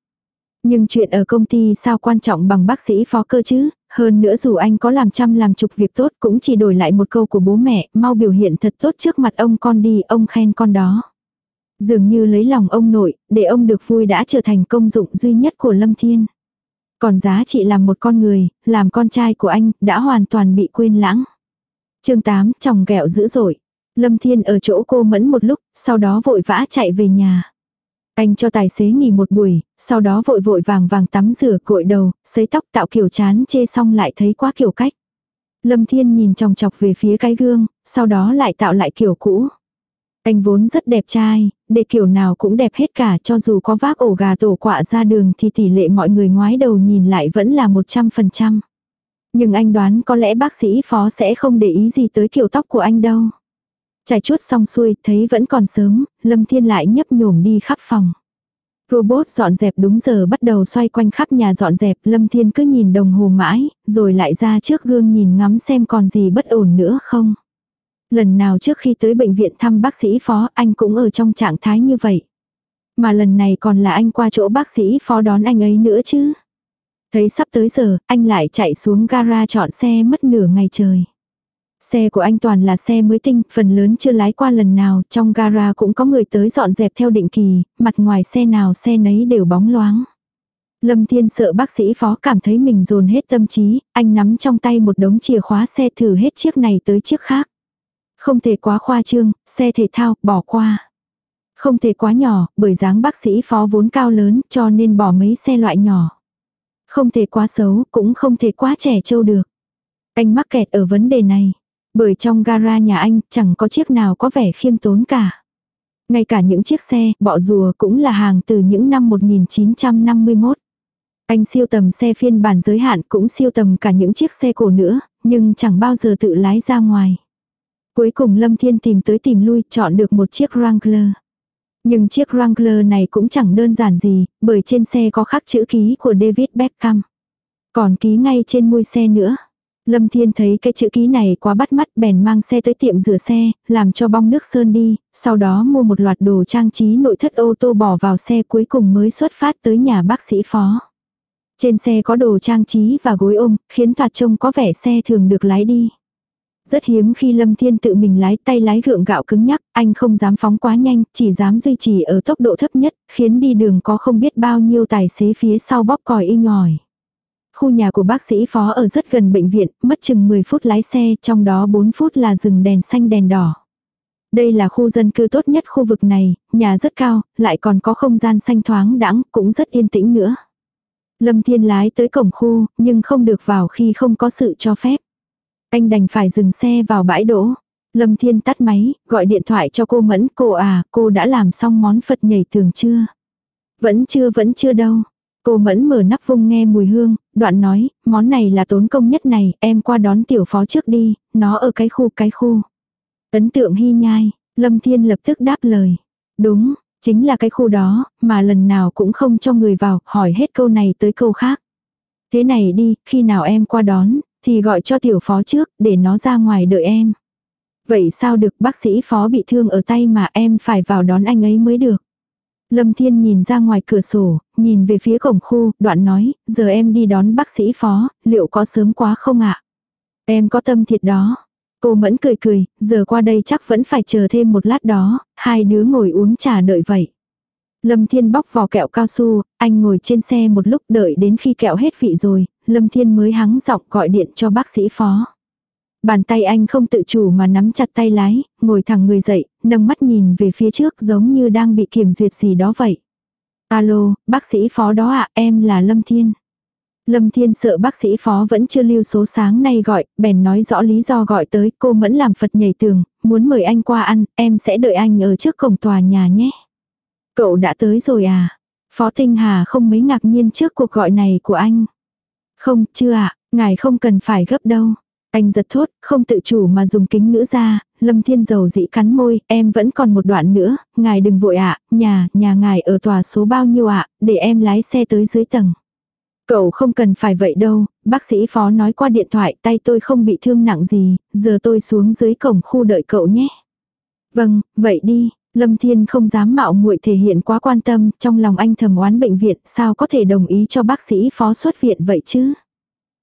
S1: Nhưng chuyện ở công ty sao quan trọng bằng bác sĩ phó cơ chứ, hơn nữa dù anh có làm trăm làm chục việc tốt cũng chỉ đổi lại một câu của bố mẹ, mau biểu hiện thật tốt trước mặt ông con đi, ông khen con đó. Dường như lấy lòng ông nội, để ông được vui đã trở thành công dụng duy nhất của Lâm Thiên. Còn giá trị làm một con người, làm con trai của anh, đã hoàn toàn bị quên lãng. chương 8, chồng kẹo dữ dội. Lâm Thiên ở chỗ cô mẫn một lúc, sau đó vội vã chạy về nhà. Anh cho tài xế nghỉ một buổi, sau đó vội vội vàng vàng tắm rửa cội đầu, sấy tóc tạo kiểu chán chê xong lại thấy quá kiểu cách. Lâm Thiên nhìn chòng chọc về phía cái gương, sau đó lại tạo lại kiểu cũ. Anh vốn rất đẹp trai, để kiểu nào cũng đẹp hết cả cho dù có vác ổ gà tổ quạ ra đường thì tỷ lệ mọi người ngoái đầu nhìn lại vẫn là 100%. Nhưng anh đoán có lẽ bác sĩ phó sẽ không để ý gì tới kiểu tóc của anh đâu. Trải chuốt xong xuôi, thấy vẫn còn sớm, Lâm Thiên lại nhấp nhổm đi khắp phòng. Robot dọn dẹp đúng giờ bắt đầu xoay quanh khắp nhà dọn dẹp, Lâm Thiên cứ nhìn đồng hồ mãi, rồi lại ra trước gương nhìn ngắm xem còn gì bất ổn nữa không. Lần nào trước khi tới bệnh viện thăm bác sĩ phó anh cũng ở trong trạng thái như vậy. Mà lần này còn là anh qua chỗ bác sĩ phó đón anh ấy nữa chứ. Thấy sắp tới giờ, anh lại chạy xuống gara chọn xe mất nửa ngày trời. Xe của anh toàn là xe mới tinh, phần lớn chưa lái qua lần nào, trong gara cũng có người tới dọn dẹp theo định kỳ, mặt ngoài xe nào xe nấy đều bóng loáng. Lâm Thiên sợ bác sĩ phó cảm thấy mình dồn hết tâm trí, anh nắm trong tay một đống chìa khóa xe thử hết chiếc này tới chiếc khác. Không thể quá khoa trương, xe thể thao, bỏ qua. Không thể quá nhỏ, bởi dáng bác sĩ phó vốn cao lớn cho nên bỏ mấy xe loại nhỏ. Không thể quá xấu, cũng không thể quá trẻ trâu được. Anh mắc kẹt ở vấn đề này. Bởi trong gara nhà anh chẳng có chiếc nào có vẻ khiêm tốn cả. Ngay cả những chiếc xe, bọ rùa cũng là hàng từ những năm 1951. Anh siêu tầm xe phiên bản giới hạn cũng siêu tầm cả những chiếc xe cổ nữa, nhưng chẳng bao giờ tự lái ra ngoài. Cuối cùng Lâm Thiên tìm tới tìm lui chọn được một chiếc Wrangler. Nhưng chiếc Wrangler này cũng chẳng đơn giản gì, bởi trên xe có khắc chữ ký của David Beckham. Còn ký ngay trên mui xe nữa. Lâm Thiên thấy cái chữ ký này quá bắt mắt bèn mang xe tới tiệm rửa xe, làm cho bong nước sơn đi, sau đó mua một loạt đồ trang trí nội thất ô tô bỏ vào xe cuối cùng mới xuất phát tới nhà bác sĩ phó. Trên xe có đồ trang trí và gối ôm, khiến thoạt trông có vẻ xe thường được lái đi. Rất hiếm khi Lâm Thiên tự mình lái tay lái gượng gạo cứng nhắc, anh không dám phóng quá nhanh, chỉ dám duy trì ở tốc độ thấp nhất, khiến đi đường có không biết bao nhiêu tài xế phía sau bóp còi inh ỏi. Khu nhà của bác sĩ phó ở rất gần bệnh viện, mất chừng 10 phút lái xe, trong đó 4 phút là dừng đèn xanh đèn đỏ. Đây là khu dân cư tốt nhất khu vực này, nhà rất cao, lại còn có không gian xanh thoáng đãng cũng rất yên tĩnh nữa. Lâm Thiên lái tới cổng khu, nhưng không được vào khi không có sự cho phép. Anh đành phải dừng xe vào bãi đỗ. Lâm Thiên tắt máy, gọi điện thoại cho cô Mẫn. Cô à, cô đã làm xong món Phật nhảy tường chưa? Vẫn chưa vẫn chưa đâu. Cô Mẫn mở nắp vung nghe mùi hương, đoạn nói, món này là tốn công nhất này, em qua đón tiểu phó trước đi, nó ở cái khu cái khu. Ấn tượng hy nhai, Lâm Thiên lập tức đáp lời. Đúng, chính là cái khu đó, mà lần nào cũng không cho người vào, hỏi hết câu này tới câu khác. Thế này đi, khi nào em qua đón, thì gọi cho tiểu phó trước, để nó ra ngoài đợi em. Vậy sao được bác sĩ phó bị thương ở tay mà em phải vào đón anh ấy mới được. Lâm Thiên nhìn ra ngoài cửa sổ, nhìn về phía cổng khu, đoạn nói, giờ em đi đón bác sĩ phó, liệu có sớm quá không ạ? Em có tâm thiệt đó. Cô Mẫn cười cười, giờ qua đây chắc vẫn phải chờ thêm một lát đó, hai đứa ngồi uống trà đợi vậy. Lâm Thiên bóc vỏ kẹo cao su, anh ngồi trên xe một lúc đợi đến khi kẹo hết vị rồi, Lâm Thiên mới hắng giọng gọi điện cho bác sĩ phó. Bàn tay anh không tự chủ mà nắm chặt tay lái, ngồi thẳng người dậy, nâng mắt nhìn về phía trước giống như đang bị kiểm duyệt gì đó vậy. Alo, bác sĩ phó đó ạ, em là Lâm Thiên. Lâm Thiên sợ bác sĩ phó vẫn chưa lưu số sáng nay gọi, bèn nói rõ lý do gọi tới, cô mẫn làm Phật nhảy tường, muốn mời anh qua ăn, em sẽ đợi anh ở trước cổng tòa nhà nhé. Cậu đã tới rồi à? Phó Tinh Hà không mấy ngạc nhiên trước cuộc gọi này của anh. Không, chưa ạ, ngài không cần phải gấp đâu. Anh giật thốt, không tự chủ mà dùng kính ngữ ra, Lâm Thiên Dầu dĩ cắn môi, em vẫn còn một đoạn nữa, ngài đừng vội ạ, nhà, nhà ngài ở tòa số bao nhiêu ạ, để em lái xe tới dưới tầng. Cậu không cần phải vậy đâu, bác sĩ phó nói qua điện thoại tay tôi không bị thương nặng gì, giờ tôi xuống dưới cổng khu đợi cậu nhé. Vâng, vậy đi, Lâm Thiên không dám mạo muội thể hiện quá quan tâm, trong lòng anh thầm oán bệnh viện, sao có thể đồng ý cho bác sĩ phó xuất viện vậy chứ?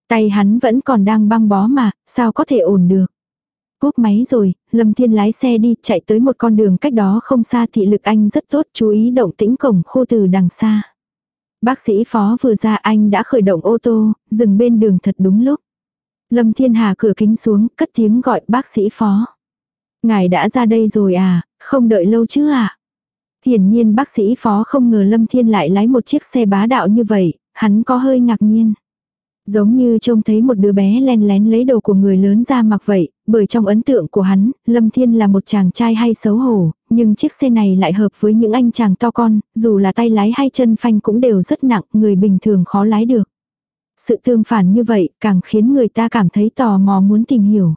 S1: Tay hắn vẫn còn đang băng bó mà, sao có thể ổn được? Cúp máy rồi, Lâm Thiên lái xe đi, chạy tới một con đường cách đó không xa thị lực anh rất tốt, chú ý động tĩnh cổng khu từ đằng xa. Bác sĩ phó vừa ra anh đã khởi động ô tô, dừng bên đường thật đúng lúc. Lâm Thiên Hà cửa kính xuống, cất tiếng gọi bác sĩ phó. Ngài đã ra đây rồi à, không đợi lâu chứ à? Hiển nhiên bác sĩ phó không ngờ Lâm Thiên lại lái một chiếc xe bá đạo như vậy, hắn có hơi ngạc nhiên. Giống như trông thấy một đứa bé len lén lấy đồ của người lớn ra mặc vậy, bởi trong ấn tượng của hắn, Lâm Thiên là một chàng trai hay xấu hổ, nhưng chiếc xe này lại hợp với những anh chàng to con, dù là tay lái hay chân phanh cũng đều rất nặng, người bình thường khó lái được. Sự tương phản như vậy càng khiến người ta cảm thấy tò mò muốn tìm hiểu.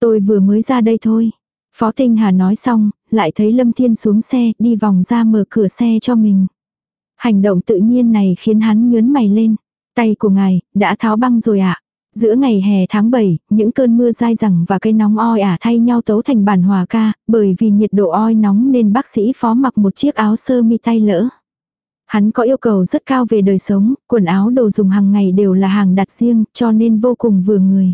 S1: Tôi vừa mới ra đây thôi. Phó Tinh Hà nói xong, lại thấy Lâm Thiên xuống xe, đi vòng ra mở cửa xe cho mình. Hành động tự nhiên này khiến hắn nhớn mày lên. Tay của ngài, đã tháo băng rồi ạ. À? Giữa ngày hè tháng 7, những cơn mưa dai dẳng và cây nóng oi ả thay nhau tấu thành bản hòa ca, bởi vì nhiệt độ oi nóng nên bác sĩ phó mặc một chiếc áo sơ mi tay lỡ. Hắn có yêu cầu rất cao về đời sống, quần áo đồ dùng hàng ngày đều là hàng đặt riêng, cho nên vô cùng vừa người.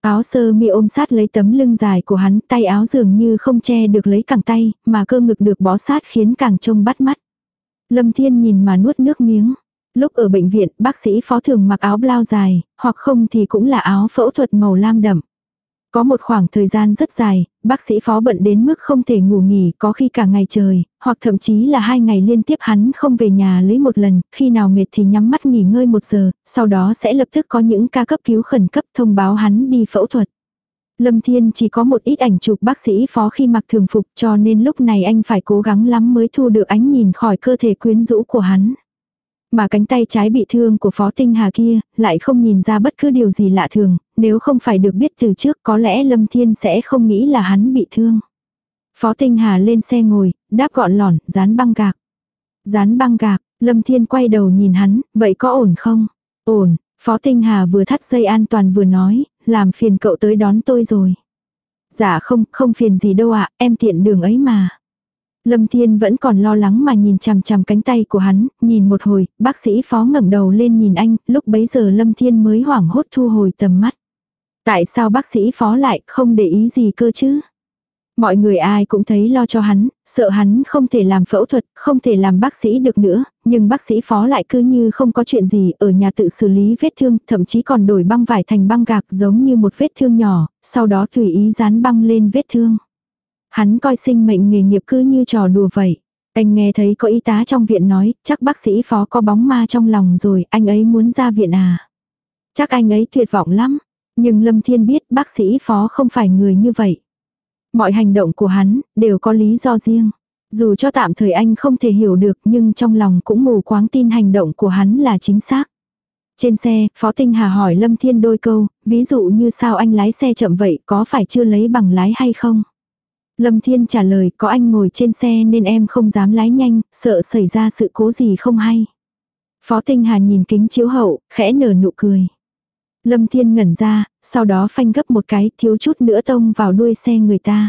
S1: Áo sơ mi ôm sát lấy tấm lưng dài của hắn, tay áo dường như không che được lấy cẳng tay, mà cơ ngực được bó sát khiến càng trông bắt mắt. Lâm Thiên nhìn mà nuốt nước miếng. Lúc ở bệnh viện, bác sĩ phó thường mặc áo blau dài, hoặc không thì cũng là áo phẫu thuật màu lam đậm. Có một khoảng thời gian rất dài, bác sĩ phó bận đến mức không thể ngủ nghỉ, có khi cả ngày trời, hoặc thậm chí là hai ngày liên tiếp hắn không về nhà lấy một lần, khi nào mệt thì nhắm mắt nghỉ ngơi một giờ, sau đó sẽ lập tức có những ca cấp cứu khẩn cấp thông báo hắn đi phẫu thuật. Lâm Thiên chỉ có một ít ảnh chụp bác sĩ phó khi mặc thường phục cho nên lúc này anh phải cố gắng lắm mới thu được ánh nhìn khỏi cơ thể quyến rũ của hắn. Mà cánh tay trái bị thương của Phó Tinh Hà kia, lại không nhìn ra bất cứ điều gì lạ thường, nếu không phải được biết từ trước có lẽ Lâm Thiên sẽ không nghĩ là hắn bị thương. Phó Tinh Hà lên xe ngồi, đáp gọn lỏn, dán băng gạc. Dán băng gạc, Lâm Thiên quay đầu nhìn hắn, vậy có ổn không? Ổn, Phó Tinh Hà vừa thắt dây an toàn vừa nói, làm phiền cậu tới đón tôi rồi. Dạ không, không phiền gì đâu ạ, em tiện đường ấy mà. Lâm Thiên vẫn còn lo lắng mà nhìn chằm chằm cánh tay của hắn, nhìn một hồi, bác sĩ phó ngẩng đầu lên nhìn anh, lúc bấy giờ Lâm Thiên mới hoảng hốt thu hồi tầm mắt. Tại sao bác sĩ phó lại không để ý gì cơ chứ? Mọi người ai cũng thấy lo cho hắn, sợ hắn không thể làm phẫu thuật, không thể làm bác sĩ được nữa, nhưng bác sĩ phó lại cứ như không có chuyện gì ở nhà tự xử lý vết thương, thậm chí còn đổi băng vải thành băng gạc giống như một vết thương nhỏ, sau đó tùy ý dán băng lên vết thương. Hắn coi sinh mệnh nghề nghiệp cứ như trò đùa vậy. Anh nghe thấy có y tá trong viện nói, chắc bác sĩ phó có bóng ma trong lòng rồi, anh ấy muốn ra viện à. Chắc anh ấy tuyệt vọng lắm. Nhưng Lâm Thiên biết bác sĩ phó không phải người như vậy. Mọi hành động của hắn đều có lý do riêng. Dù cho tạm thời anh không thể hiểu được nhưng trong lòng cũng mù quáng tin hành động của hắn là chính xác. Trên xe, Phó Tinh Hà hỏi Lâm Thiên đôi câu, ví dụ như sao anh lái xe chậm vậy có phải chưa lấy bằng lái hay không? Lâm Thiên trả lời có anh ngồi trên xe nên em không dám lái nhanh, sợ xảy ra sự cố gì không hay. Phó Tinh Hà nhìn kính chiếu hậu, khẽ nở nụ cười. Lâm Thiên ngẩn ra, sau đó phanh gấp một cái thiếu chút nữa tông vào đuôi xe người ta.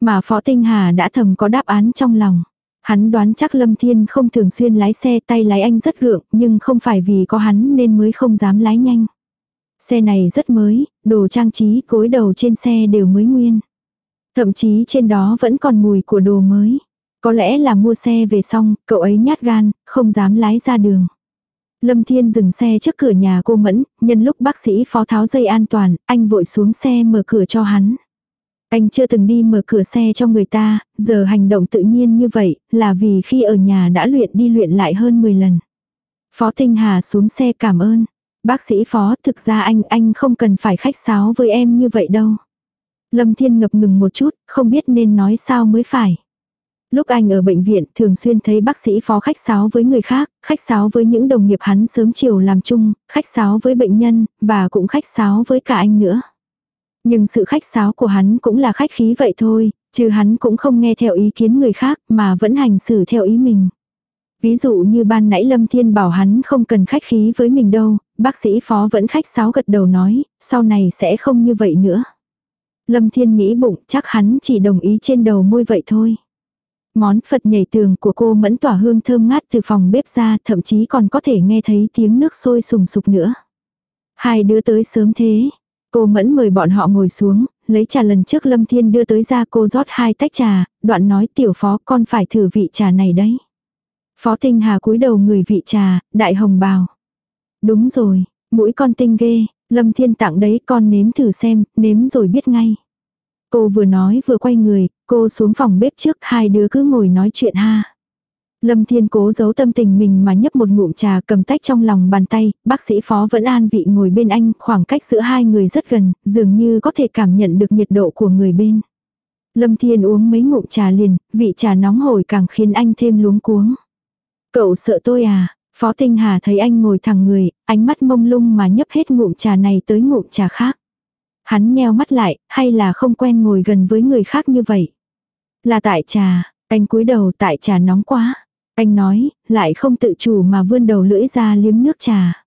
S1: Mà Phó Tinh Hà đã thầm có đáp án trong lòng. Hắn đoán chắc Lâm Thiên không thường xuyên lái xe tay lái anh rất gượng nhưng không phải vì có hắn nên mới không dám lái nhanh. Xe này rất mới, đồ trang trí cối đầu trên xe đều mới nguyên. Thậm chí trên đó vẫn còn mùi của đồ mới. Có lẽ là mua xe về xong, cậu ấy nhát gan, không dám lái ra đường. Lâm Thiên dừng xe trước cửa nhà cô Mẫn, nhân lúc bác sĩ phó tháo dây an toàn, anh vội xuống xe mở cửa cho hắn. Anh chưa từng đi mở cửa xe cho người ta, giờ hành động tự nhiên như vậy, là vì khi ở nhà đã luyện đi luyện lại hơn 10 lần. Phó Tinh Hà xuống xe cảm ơn. Bác sĩ phó thực ra anh, anh không cần phải khách sáo với em như vậy đâu. Lâm Thiên ngập ngừng một chút, không biết nên nói sao mới phải. Lúc anh ở bệnh viện thường xuyên thấy bác sĩ phó khách sáo với người khác, khách sáo với những đồng nghiệp hắn sớm chiều làm chung, khách sáo với bệnh nhân, và cũng khách sáo với cả anh nữa. Nhưng sự khách sáo của hắn cũng là khách khí vậy thôi, chứ hắn cũng không nghe theo ý kiến người khác mà vẫn hành xử theo ý mình. Ví dụ như ban nãy Lâm Thiên bảo hắn không cần khách khí với mình đâu, bác sĩ phó vẫn khách sáo gật đầu nói, sau này sẽ không như vậy nữa. Lâm Thiên nghĩ bụng chắc hắn chỉ đồng ý trên đầu môi vậy thôi. Món Phật nhảy tường của cô mẫn tỏa hương thơm ngát từ phòng bếp ra thậm chí còn có thể nghe thấy tiếng nước sôi sùng sục nữa. Hai đứa tới sớm thế. Cô mẫn mời bọn họ ngồi xuống, lấy trà lần trước Lâm Thiên đưa tới ra cô rót hai tách trà, đoạn nói tiểu phó con phải thử vị trà này đấy. Phó Tinh Hà cúi đầu người vị trà, đại hồng bào. Đúng rồi, mũi con tinh ghê, Lâm Thiên tặng đấy con nếm thử xem, nếm rồi biết ngay. Cô vừa nói vừa quay người, cô xuống phòng bếp trước hai đứa cứ ngồi nói chuyện ha. Lâm Thiên cố giấu tâm tình mình mà nhấp một ngụm trà cầm tách trong lòng bàn tay, bác sĩ phó vẫn an vị ngồi bên anh, khoảng cách giữa hai người rất gần, dường như có thể cảm nhận được nhiệt độ của người bên. Lâm Thiên uống mấy ngụm trà liền, vị trà nóng hổi càng khiến anh thêm luống cuống. Cậu sợ tôi à? Phó Tinh Hà thấy anh ngồi thẳng người, ánh mắt mông lung mà nhấp hết ngụm trà này tới ngụm trà khác. Hắn nheo mắt lại, hay là không quen ngồi gần với người khác như vậy? Là tại trà, anh cúi đầu tại trà nóng quá. Anh nói, lại không tự chủ mà vươn đầu lưỡi ra liếm nước trà.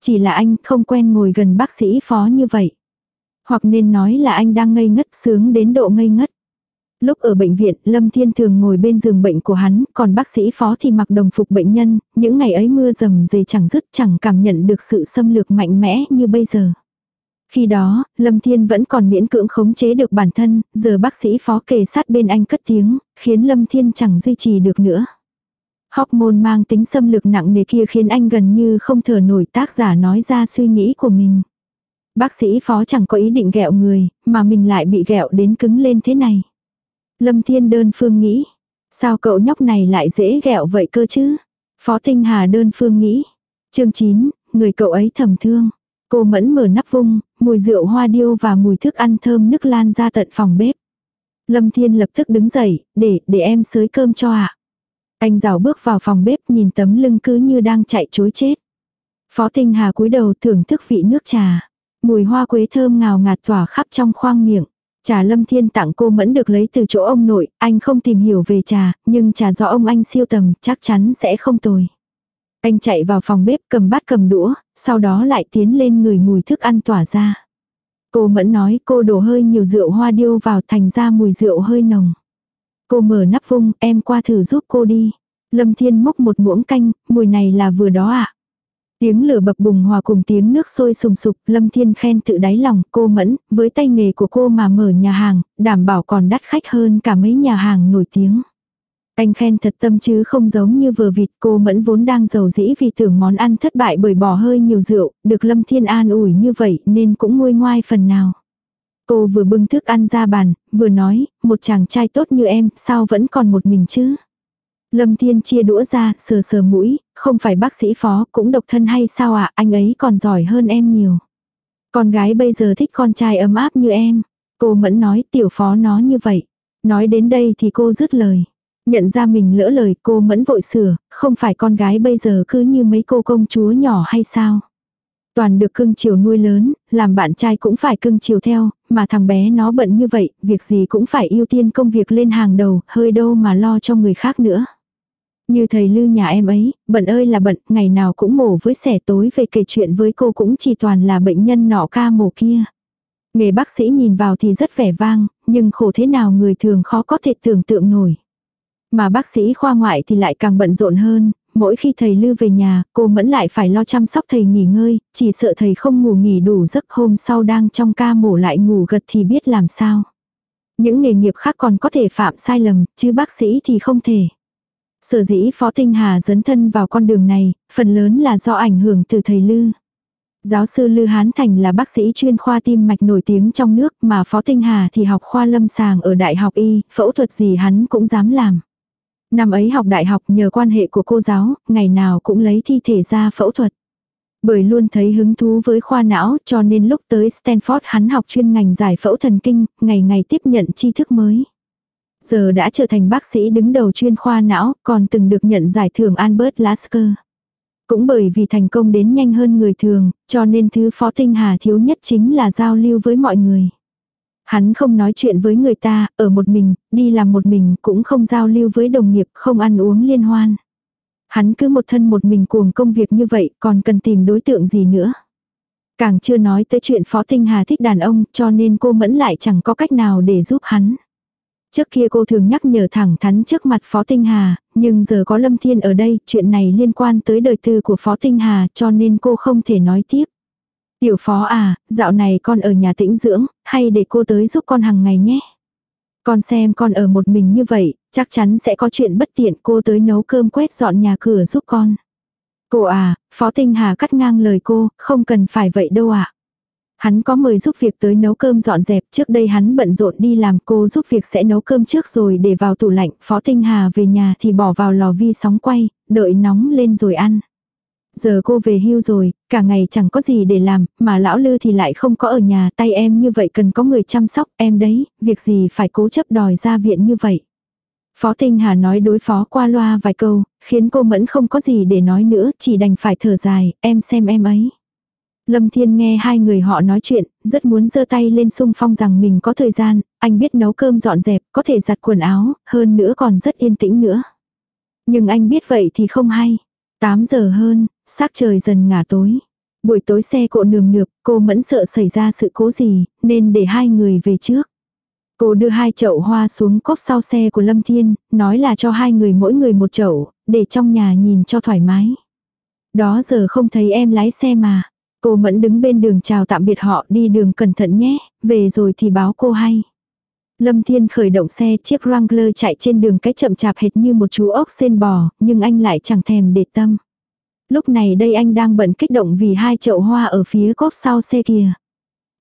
S1: Chỉ là anh không quen ngồi gần bác sĩ phó như vậy. Hoặc nên nói là anh đang ngây ngất sướng đến độ ngây ngất. Lúc ở bệnh viện, Lâm Thiên thường ngồi bên giường bệnh của hắn, còn bác sĩ phó thì mặc đồng phục bệnh nhân, những ngày ấy mưa rầm dề chẳng dứt chẳng cảm nhận được sự xâm lược mạnh mẽ như bây giờ. Khi đó, Lâm Thiên vẫn còn miễn cưỡng khống chế được bản thân, giờ bác sĩ phó kề sát bên anh cất tiếng, khiến Lâm Thiên chẳng duy trì được nữa. Hormone mang tính xâm lược nặng nề kia khiến anh gần như không thở nổi tác giả nói ra suy nghĩ của mình. Bác sĩ phó chẳng có ý định ghẹo người, mà mình lại bị ghẹo đến cứng lên thế này. Lâm Thiên đơn phương nghĩ, sao cậu nhóc này lại dễ ghẹo vậy cơ chứ? Phó Tinh Hà đơn phương nghĩ. Chương 9, người cậu ấy thầm thương. Cô mẫn mở nắp vung, mùi rượu hoa điêu và mùi thức ăn thơm nức lan ra tận phòng bếp. Lâm Thiên lập tức đứng dậy, để, để em sới cơm cho ạ. Anh rào bước vào phòng bếp nhìn tấm lưng cứ như đang chạy chối chết. Phó Tinh Hà cúi đầu thưởng thức vị nước trà. Mùi hoa quế thơm ngào ngạt tỏa khắp trong khoang miệng. Trà lâm thiên tặng cô mẫn được lấy từ chỗ ông nội, anh không tìm hiểu về trà, nhưng trà do ông anh siêu tầm, chắc chắn sẽ không tồi. Anh chạy vào phòng bếp cầm bát cầm đũa, sau đó lại tiến lên người mùi thức ăn tỏa ra. Cô mẫn nói cô đổ hơi nhiều rượu hoa điêu vào thành ra mùi rượu hơi nồng. Cô mở nắp vung, em qua thử giúp cô đi. Lâm Thiên mốc một muỗng canh, mùi này là vừa đó ạ. À? Tiếng lửa bập bùng hòa cùng tiếng nước sôi sùng sục, Lâm Thiên khen tự đáy lòng, cô mẫn, với tay nghề của cô mà mở nhà hàng, đảm bảo còn đắt khách hơn cả mấy nhà hàng nổi tiếng. Anh khen thật tâm chứ không giống như vừa vịt cô mẫn vốn đang giàu dĩ vì tưởng món ăn thất bại bởi bỏ hơi nhiều rượu, được Lâm Thiên an ủi như vậy nên cũng nguôi ngoai phần nào. Cô vừa bưng thức ăn ra bàn, vừa nói, một chàng trai tốt như em, sao vẫn còn một mình chứ? Lâm Thiên chia đũa ra, sờ sờ mũi, không phải bác sĩ phó, cũng độc thân hay sao ạ, à? anh ấy còn giỏi hơn em nhiều. Con gái bây giờ thích con trai ấm áp như em. Cô mẫn nói tiểu phó nó như vậy. Nói đến đây thì cô dứt lời. Nhận ra mình lỡ lời cô mẫn vội sửa, không phải con gái bây giờ cứ như mấy cô công chúa nhỏ hay sao. Toàn được cưng chiều nuôi lớn, làm bạn trai cũng phải cưng chiều theo, mà thằng bé nó bận như vậy, việc gì cũng phải ưu tiên công việc lên hàng đầu, hơi đâu mà lo cho người khác nữa. Như thầy lư nhà em ấy, bận ơi là bận, ngày nào cũng mổ với sẻ tối về kể chuyện với cô cũng chỉ toàn là bệnh nhân nọ ca mổ kia. Nghề bác sĩ nhìn vào thì rất vẻ vang, nhưng khổ thế nào người thường khó có thể tưởng tượng nổi. Mà bác sĩ khoa ngoại thì lại càng bận rộn hơn, mỗi khi thầy Lư về nhà, cô Mẫn lại phải lo chăm sóc thầy nghỉ ngơi, chỉ sợ thầy không ngủ nghỉ đủ giấc hôm sau đang trong ca mổ lại ngủ gật thì biết làm sao. Những nghề nghiệp khác còn có thể phạm sai lầm, chứ bác sĩ thì không thể. Sở dĩ Phó Tinh Hà dấn thân vào con đường này, phần lớn là do ảnh hưởng từ thầy Lư. Giáo sư Lư Hán Thành là bác sĩ chuyên khoa tim mạch nổi tiếng trong nước mà Phó Tinh Hà thì học khoa lâm sàng ở Đại học Y, phẫu thuật gì hắn cũng dám làm. Năm ấy học đại học nhờ quan hệ của cô giáo, ngày nào cũng lấy thi thể ra phẫu thuật. Bởi luôn thấy hứng thú với khoa não cho nên lúc tới Stanford hắn học chuyên ngành giải phẫu thần kinh, ngày ngày tiếp nhận tri thức mới. Giờ đã trở thành bác sĩ đứng đầu chuyên khoa não, còn từng được nhận giải thưởng Albert Lasker. Cũng bởi vì thành công đến nhanh hơn người thường, cho nên thứ Phó Tinh Hà thiếu nhất chính là giao lưu với mọi người. Hắn không nói chuyện với người ta, ở một mình, đi làm một mình, cũng không giao lưu với đồng nghiệp, không ăn uống liên hoan. Hắn cứ một thân một mình cuồng công việc như vậy, còn cần tìm đối tượng gì nữa. Càng chưa nói tới chuyện Phó Tinh Hà thích đàn ông, cho nên cô mẫn lại chẳng có cách nào để giúp hắn. Trước kia cô thường nhắc nhở thẳng thắn trước mặt Phó Tinh Hà, nhưng giờ có Lâm Thiên ở đây, chuyện này liên quan tới đời tư của Phó Tinh Hà cho nên cô không thể nói tiếp. Tiểu phó à, dạo này con ở nhà tĩnh dưỡng, hay để cô tới giúp con hàng ngày nhé. Con xem con ở một mình như vậy, chắc chắn sẽ có chuyện bất tiện cô tới nấu cơm quét dọn nhà cửa giúp con. Cô à, Phó Tinh Hà cắt ngang lời cô, không cần phải vậy đâu ạ. À. Hắn có mời giúp việc tới nấu cơm dọn dẹp, trước đây hắn bận rộn đi làm cô giúp việc sẽ nấu cơm trước rồi để vào tủ lạnh, Phó Tinh Hà về nhà thì bỏ vào lò vi sóng quay, đợi nóng lên rồi ăn. Giờ cô về hưu rồi, cả ngày chẳng có gì để làm, mà lão lư thì lại không có ở nhà, tay em như vậy cần có người chăm sóc, em đấy, việc gì phải cố chấp đòi ra viện như vậy. Phó Tinh Hà nói đối phó qua loa vài câu, khiến cô Mẫn không có gì để nói nữa, chỉ đành phải thở dài, em xem em ấy. Lâm Thiên nghe hai người họ nói chuyện, rất muốn giơ tay lên sung phong rằng mình có thời gian, anh biết nấu cơm dọn dẹp, có thể giặt quần áo, hơn nữa còn rất yên tĩnh nữa. Nhưng anh biết vậy thì không hay. 8 giờ hơn, sắc trời dần ngả tối. Buổi tối xe cộ nườm nượp, cô mẫn sợ xảy ra sự cố gì, nên để hai người về trước. Cô đưa hai chậu hoa xuống cốp sau xe của Lâm Thiên, nói là cho hai người mỗi người một chậu, để trong nhà nhìn cho thoải mái. Đó giờ không thấy em lái xe mà. Cô Mẫn đứng bên đường chào tạm biệt họ đi đường cẩn thận nhé, về rồi thì báo cô hay. Lâm Thiên khởi động xe chiếc Wrangler chạy trên đường cái chậm chạp hệt như một chú ốc sen bò, nhưng anh lại chẳng thèm để tâm. Lúc này đây anh đang bận kích động vì hai chậu hoa ở phía cốp sau xe kia.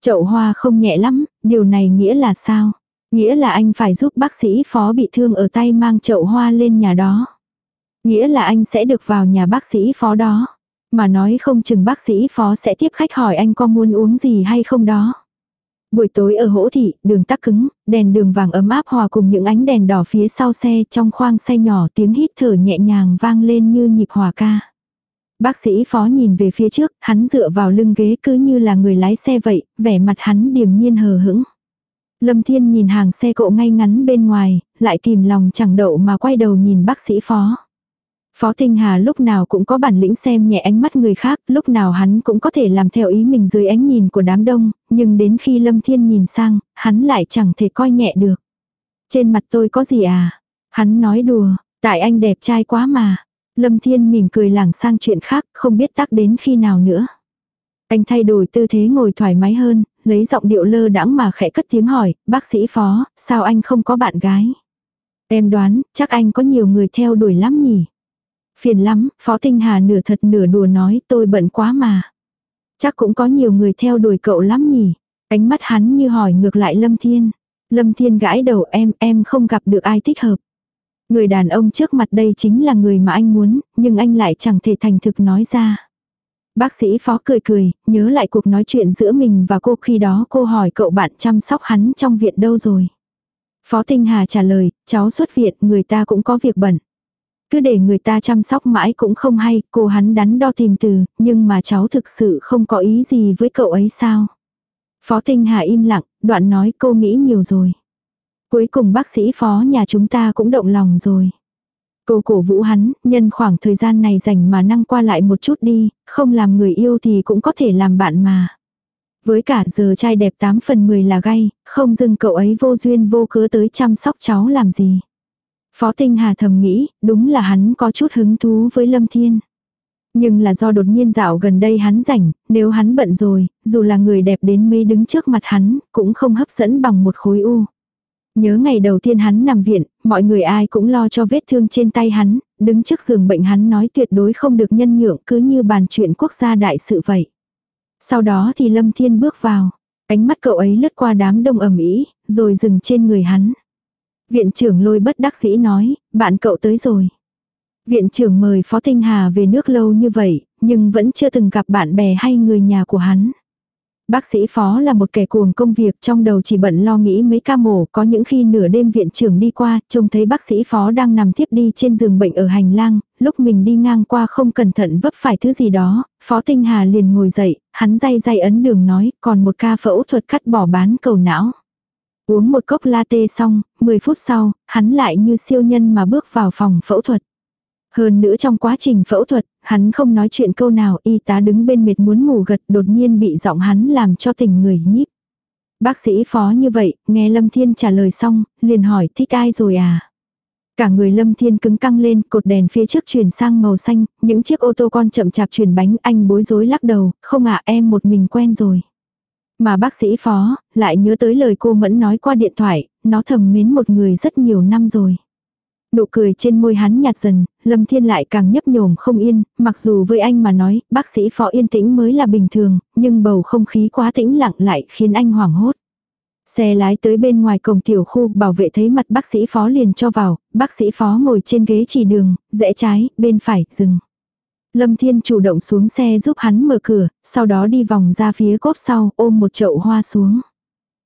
S1: Chậu hoa không nhẹ lắm, điều này nghĩa là sao? Nghĩa là anh phải giúp bác sĩ phó bị thương ở tay mang chậu hoa lên nhà đó. Nghĩa là anh sẽ được vào nhà bác sĩ phó đó. Mà nói không chừng bác sĩ phó sẽ tiếp khách hỏi anh có muốn uống gì hay không đó. Buổi tối ở hỗ thị, đường tắc cứng, đèn đường vàng ấm áp hòa cùng những ánh đèn đỏ phía sau xe trong khoang xe nhỏ tiếng hít thở nhẹ nhàng vang lên như nhịp hòa ca. Bác sĩ phó nhìn về phía trước, hắn dựa vào lưng ghế cứ như là người lái xe vậy, vẻ mặt hắn điềm nhiên hờ hững. Lâm Thiên nhìn hàng xe cộ ngay ngắn bên ngoài, lại kìm lòng chẳng đậu mà quay đầu nhìn bác sĩ phó. Phó Tinh Hà lúc nào cũng có bản lĩnh xem nhẹ ánh mắt người khác, lúc nào hắn cũng có thể làm theo ý mình dưới ánh nhìn của đám đông, nhưng đến khi Lâm Thiên nhìn sang, hắn lại chẳng thể coi nhẹ được. Trên mặt tôi có gì à? Hắn nói đùa, tại anh đẹp trai quá mà. Lâm Thiên mỉm cười lảng sang chuyện khác, không biết tắc đến khi nào nữa. Anh thay đổi tư thế ngồi thoải mái hơn, lấy giọng điệu lơ đãng mà khẽ cất tiếng hỏi, bác sĩ phó, sao anh không có bạn gái? Em đoán, chắc anh có nhiều người theo đuổi lắm nhỉ? Phiền lắm, Phó Tinh Hà nửa thật nửa đùa nói tôi bận quá mà. Chắc cũng có nhiều người theo đuổi cậu lắm nhỉ? Ánh mắt hắn như hỏi ngược lại Lâm Thiên. Lâm Thiên gãi đầu em, em không gặp được ai thích hợp. Người đàn ông trước mặt đây chính là người mà anh muốn, nhưng anh lại chẳng thể thành thực nói ra. Bác sĩ phó cười cười, nhớ lại cuộc nói chuyện giữa mình và cô khi đó cô hỏi cậu bạn chăm sóc hắn trong viện đâu rồi. Phó Tinh Hà trả lời, cháu xuất viện người ta cũng có việc bận. Cứ để người ta chăm sóc mãi cũng không hay, cô hắn đắn đo tìm từ, nhưng mà cháu thực sự không có ý gì với cậu ấy sao. Phó Tinh Hà im lặng, đoạn nói cô nghĩ nhiều rồi. Cuối cùng bác sĩ phó nhà chúng ta cũng động lòng rồi. Cô cổ vũ hắn, nhân khoảng thời gian này dành mà năng qua lại một chút đi, không làm người yêu thì cũng có thể làm bạn mà. Với cả giờ trai đẹp 8 phần 10 là gay, không dưng cậu ấy vô duyên vô cớ tới chăm sóc cháu làm gì. Phó Tinh Hà thầm nghĩ, đúng là hắn có chút hứng thú với Lâm Thiên. Nhưng là do đột nhiên dạo gần đây hắn rảnh, nếu hắn bận rồi, dù là người đẹp đến mấy đứng trước mặt hắn, cũng không hấp dẫn bằng một khối u. Nhớ ngày đầu tiên hắn nằm viện, mọi người ai cũng lo cho vết thương trên tay hắn, đứng trước giường bệnh hắn nói tuyệt đối không được nhân nhượng cứ như bàn chuyện quốc gia đại sự vậy. Sau đó thì Lâm Thiên bước vào, ánh mắt cậu ấy lướt qua đám đông ẩm ý, rồi dừng trên người hắn. Viện trưởng lôi bất đắc dĩ nói, bạn cậu tới rồi. Viện trưởng mời Phó Tinh Hà về nước lâu như vậy, nhưng vẫn chưa từng gặp bạn bè hay người nhà của hắn. Bác sĩ phó là một kẻ cuồng công việc trong đầu chỉ bận lo nghĩ mấy ca mổ, có những khi nửa đêm viện trưởng đi qua, trông thấy bác sĩ phó đang nằm tiếp đi trên giường bệnh ở hành lang, lúc mình đi ngang qua không cẩn thận vấp phải thứ gì đó, phó tinh hà liền ngồi dậy, hắn day day ấn đường nói, còn một ca phẫu thuật cắt bỏ bán cầu não. Uống một cốc latte xong, 10 phút sau, hắn lại như siêu nhân mà bước vào phòng phẫu thuật. Hơn nữa trong quá trình phẫu thuật, hắn không nói chuyện câu nào y tá đứng bên mệt muốn ngủ gật đột nhiên bị giọng hắn làm cho tỉnh người nhíp. Bác sĩ phó như vậy, nghe Lâm Thiên trả lời xong, liền hỏi thích ai rồi à? Cả người Lâm Thiên cứng căng lên, cột đèn phía trước chuyển sang màu xanh, những chiếc ô tô con chậm chạp chuyển bánh, anh bối rối lắc đầu, không ạ em một mình quen rồi. Mà bác sĩ phó, lại nhớ tới lời cô Mẫn nói qua điện thoại, nó thầm mến một người rất nhiều năm rồi. Nụ cười trên môi hắn nhạt dần, Lâm Thiên lại càng nhấp nhổm không yên, mặc dù với anh mà nói, bác sĩ phó yên tĩnh mới là bình thường, nhưng bầu không khí quá tĩnh lặng lại khiến anh hoảng hốt. Xe lái tới bên ngoài cổng tiểu khu, bảo vệ thấy mặt bác sĩ phó liền cho vào, bác sĩ phó ngồi trên ghế chỉ đường, rẽ trái, bên phải, dừng. Lâm Thiên chủ động xuống xe giúp hắn mở cửa, sau đó đi vòng ra phía cốp sau, ôm một chậu hoa xuống.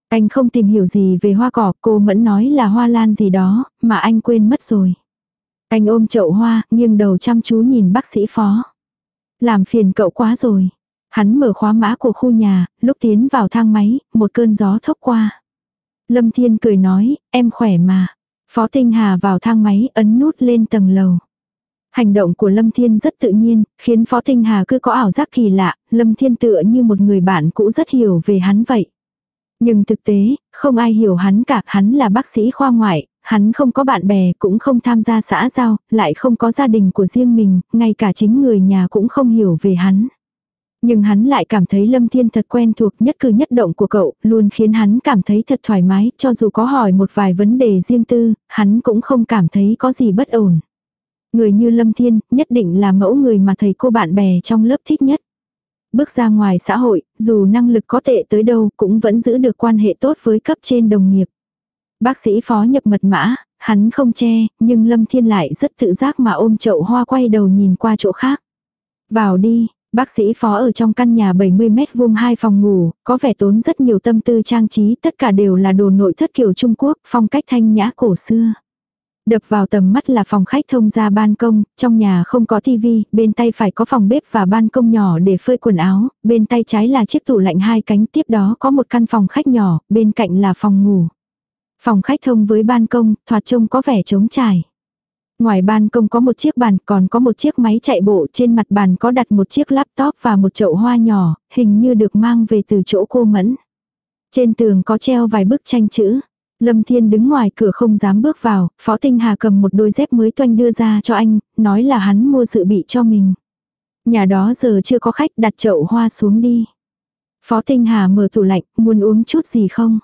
S1: Anh không tìm hiểu gì về hoa cỏ, cô mẫn nói là hoa lan gì đó, mà anh quên mất rồi. Anh ôm chậu hoa, nghiêng đầu chăm chú nhìn bác sĩ phó. Làm phiền cậu quá rồi. Hắn mở khóa mã của khu nhà, lúc tiến vào thang máy, một cơn gió thốc qua. Lâm Thiên cười nói, em khỏe mà. Phó Tinh Hà vào thang máy ấn nút lên tầng lầu. Hành động của Lâm Thiên rất tự nhiên, khiến Phó Tinh Hà cứ có ảo giác kỳ lạ, Lâm Thiên tựa như một người bạn cũ rất hiểu về hắn vậy. Nhưng thực tế, không ai hiểu hắn cả, hắn là bác sĩ khoa ngoại, hắn không có bạn bè, cũng không tham gia xã giao, lại không có gia đình của riêng mình, ngay cả chính người nhà cũng không hiểu về hắn. Nhưng hắn lại cảm thấy Lâm Thiên thật quen thuộc nhất cử nhất động của cậu, luôn khiến hắn cảm thấy thật thoải mái, cho dù có hỏi một vài vấn đề riêng tư, hắn cũng không cảm thấy có gì bất ổn. Người như Lâm Thiên, nhất định là mẫu người mà thầy cô bạn bè trong lớp thích nhất. Bước ra ngoài xã hội, dù năng lực có tệ tới đâu cũng vẫn giữ được quan hệ tốt với cấp trên đồng nghiệp. Bác sĩ phó nhập mật mã, hắn không che, nhưng Lâm Thiên lại rất tự giác mà ôm chậu hoa quay đầu nhìn qua chỗ khác. Vào đi, Bác sĩ phó ở trong căn nhà 70 mét vuông hai phòng ngủ, có vẻ tốn rất nhiều tâm tư trang trí, tất cả đều là đồ nội thất kiểu Trung Quốc, phong cách thanh nhã cổ xưa. Đập vào tầm mắt là phòng khách thông ra ban công, trong nhà không có tivi, bên tay phải có phòng bếp và ban công nhỏ để phơi quần áo, bên tay trái là chiếc tủ lạnh hai cánh, tiếp đó có một căn phòng khách nhỏ, bên cạnh là phòng ngủ. Phòng khách thông với ban công, thoạt trông có vẻ trống trải. Ngoài ban công có một chiếc bàn, còn có một chiếc máy chạy bộ, trên mặt bàn có đặt một chiếc laptop và một chậu hoa nhỏ, hình như được mang về từ chỗ cô Mẫn. Trên tường có treo vài bức tranh chữ. Lâm Thiên đứng ngoài cửa không dám bước vào, Phó Tinh Hà cầm một đôi dép mới toanh đưa ra cho anh, nói là hắn mua dự bị cho mình. Nhà đó giờ chưa có khách đặt chậu hoa xuống đi. Phó Tinh Hà mở tủ lạnh, muốn uống chút gì không?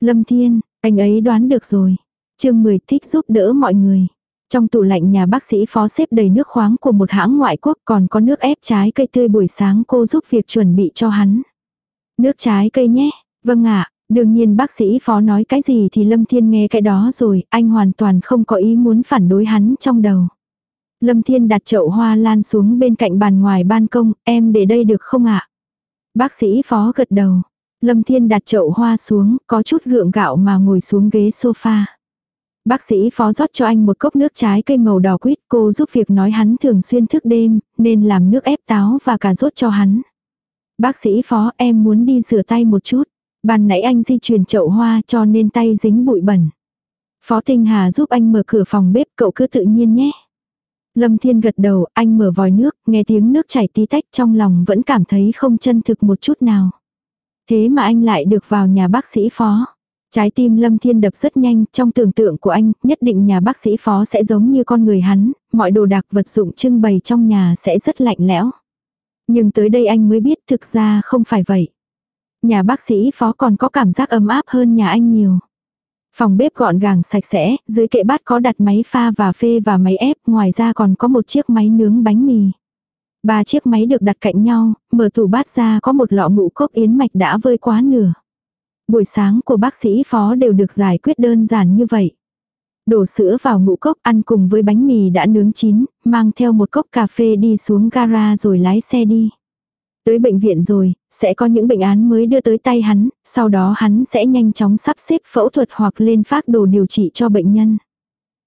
S1: Lâm Thiên, anh ấy đoán được rồi. chương 10 thích giúp đỡ mọi người. Trong tủ lạnh nhà bác sĩ phó xếp đầy nước khoáng của một hãng ngoại quốc còn có nước ép trái cây tươi buổi sáng cô giúp việc chuẩn bị cho hắn. Nước trái cây nhé, vâng ạ, đương nhiên bác sĩ phó nói cái gì thì Lâm Thiên nghe cái đó rồi, anh hoàn toàn không có ý muốn phản đối hắn trong đầu. Lâm Thiên đặt chậu hoa lan xuống bên cạnh bàn ngoài ban công, em để đây được không ạ? Bác sĩ phó gật đầu. Lâm Thiên đặt chậu hoa xuống, có chút gượng gạo mà ngồi xuống ghế sofa. Bác sĩ phó rót cho anh một cốc nước trái cây màu đỏ quýt, cô giúp việc nói hắn thường xuyên thức đêm, nên làm nước ép táo và cà rốt cho hắn. Bác sĩ phó em muốn đi rửa tay một chút. Ban nãy anh di chuyển chậu hoa cho nên tay dính bụi bẩn. Phó Tinh Hà giúp anh mở cửa phòng bếp cậu cứ tự nhiên nhé. Lâm Thiên gật đầu, anh mở vòi nước, nghe tiếng nước chảy tí tách trong lòng vẫn cảm thấy không chân thực một chút nào. Thế mà anh lại được vào nhà bác sĩ phó. Trái tim Lâm Thiên đập rất nhanh, trong tưởng tượng của anh, nhất định nhà bác sĩ phó sẽ giống như con người hắn, mọi đồ đạc vật dụng trưng bày trong nhà sẽ rất lạnh lẽo. Nhưng tới đây anh mới biết thực ra không phải vậy. Nhà bác sĩ phó còn có cảm giác ấm áp hơn nhà anh nhiều. Phòng bếp gọn gàng sạch sẽ, dưới kệ bát có đặt máy pha và phê và máy ép, ngoài ra còn có một chiếc máy nướng bánh mì. Ba chiếc máy được đặt cạnh nhau, mở tủ bát ra có một lọ ngũ cốc yến mạch đã vơi quá nửa. Buổi sáng của bác sĩ phó đều được giải quyết đơn giản như vậy. Đổ sữa vào ngũ cốc ăn cùng với bánh mì đã nướng chín, mang theo một cốc cà phê đi xuống gara rồi lái xe đi. Tới bệnh viện rồi, sẽ có những bệnh án mới đưa tới tay hắn, sau đó hắn sẽ nhanh chóng sắp xếp phẫu thuật hoặc lên phác đồ điều trị cho bệnh nhân.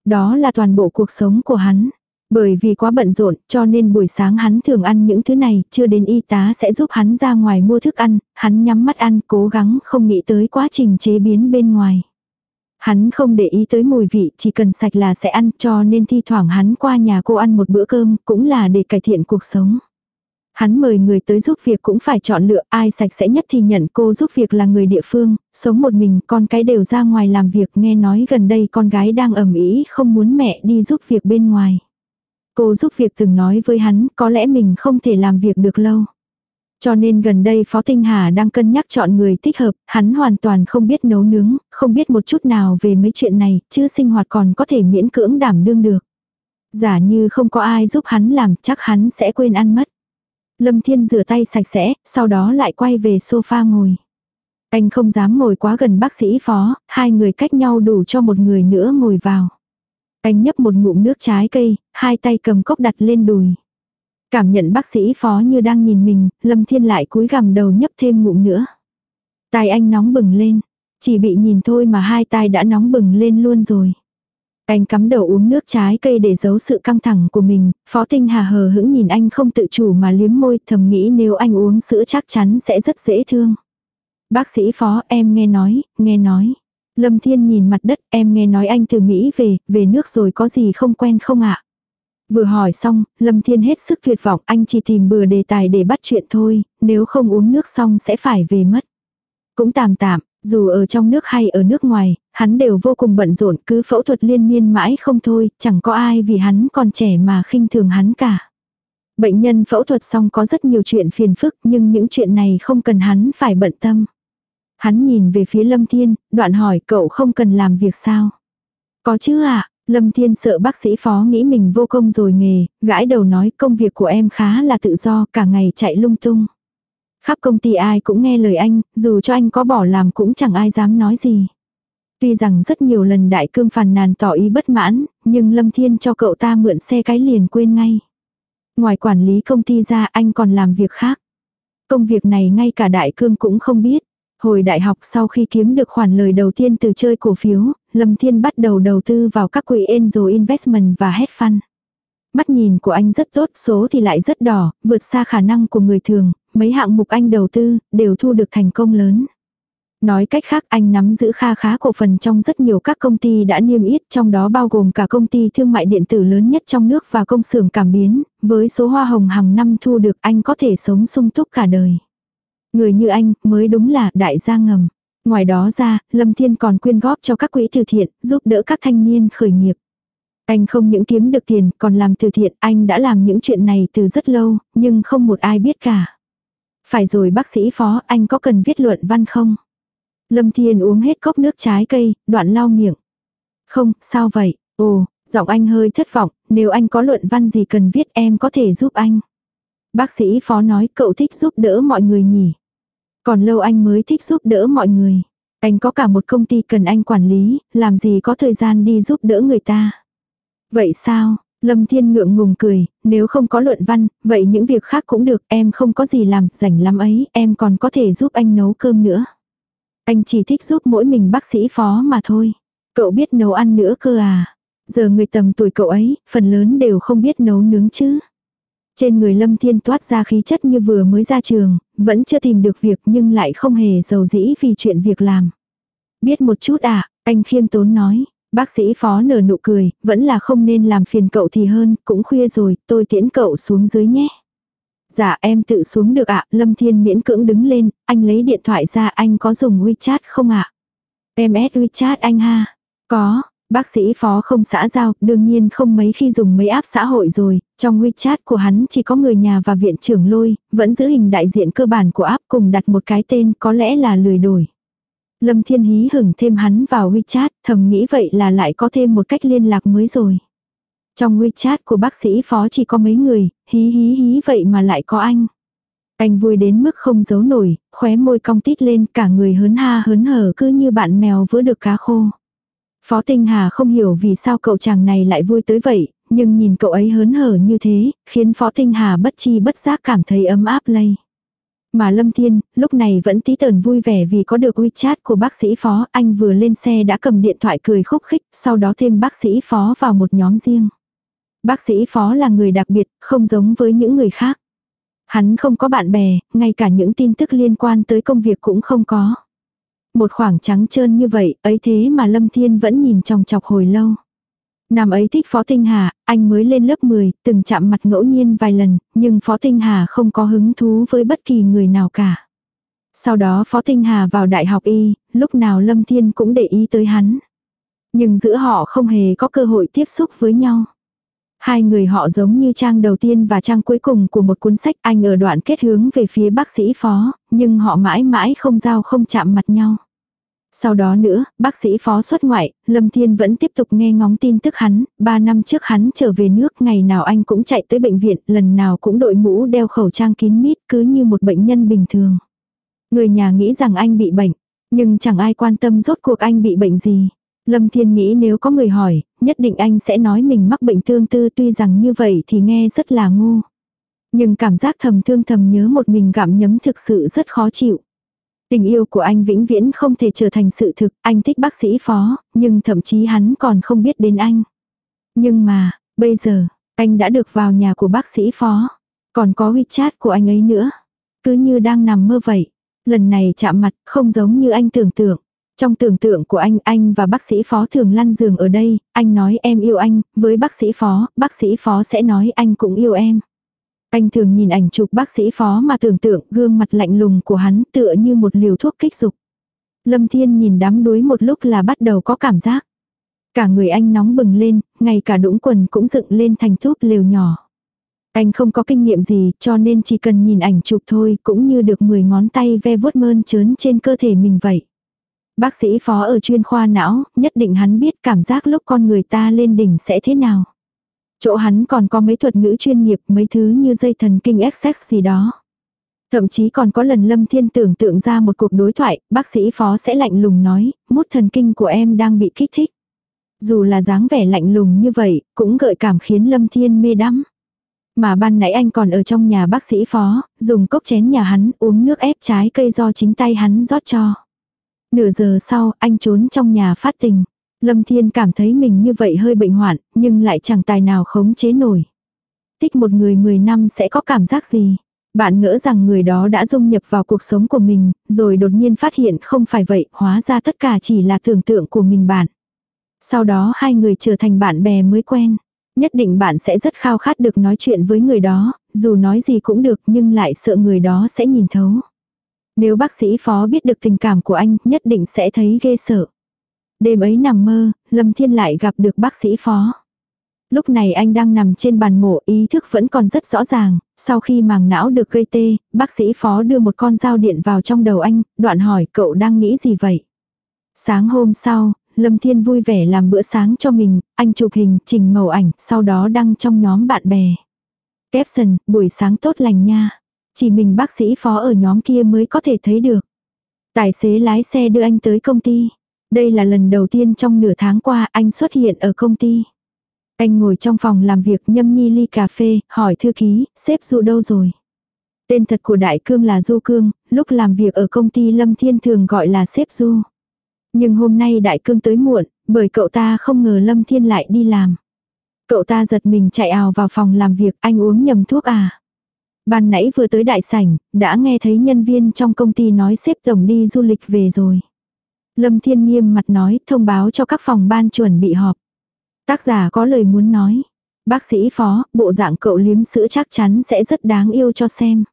S1: Đó là toàn bộ cuộc sống của hắn. Bởi vì quá bận rộn, cho nên buổi sáng hắn thường ăn những thứ này, chưa đến y tá sẽ giúp hắn ra ngoài mua thức ăn, hắn nhắm mắt ăn, cố gắng không nghĩ tới quá trình chế biến bên ngoài. Hắn không để ý tới mùi vị, chỉ cần sạch là sẽ ăn, cho nên thi thoảng hắn qua nhà cô ăn một bữa cơm, cũng là để cải thiện cuộc sống. Hắn mời người tới giúp việc cũng phải chọn lựa ai sạch sẽ nhất thì nhận cô giúp việc là người địa phương, sống một mình, con cái đều ra ngoài làm việc nghe nói gần đây con gái đang ẩm ý không muốn mẹ đi giúp việc bên ngoài. Cô giúp việc từng nói với hắn có lẽ mình không thể làm việc được lâu. Cho nên gần đây Phó Tinh Hà đang cân nhắc chọn người thích hợp, hắn hoàn toàn không biết nấu nướng, không biết một chút nào về mấy chuyện này, chứ sinh hoạt còn có thể miễn cưỡng đảm đương được. Giả như không có ai giúp hắn làm chắc hắn sẽ quên ăn mất. Lâm Thiên rửa tay sạch sẽ, sau đó lại quay về sofa ngồi. Anh không dám ngồi quá gần bác sĩ phó, hai người cách nhau đủ cho một người nữa ngồi vào. Anh nhấp một ngụm nước trái cây, hai tay cầm cốc đặt lên đùi. Cảm nhận bác sĩ phó như đang nhìn mình, Lâm Thiên lại cúi gằm đầu nhấp thêm ngụm nữa. Tai anh nóng bừng lên, chỉ bị nhìn thôi mà hai tai đã nóng bừng lên luôn rồi. Anh cắm đầu uống nước trái cây để giấu sự căng thẳng của mình, Phó Tinh Hà hờ hững nhìn anh không tự chủ mà liếm môi thầm nghĩ nếu anh uống sữa chắc chắn sẽ rất dễ thương. Bác sĩ Phó em nghe nói, nghe nói. Lâm Thiên nhìn mặt đất em nghe nói anh từ Mỹ về, về nước rồi có gì không quen không ạ? Vừa hỏi xong, Lâm Thiên hết sức tuyệt vọng, anh chỉ tìm bừa đề tài để bắt chuyện thôi, nếu không uống nước xong sẽ phải về mất. Cũng tạm tạm, dù ở trong nước hay ở nước ngoài, hắn đều vô cùng bận rộn, cứ phẫu thuật liên miên mãi không thôi, chẳng có ai vì hắn còn trẻ mà khinh thường hắn cả. Bệnh nhân phẫu thuật xong có rất nhiều chuyện phiền phức nhưng những chuyện này không cần hắn phải bận tâm. Hắn nhìn về phía Lâm Thiên, đoạn hỏi cậu không cần làm việc sao? Có chứ ạ, à? Lâm Thiên sợ bác sĩ phó nghĩ mình vô công rồi nghề, gãi đầu nói công việc của em khá là tự do, cả ngày chạy lung tung. Khắp công ty ai cũng nghe lời anh, dù cho anh có bỏ làm cũng chẳng ai dám nói gì. Tuy rằng rất nhiều lần đại cương phàn nàn tỏ ý bất mãn, nhưng Lâm Thiên cho cậu ta mượn xe cái liền quên ngay. Ngoài quản lý công ty ra anh còn làm việc khác. Công việc này ngay cả đại cương cũng không biết. Hồi đại học sau khi kiếm được khoản lời đầu tiên từ chơi cổ phiếu, Lâm Thiên bắt đầu đầu tư vào các quỹ Angel Investment và Hedge Fund. Mắt nhìn của anh rất tốt, số thì lại rất đỏ, vượt xa khả năng của người thường, mấy hạng mục anh đầu tư, đều thu được thành công lớn. Nói cách khác anh nắm giữ kha khá cổ phần trong rất nhiều các công ty đã niêm yết trong đó bao gồm cả công ty thương mại điện tử lớn nhất trong nước và công xưởng cảm biến, với số hoa hồng hàng năm thu được anh có thể sống sung túc cả đời. Người như anh mới đúng là đại gia ngầm. Ngoài đó ra, Lâm Thiên còn quyên góp cho các quỹ từ thiện, giúp đỡ các thanh niên khởi nghiệp. Anh không những kiếm được tiền, còn làm từ thiện, anh đã làm những chuyện này từ rất lâu, nhưng không một ai biết cả. Phải rồi bác sĩ phó, anh có cần viết luận văn không? Lâm Thiên uống hết cốc nước trái cây, đoạn lau miệng. Không, sao vậy? Ồ, giọng anh hơi thất vọng, nếu anh có luận văn gì cần viết em có thể giúp anh. Bác sĩ phó nói cậu thích giúp đỡ mọi người nhỉ. Còn lâu anh mới thích giúp đỡ mọi người. Anh có cả một công ty cần anh quản lý, làm gì có thời gian đi giúp đỡ người ta. Vậy sao? Lâm Thiên ngượng ngùng cười, nếu không có luận văn, vậy những việc khác cũng được, em không có gì làm, rảnh lắm ấy, em còn có thể giúp anh nấu cơm nữa. Anh chỉ thích giúp mỗi mình bác sĩ phó mà thôi. Cậu biết nấu ăn nữa cơ à? Giờ người tầm tuổi cậu ấy, phần lớn đều không biết nấu nướng chứ. Trên người Lâm Thiên toát ra khí chất như vừa mới ra trường, vẫn chưa tìm được việc nhưng lại không hề giàu dĩ vì chuyện việc làm. Biết một chút à, anh khiêm tốn nói. Bác sĩ phó nở nụ cười, vẫn là không nên làm phiền cậu thì hơn, cũng khuya rồi, tôi tiễn cậu xuống dưới nhé. Dạ em tự xuống được ạ, Lâm Thiên miễn cưỡng đứng lên, anh lấy điện thoại ra anh có dùng WeChat không ạ? Em add WeChat anh ha? Có, bác sĩ phó không xã giao, đương nhiên không mấy khi dùng mấy app xã hội rồi, trong WeChat của hắn chỉ có người nhà và viện trưởng lôi, vẫn giữ hình đại diện cơ bản của app cùng đặt một cái tên có lẽ là lười đổi. Lâm Thiên Hí hửng thêm hắn vào WeChat, thầm nghĩ vậy là lại có thêm một cách liên lạc mới rồi. Trong WeChat của bác sĩ phó chỉ có mấy người, hí hí hí vậy mà lại có anh. Anh vui đến mức không giấu nổi, khóe môi cong tít lên cả người hớn ha hớn hở cứ như bạn mèo vỡ được cá khô. Phó Tinh Hà không hiểu vì sao cậu chàng này lại vui tới vậy, nhưng nhìn cậu ấy hớn hở như thế, khiến Phó Tinh Hà bất chi bất giác cảm thấy ấm áp lây. Mà Lâm Thiên, lúc này vẫn tí tờn vui vẻ vì có được WeChat của bác sĩ phó, anh vừa lên xe đã cầm điện thoại cười khúc khích, sau đó thêm bác sĩ phó vào một nhóm riêng. Bác sĩ phó là người đặc biệt, không giống với những người khác. Hắn không có bạn bè, ngay cả những tin tức liên quan tới công việc cũng không có. Một khoảng trắng trơn như vậy, ấy thế mà Lâm Thiên vẫn nhìn trong chọc hồi lâu. Năm ấy thích Phó Tinh Hà, anh mới lên lớp 10, từng chạm mặt ngẫu nhiên vài lần, nhưng Phó Tinh Hà không có hứng thú với bất kỳ người nào cả. Sau đó Phó Tinh Hà vào đại học y, lúc nào Lâm Thiên cũng để ý tới hắn. Nhưng giữa họ không hề có cơ hội tiếp xúc với nhau. Hai người họ giống như trang đầu tiên và trang cuối cùng của một cuốn sách anh ở đoạn kết hướng về phía bác sĩ phó, nhưng họ mãi mãi không giao không chạm mặt nhau. Sau đó nữa, bác sĩ phó xuất ngoại, Lâm Thiên vẫn tiếp tục nghe ngóng tin tức hắn, ba năm trước hắn trở về nước, ngày nào anh cũng chạy tới bệnh viện, lần nào cũng đội mũ đeo khẩu trang kín mít cứ như một bệnh nhân bình thường. Người nhà nghĩ rằng anh bị bệnh, nhưng chẳng ai quan tâm rốt cuộc anh bị bệnh gì. Lâm Thiên nghĩ nếu có người hỏi, nhất định anh sẽ nói mình mắc bệnh tương tư tuy rằng như vậy thì nghe rất là ngu. Nhưng cảm giác thầm thương thầm nhớ một mình gặm nhấm thực sự rất khó chịu. Tình yêu của anh vĩnh viễn không thể trở thành sự thực, anh thích bác sĩ phó, nhưng thậm chí hắn còn không biết đến anh. Nhưng mà, bây giờ, anh đã được vào nhà của bác sĩ phó. Còn có WeChat của anh ấy nữa. Cứ như đang nằm mơ vậy. Lần này chạm mặt không giống như anh tưởng tượng. Trong tưởng tượng của anh, anh và bác sĩ phó thường lăn giường ở đây, anh nói em yêu anh, với bác sĩ phó, bác sĩ phó sẽ nói anh cũng yêu em. Anh thường nhìn ảnh chụp bác sĩ phó mà tưởng tượng gương mặt lạnh lùng của hắn tựa như một liều thuốc kích dục. Lâm Thiên nhìn đám đuối một lúc là bắt đầu có cảm giác. Cả người anh nóng bừng lên, ngay cả đũng quần cũng dựng lên thành thúp lều nhỏ. Anh không có kinh nghiệm gì cho nên chỉ cần nhìn ảnh chụp thôi cũng như được 10 ngón tay ve vuốt mơn trớn trên cơ thể mình vậy. Bác sĩ phó ở chuyên khoa não, nhất định hắn biết cảm giác lúc con người ta lên đỉnh sẽ thế nào. Chỗ hắn còn có mấy thuật ngữ chuyên nghiệp mấy thứ như dây thần kinh XX gì đó. Thậm chí còn có lần Lâm Thiên tưởng tượng ra một cuộc đối thoại, bác sĩ phó sẽ lạnh lùng nói, mút thần kinh của em đang bị kích thích. Dù là dáng vẻ lạnh lùng như vậy, cũng gợi cảm khiến Lâm Thiên mê đắm. Mà ban nãy anh còn ở trong nhà bác sĩ phó, dùng cốc chén nhà hắn uống nước ép trái cây do chính tay hắn rót cho. Nửa giờ sau, anh trốn trong nhà phát tình. Lâm Thiên cảm thấy mình như vậy hơi bệnh hoạn, nhưng lại chẳng tài nào khống chế nổi. Thích một người 10 năm sẽ có cảm giác gì? Bạn ngỡ rằng người đó đã dung nhập vào cuộc sống của mình, rồi đột nhiên phát hiện không phải vậy, hóa ra tất cả chỉ là tưởng tượng của mình bạn. Sau đó hai người trở thành bạn bè mới quen. Nhất định bạn sẽ rất khao khát được nói chuyện với người đó, dù nói gì cũng được nhưng lại sợ người đó sẽ nhìn thấu. Nếu bác sĩ phó biết được tình cảm của anh, nhất định sẽ thấy ghê sợ. Đêm ấy nằm mơ, Lâm Thiên lại gặp được bác sĩ phó. Lúc này anh đang nằm trên bàn mổ ý thức vẫn còn rất rõ ràng, sau khi màng não được gây tê, bác sĩ phó đưa một con dao điện vào trong đầu anh, đoạn hỏi cậu đang nghĩ gì vậy? Sáng hôm sau, Lâm Thiên vui vẻ làm bữa sáng cho mình, anh chụp hình, chỉnh màu ảnh, sau đó đăng trong nhóm bạn bè. Capson, buổi sáng tốt lành nha. Chỉ mình bác sĩ phó ở nhóm kia mới có thể thấy được. Tài xế lái xe đưa anh tới công ty. Đây là lần đầu tiên trong nửa tháng qua anh xuất hiện ở công ty. Anh ngồi trong phòng làm việc nhâm nhi ly cà phê, hỏi thư ký, xếp Du đâu rồi? Tên thật của Đại Cương là Du Cương, lúc làm việc ở công ty Lâm Thiên thường gọi là xếp Du. Nhưng hôm nay Đại Cương tới muộn, bởi cậu ta không ngờ Lâm Thiên lại đi làm. Cậu ta giật mình chạy ào vào phòng làm việc, anh uống nhầm thuốc à? Ban nãy vừa tới đại sảnh, đã nghe thấy nhân viên trong công ty nói xếp tổng đi du lịch về rồi. Lâm Thiên nghiêm mặt nói thông báo cho các phòng ban chuẩn bị họp. Tác giả có lời muốn nói. Bác sĩ phó, bộ dạng cậu liếm sữa chắc chắn sẽ rất đáng yêu cho xem.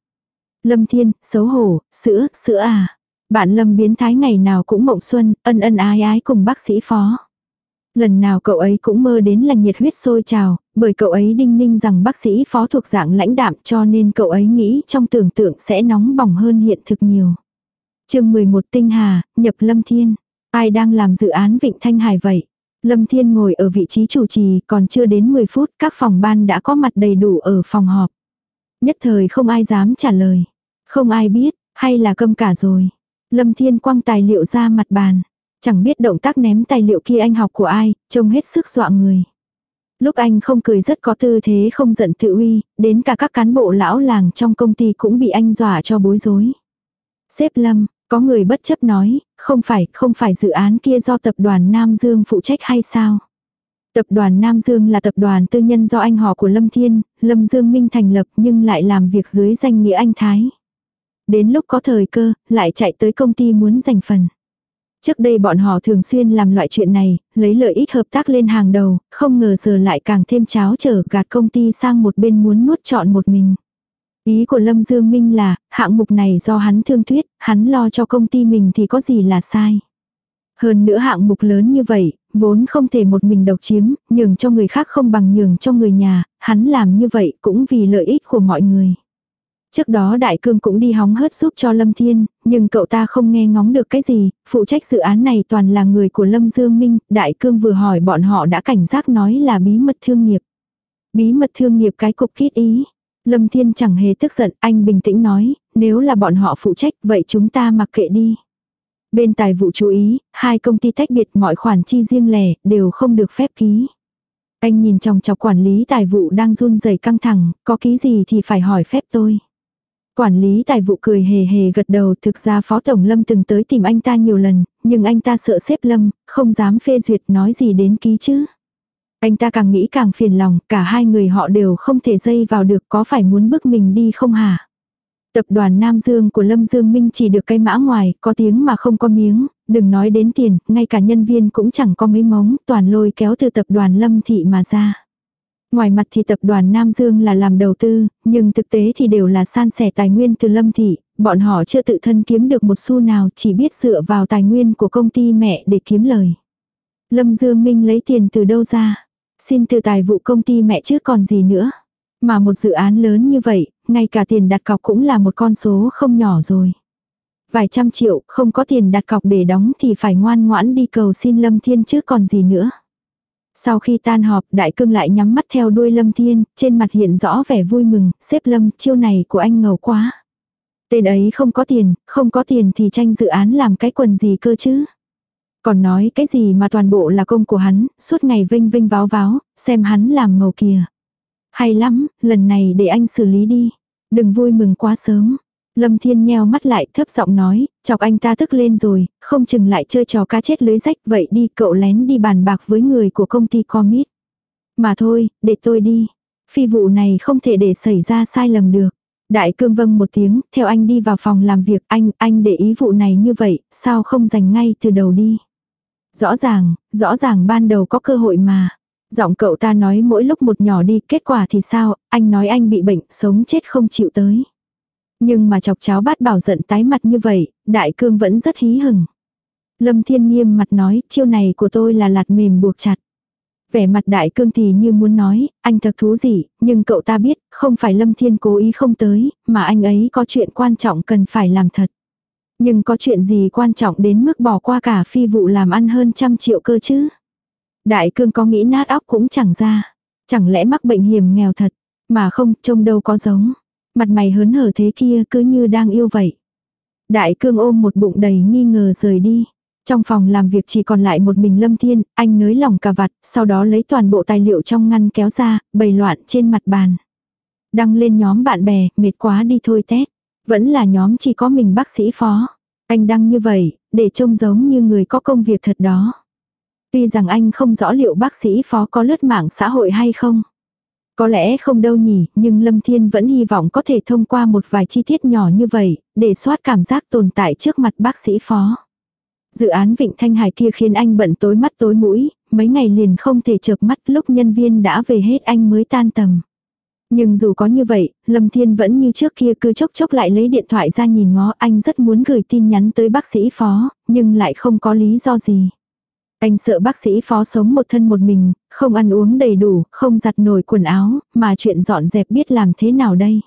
S1: Lâm Thiên, xấu hổ, sữa, sữa à. Bạn Lâm biến thái ngày nào cũng mộng xuân, ân ân ái ái cùng bác sĩ phó. Lần nào cậu ấy cũng mơ đến là nhiệt huyết sôi trào, bởi cậu ấy đinh ninh rằng bác sĩ phó thuộc dạng lãnh đạm cho nên cậu ấy nghĩ trong tưởng tượng sẽ nóng bỏng hơn hiện thực nhiều chương 11 Tinh Hà, nhập Lâm Thiên. Ai đang làm dự án Vịnh Thanh Hải vậy? Lâm Thiên ngồi ở vị trí chủ trì, còn chưa đến 10 phút các phòng ban đã có mặt đầy đủ ở phòng họp. Nhất thời không ai dám trả lời. Không ai biết, hay là câm cả rồi. Lâm Thiên quăng tài liệu ra mặt bàn. Chẳng biết động tác ném tài liệu kia anh học của ai, trông hết sức dọa người. Lúc anh không cười rất có tư thế không giận tự uy, đến cả các cán bộ lão làng trong công ty cũng bị anh dọa cho bối rối. xếp Lâm, có người bất chấp nói, không phải, không phải dự án kia do tập đoàn Nam Dương phụ trách hay sao? Tập đoàn Nam Dương là tập đoàn tư nhân do anh họ của Lâm Thiên, Lâm Dương Minh thành lập nhưng lại làm việc dưới danh nghĩa anh Thái. Đến lúc có thời cơ, lại chạy tới công ty muốn giành phần. Trước đây bọn họ thường xuyên làm loại chuyện này, lấy lợi ích hợp tác lên hàng đầu, không ngờ giờ lại càng thêm cháo trở gạt công ty sang một bên muốn nuốt chọn một mình. Ý của Lâm Dương Minh là, hạng mục này do hắn thương thuyết, hắn lo cho công ty mình thì có gì là sai. Hơn nữa hạng mục lớn như vậy, vốn không thể một mình độc chiếm, nhường cho người khác không bằng nhường cho người nhà, hắn làm như vậy cũng vì lợi ích của mọi người. Trước đó Đại Cương cũng đi hóng hớt giúp cho Lâm Thiên, nhưng cậu ta không nghe ngóng được cái gì, phụ trách dự án này toàn là người của Lâm Dương Minh, Đại Cương vừa hỏi bọn họ đã cảnh giác nói là bí mật thương nghiệp. Bí mật thương nghiệp cái cục kít ý. Lâm Thiên chẳng hề tức giận, anh bình tĩnh nói, nếu là bọn họ phụ trách vậy chúng ta mặc kệ đi. Bên tài vụ chú ý, hai công ty tách biệt mọi khoản chi riêng lẻ đều không được phép ký. Anh nhìn trong chọc quản lý tài vụ đang run rẩy căng thẳng, có ký gì thì phải hỏi phép tôi. Quản lý tài vụ cười hề hề gật đầu thực ra Phó Tổng Lâm từng tới tìm anh ta nhiều lần, nhưng anh ta sợ xếp Lâm, không dám phê duyệt nói gì đến ký chứ. Anh ta càng nghĩ càng phiền lòng, cả hai người họ đều không thể dây vào được có phải muốn bước mình đi không hả? Tập đoàn Nam Dương của Lâm Dương Minh chỉ được cái mã ngoài, có tiếng mà không có miếng, đừng nói đến tiền, ngay cả nhân viên cũng chẳng có mấy móng, toàn lôi kéo từ tập đoàn Lâm Thị mà ra. Ngoài mặt thì tập đoàn Nam Dương là làm đầu tư, nhưng thực tế thì đều là san sẻ tài nguyên từ Lâm Thị, bọn họ chưa tự thân kiếm được một xu nào chỉ biết dựa vào tài nguyên của công ty mẹ để kiếm lời. Lâm Dương Minh lấy tiền từ đâu ra? Xin từ tài vụ công ty mẹ chứ còn gì nữa. Mà một dự án lớn như vậy, ngay cả tiền đặt cọc cũng là một con số không nhỏ rồi. Vài trăm triệu, không có tiền đặt cọc để đóng thì phải ngoan ngoãn đi cầu xin Lâm Thiên chứ còn gì nữa. Sau khi tan họp, đại cương lại nhắm mắt theo đuôi Lâm Thiên, trên mặt hiện rõ vẻ vui mừng, xếp Lâm, chiêu này của anh ngầu quá. Tên ấy không có tiền, không có tiền thì tranh dự án làm cái quần gì cơ chứ. Còn nói cái gì mà toàn bộ là công của hắn, suốt ngày vinh vinh váo váo, xem hắn làm màu kìa. Hay lắm, lần này để anh xử lý đi. Đừng vui mừng quá sớm. Lâm Thiên nheo mắt lại thấp giọng nói, chọc anh ta tức lên rồi, không chừng lại chơi trò cá chết lưới rách vậy đi cậu lén đi bàn bạc với người của công ty Comet. Mà thôi, để tôi đi. Phi vụ này không thể để xảy ra sai lầm được. Đại cương vâng một tiếng, theo anh đi vào phòng làm việc anh, anh để ý vụ này như vậy, sao không dành ngay từ đầu đi. Rõ ràng, rõ ràng ban đầu có cơ hội mà. Giọng cậu ta nói mỗi lúc một nhỏ đi, kết quả thì sao, anh nói anh bị bệnh, sống chết không chịu tới. Nhưng mà chọc cháo bát bảo giận tái mặt như vậy, đại cương vẫn rất hí hừng. Lâm Thiên nghiêm mặt nói, chiêu này của tôi là lạt mềm buộc chặt. Vẻ mặt đại cương thì như muốn nói, anh thật thú gì, nhưng cậu ta biết, không phải Lâm Thiên cố ý không tới, mà anh ấy có chuyện quan trọng cần phải làm thật. Nhưng có chuyện gì quan trọng đến mức bỏ qua cả phi vụ làm ăn hơn trăm triệu cơ chứ? Đại cương có nghĩ nát óc cũng chẳng ra. Chẳng lẽ mắc bệnh hiểm nghèo thật, mà không, trông đâu có giống. Mặt mày hớn hở thế kia cứ như đang yêu vậy. Đại cương ôm một bụng đầy nghi ngờ rời đi. Trong phòng làm việc chỉ còn lại một mình Lâm Thiên, anh nới lỏng cà vặt, sau đó lấy toàn bộ tài liệu trong ngăn kéo ra, bày loạn trên mặt bàn. Đăng lên nhóm bạn bè, mệt quá đi thôi tét. Vẫn là nhóm chỉ có mình bác sĩ phó. Anh đăng như vậy, để trông giống như người có công việc thật đó. Tuy rằng anh không rõ liệu bác sĩ phó có lướt mạng xã hội hay không. Có lẽ không đâu nhỉ, nhưng Lâm Thiên vẫn hy vọng có thể thông qua một vài chi tiết nhỏ như vậy, để soát cảm giác tồn tại trước mặt bác sĩ phó. Dự án Vịnh Thanh Hải kia khiến anh bận tối mắt tối mũi, mấy ngày liền không thể chợp mắt lúc nhân viên đã về hết anh mới tan tầm. Nhưng dù có như vậy, Lâm Thiên vẫn như trước kia cứ chốc chốc lại lấy điện thoại ra nhìn ngó anh rất muốn gửi tin nhắn tới bác sĩ phó, nhưng lại không có lý do gì. Anh sợ bác sĩ phó sống một thân một mình, không ăn uống đầy đủ, không giặt nổi quần áo, mà chuyện dọn dẹp biết làm thế nào đây.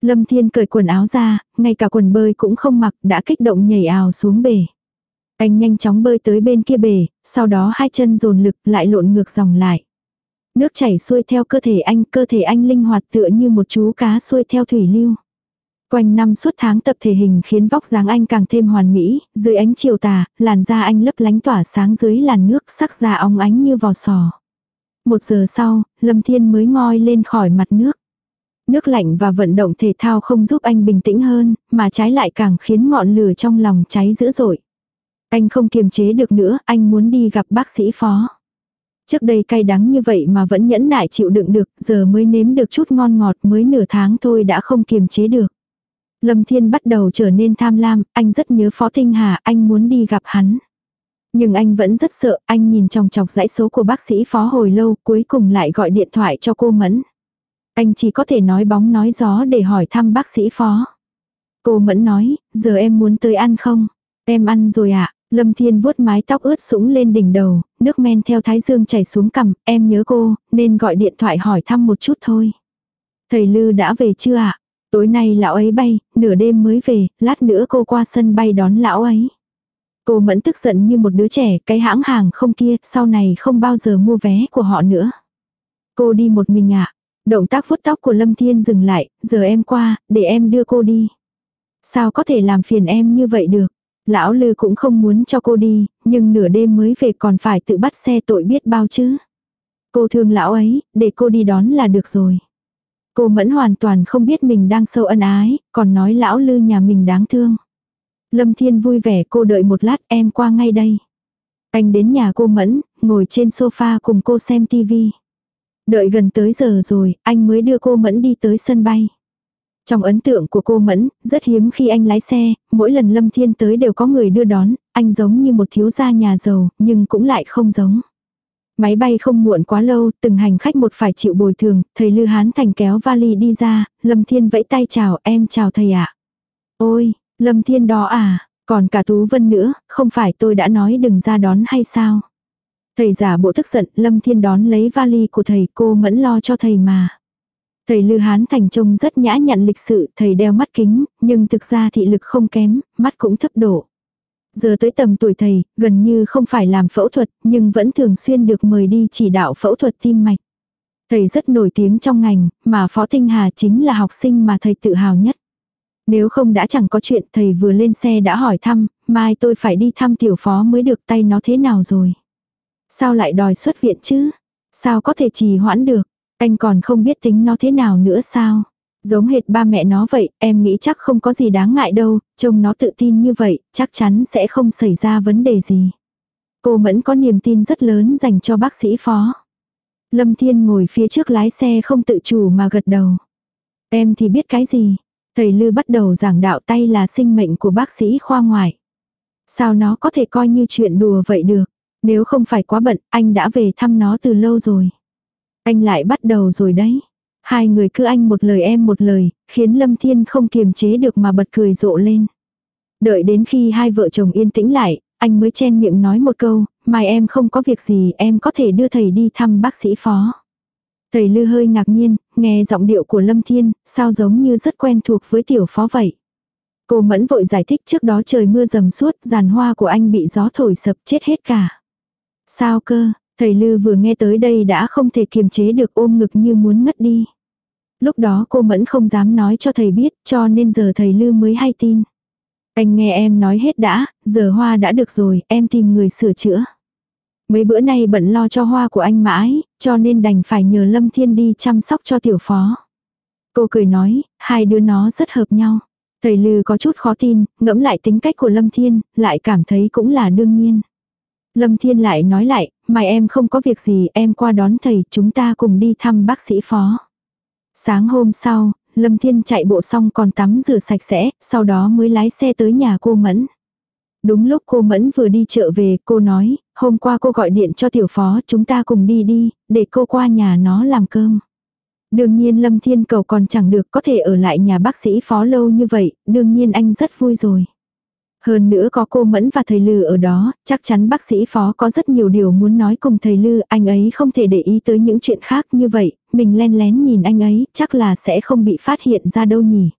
S1: Lâm Thiên cởi quần áo ra, ngay cả quần bơi cũng không mặc, đã kích động nhảy ào xuống bể. Anh nhanh chóng bơi tới bên kia bể, sau đó hai chân dồn lực lại lộn ngược dòng lại. Nước chảy xuôi theo cơ thể anh, cơ thể anh linh hoạt tựa như một chú cá xuôi theo thủy lưu. Quanh năm suốt tháng tập thể hình khiến vóc dáng anh càng thêm hoàn mỹ, dưới ánh chiều tà, làn da anh lấp lánh tỏa sáng dưới làn nước sắc da óng ánh như vò sò. Một giờ sau, Lâm Thiên mới ngoi lên khỏi mặt nước. Nước lạnh và vận động thể thao không giúp anh bình tĩnh hơn, mà trái lại càng khiến ngọn lửa trong lòng cháy dữ dội. Anh không kiềm chế được nữa, anh muốn đi gặp bác sĩ phó. Trước đây cay đắng như vậy mà vẫn nhẫn nại chịu đựng được, giờ mới nếm được chút ngon ngọt mới nửa tháng thôi đã không kiềm chế được. Lâm Thiên bắt đầu trở nên tham lam, anh rất nhớ Phó Tinh Hà, anh muốn đi gặp hắn. Nhưng anh vẫn rất sợ, anh nhìn trong chọc dãy số của bác sĩ Phó hồi lâu, cuối cùng lại gọi điện thoại cho cô Mẫn. Anh chỉ có thể nói bóng nói gió để hỏi thăm bác sĩ Phó. Cô Mẫn nói, giờ em muốn tới ăn không? Em ăn rồi ạ. À? Lâm Thiên vuốt mái tóc ướt sũng lên đỉnh đầu, nước men theo thái dương chảy xuống cằm, em nhớ cô, nên gọi điện thoại hỏi thăm một chút thôi. Thầy Lư đã về chưa ạ? Tối nay lão ấy bay, nửa đêm mới về, lát nữa cô qua sân bay đón lão ấy. Cô mẫn tức giận như một đứa trẻ, cái hãng hàng không kia, sau này không bao giờ mua vé của họ nữa. Cô đi một mình ạ. À? Động tác vuốt tóc của Lâm Thiên dừng lại, giờ em qua, để em đưa cô đi. Sao có thể làm phiền em như vậy được? Lão Lư cũng không muốn cho cô đi, nhưng nửa đêm mới về còn phải tự bắt xe tội biết bao chứ. Cô thương lão ấy, để cô đi đón là được rồi. Cô Mẫn hoàn toàn không biết mình đang sâu ân ái, còn nói lão lư nhà mình đáng thương. Lâm Thiên vui vẻ cô đợi một lát em qua ngay đây. Anh đến nhà cô Mẫn, ngồi trên sofa cùng cô xem tivi. Đợi gần tới giờ rồi, anh mới đưa cô Mẫn đi tới sân bay. Trong ấn tượng của cô Mẫn, rất hiếm khi anh lái xe, mỗi lần Lâm Thiên tới đều có người đưa đón, anh giống như một thiếu gia nhà giàu, nhưng cũng lại không giống. Máy bay không muộn quá lâu, từng hành khách một phải chịu bồi thường, thầy Lư Hán Thành kéo vali đi ra, Lâm Thiên vẫy tay chào em chào thầy ạ. Ôi, Lâm Thiên đó à, còn cả Tú Vân nữa, không phải tôi đã nói đừng ra đón hay sao? Thầy giả bộ tức giận, Lâm Thiên đón lấy vali của thầy cô mẫn lo cho thầy mà. Thầy Lư Hán Thành trông rất nhã nhặn lịch sự, thầy đeo mắt kính, nhưng thực ra thị lực không kém, mắt cũng thấp độ. Giờ tới tầm tuổi thầy, gần như không phải làm phẫu thuật, nhưng vẫn thường xuyên được mời đi chỉ đạo phẫu thuật tim mạch. Thầy rất nổi tiếng trong ngành, mà Phó Tinh Hà chính là học sinh mà thầy tự hào nhất. Nếu không đã chẳng có chuyện thầy vừa lên xe đã hỏi thăm, mai tôi phải đi thăm tiểu phó mới được tay nó thế nào rồi. Sao lại đòi xuất viện chứ? Sao có thể trì hoãn được? Anh còn không biết tính nó thế nào nữa sao? Giống hệt ba mẹ nó vậy, em nghĩ chắc không có gì đáng ngại đâu, trông nó tự tin như vậy, chắc chắn sẽ không xảy ra vấn đề gì. Cô Mẫn có niềm tin rất lớn dành cho bác sĩ phó. Lâm Thiên ngồi phía trước lái xe không tự chủ mà gật đầu. Em thì biết cái gì? Thầy Lư bắt đầu giảng đạo tay là sinh mệnh của bác sĩ khoa ngoại. Sao nó có thể coi như chuyện đùa vậy được? Nếu không phải quá bận, anh đã về thăm nó từ lâu rồi. Anh lại bắt đầu rồi đấy. Hai người cứ anh một lời em một lời, khiến Lâm Thiên không kiềm chế được mà bật cười rộ lên. Đợi đến khi hai vợ chồng yên tĩnh lại, anh mới chen miệng nói một câu, mai em không có việc gì em có thể đưa thầy đi thăm bác sĩ phó. Thầy Lư hơi ngạc nhiên, nghe giọng điệu của Lâm Thiên, sao giống như rất quen thuộc với tiểu phó vậy. Cô Mẫn vội giải thích trước đó trời mưa dầm suốt, giàn hoa của anh bị gió thổi sập chết hết cả. Sao cơ, thầy Lư vừa nghe tới đây đã không thể kiềm chế được ôm ngực như muốn ngất đi. Lúc đó cô Mẫn không dám nói cho thầy biết cho nên giờ thầy Lư mới hay tin. Anh nghe em nói hết đã, giờ hoa đã được rồi, em tìm người sửa chữa. Mấy bữa nay bận lo cho hoa của anh mãi, cho nên đành phải nhờ Lâm Thiên đi chăm sóc cho tiểu phó. Cô cười nói, hai đứa nó rất hợp nhau. Thầy Lư có chút khó tin, ngẫm lại tính cách của Lâm Thiên, lại cảm thấy cũng là đương nhiên. Lâm Thiên lại nói lại, mai em không có việc gì em qua đón thầy chúng ta cùng đi thăm bác sĩ phó. Sáng hôm sau, Lâm Thiên chạy bộ xong còn tắm rửa sạch sẽ, sau đó mới lái xe tới nhà cô Mẫn. Đúng lúc cô Mẫn vừa đi chợ về, cô nói, hôm qua cô gọi điện cho tiểu phó chúng ta cùng đi đi, để cô qua nhà nó làm cơm. Đương nhiên Lâm Thiên cầu còn chẳng được có thể ở lại nhà bác sĩ phó lâu như vậy, đương nhiên anh rất vui rồi. Hơn nữa có cô Mẫn và thầy Lư ở đó, chắc chắn bác sĩ phó có rất nhiều điều muốn nói cùng thầy Lư, anh ấy không thể để ý tới những chuyện khác như vậy, mình len lén nhìn anh ấy, chắc là sẽ không bị phát hiện ra đâu nhỉ.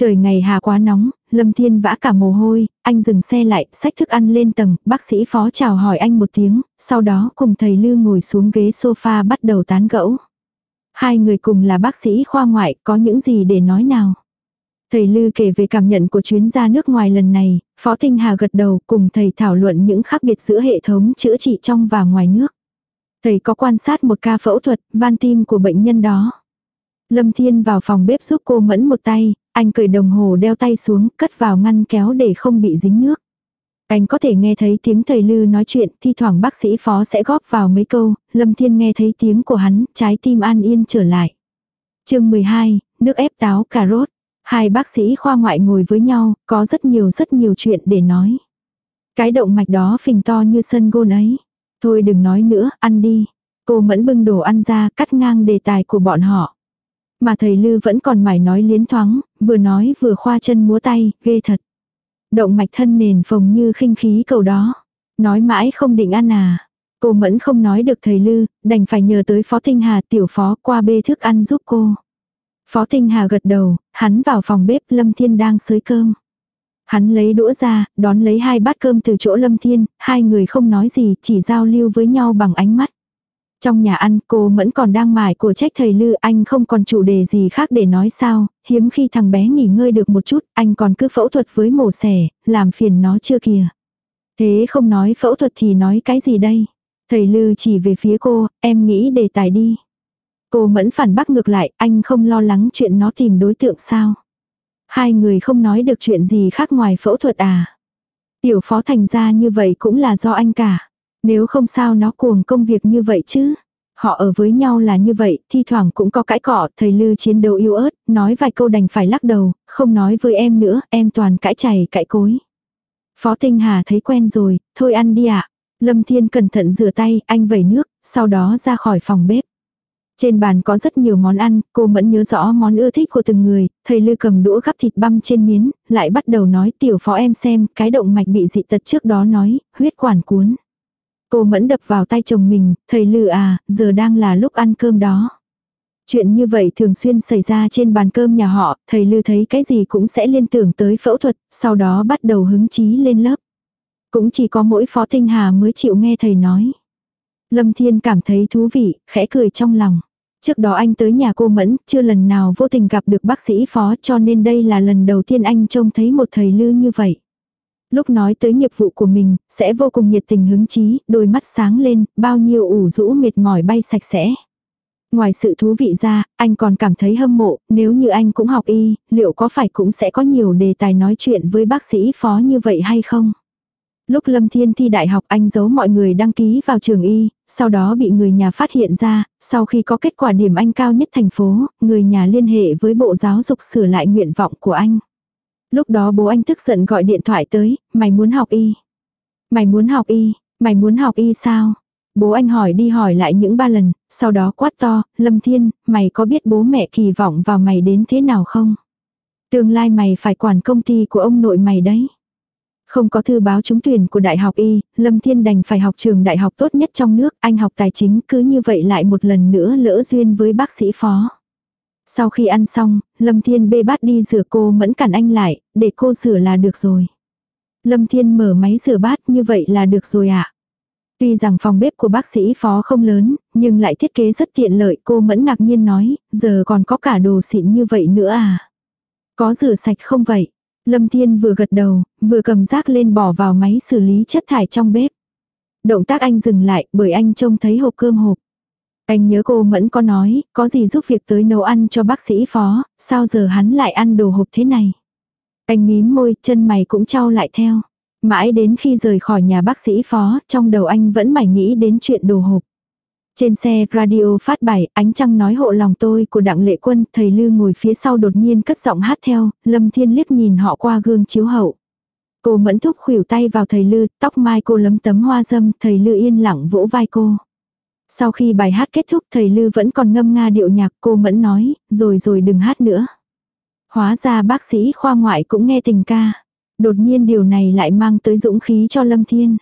S1: Trời ngày hà quá nóng, Lâm Thiên vã cả mồ hôi, anh dừng xe lại, xách thức ăn lên tầng, bác sĩ phó chào hỏi anh một tiếng, sau đó cùng thầy Lư ngồi xuống ghế sofa bắt đầu tán gẫu. Hai người cùng là bác sĩ khoa ngoại, có những gì để nói nào? Thầy Lư kể về cảm nhận của chuyến ra nước ngoài lần này, Phó Tinh Hà gật đầu cùng thầy thảo luận những khác biệt giữa hệ thống chữa trị trong và ngoài nước. Thầy có quan sát một ca phẫu thuật, van tim của bệnh nhân đó. Lâm Thiên vào phòng bếp giúp cô mẫn một tay, anh cởi đồng hồ đeo tay xuống, cất vào ngăn kéo để không bị dính nước. Anh có thể nghe thấy tiếng thầy Lư nói chuyện, thi thoảng bác sĩ phó sẽ góp vào mấy câu, Lâm Thiên nghe thấy tiếng của hắn, trái tim an yên trở lại. chương 12, nước ép táo cà rốt. Hai bác sĩ khoa ngoại ngồi với nhau, có rất nhiều rất nhiều chuyện để nói. Cái động mạch đó phình to như sân gôn ấy. Thôi đừng nói nữa, ăn đi. Cô mẫn bưng đồ ăn ra, cắt ngang đề tài của bọn họ. Mà thầy Lư vẫn còn mải nói liến thoáng, vừa nói vừa khoa chân múa tay, ghê thật. Động mạch thân nền phồng như khinh khí cầu đó. Nói mãi không định ăn à. Cô mẫn không nói được thầy Lư, đành phải nhờ tới Phó Tinh Hà tiểu phó qua bê thức ăn giúp cô. Phó Tinh Hà gật đầu, hắn vào phòng bếp Lâm Thiên đang sới cơm. Hắn lấy đũa ra, đón lấy hai bát cơm từ chỗ Lâm Thiên, hai người không nói gì, chỉ giao lưu với nhau bằng ánh mắt. Trong nhà ăn cô Mẫn còn đang mải của trách thầy Lư anh không còn chủ đề gì khác để nói sao, hiếm khi thằng bé nghỉ ngơi được một chút, anh còn cứ phẫu thuật với mổ xẻ, làm phiền nó chưa kìa. Thế không nói phẫu thuật thì nói cái gì đây? Thầy Lư chỉ về phía cô, em nghĩ đề tài đi. Cô Mẫn phản bác ngược lại, anh không lo lắng chuyện nó tìm đối tượng sao? Hai người không nói được chuyện gì khác ngoài phẫu thuật à? Tiểu phó thành ra như vậy cũng là do anh cả. Nếu không sao nó cuồng công việc như vậy chứ. Họ ở với nhau là như vậy, thi thoảng cũng có cãi cọ, thầy Lư chiến đấu yếu ớt, nói vài câu đành phải lắc đầu, không nói với em nữa, em toàn cãi chày cãi cối. Phó Tinh Hà thấy quen rồi, thôi ăn đi ạ. Lâm Thiên cẩn thận rửa tay, anh vẩy nước, sau đó ra khỏi phòng bếp. Trên bàn có rất nhiều món ăn, cô Mẫn nhớ rõ món ưa thích của từng người, thầy Lư cầm đũa gắp thịt băm trên miến, lại bắt đầu nói tiểu phó em xem, cái động mạch bị dị tật trước đó nói, huyết quản cuốn. Cô Mẫn đập vào tay chồng mình, thầy Lư à, giờ đang là lúc ăn cơm đó. Chuyện như vậy thường xuyên xảy ra trên bàn cơm nhà họ, thầy Lư thấy cái gì cũng sẽ liên tưởng tới phẫu thuật, sau đó bắt đầu hứng chí lên lớp. Cũng chỉ có mỗi Phó Tinh Hà mới chịu nghe thầy nói. Lâm Thiên cảm thấy thú vị, khẽ cười trong lòng. Trước đó anh tới nhà cô Mẫn, chưa lần nào vô tình gặp được bác sĩ phó cho nên đây là lần đầu tiên anh trông thấy một thầy lư như vậy. Lúc nói tới nghiệp vụ của mình, sẽ vô cùng nhiệt tình hứng chí, đôi mắt sáng lên, bao nhiêu ủ rũ mệt mỏi bay sạch sẽ. Ngoài sự thú vị ra, anh còn cảm thấy hâm mộ, nếu như anh cũng học y, liệu có phải cũng sẽ có nhiều đề tài nói chuyện với bác sĩ phó như vậy hay không? Lúc Lâm Thiên thi đại học anh giấu mọi người đăng ký vào trường y, sau đó bị người nhà phát hiện ra, sau khi có kết quả điểm anh cao nhất thành phố, người nhà liên hệ với bộ giáo dục sửa lại nguyện vọng của anh. Lúc đó bố anh tức giận gọi điện thoại tới, mày muốn học y. Mày muốn học y, mày muốn học y sao? Bố anh hỏi đi hỏi lại những ba lần, sau đó quát to, Lâm Thiên, mày có biết bố mẹ kỳ vọng vào mày đến thế nào không? Tương lai mày phải quản công ty của ông nội mày đấy. Không có thư báo trúng tuyển của Đại học Y, Lâm Thiên đành phải học trường đại học tốt nhất trong nước, anh học tài chính cứ như vậy lại một lần nữa lỡ duyên với bác sĩ phó. Sau khi ăn xong, Lâm Thiên bê bát đi rửa cô mẫn cản anh lại, để cô rửa là được rồi. Lâm Thiên mở máy rửa bát như vậy là được rồi ạ. À? Tuy rằng phòng bếp của bác sĩ phó không lớn, nhưng lại thiết kế rất tiện lợi cô mẫn ngạc nhiên nói, giờ còn có cả đồ xịn như vậy nữa à. Có rửa sạch không vậy? Lâm Thiên vừa gật đầu, vừa cầm rác lên bỏ vào máy xử lý chất thải trong bếp. Động tác anh dừng lại bởi anh trông thấy hộp cơm hộp. Anh nhớ cô Mẫn có nói, có gì giúp việc tới nấu ăn cho bác sĩ phó, sao giờ hắn lại ăn đồ hộp thế này. Anh mím môi, chân mày cũng trao lại theo. Mãi đến khi rời khỏi nhà bác sĩ phó, trong đầu anh vẫn mải nghĩ đến chuyện đồ hộp. Trên xe radio phát bài, ánh trăng nói hộ lòng tôi của đặng lệ quân, thầy Lư ngồi phía sau đột nhiên cất giọng hát theo, Lâm Thiên liếc nhìn họ qua gương chiếu hậu. Cô mẫn thúc khuỷu tay vào thầy Lư, tóc mai cô lấm tấm hoa dâm, thầy Lư yên lặng vỗ vai cô. Sau khi bài hát kết thúc thầy Lư vẫn còn ngâm nga điệu nhạc cô mẫn nói, rồi rồi đừng hát nữa. Hóa ra bác sĩ khoa ngoại cũng nghe tình ca. Đột nhiên điều này lại mang tới dũng khí cho Lâm Thiên.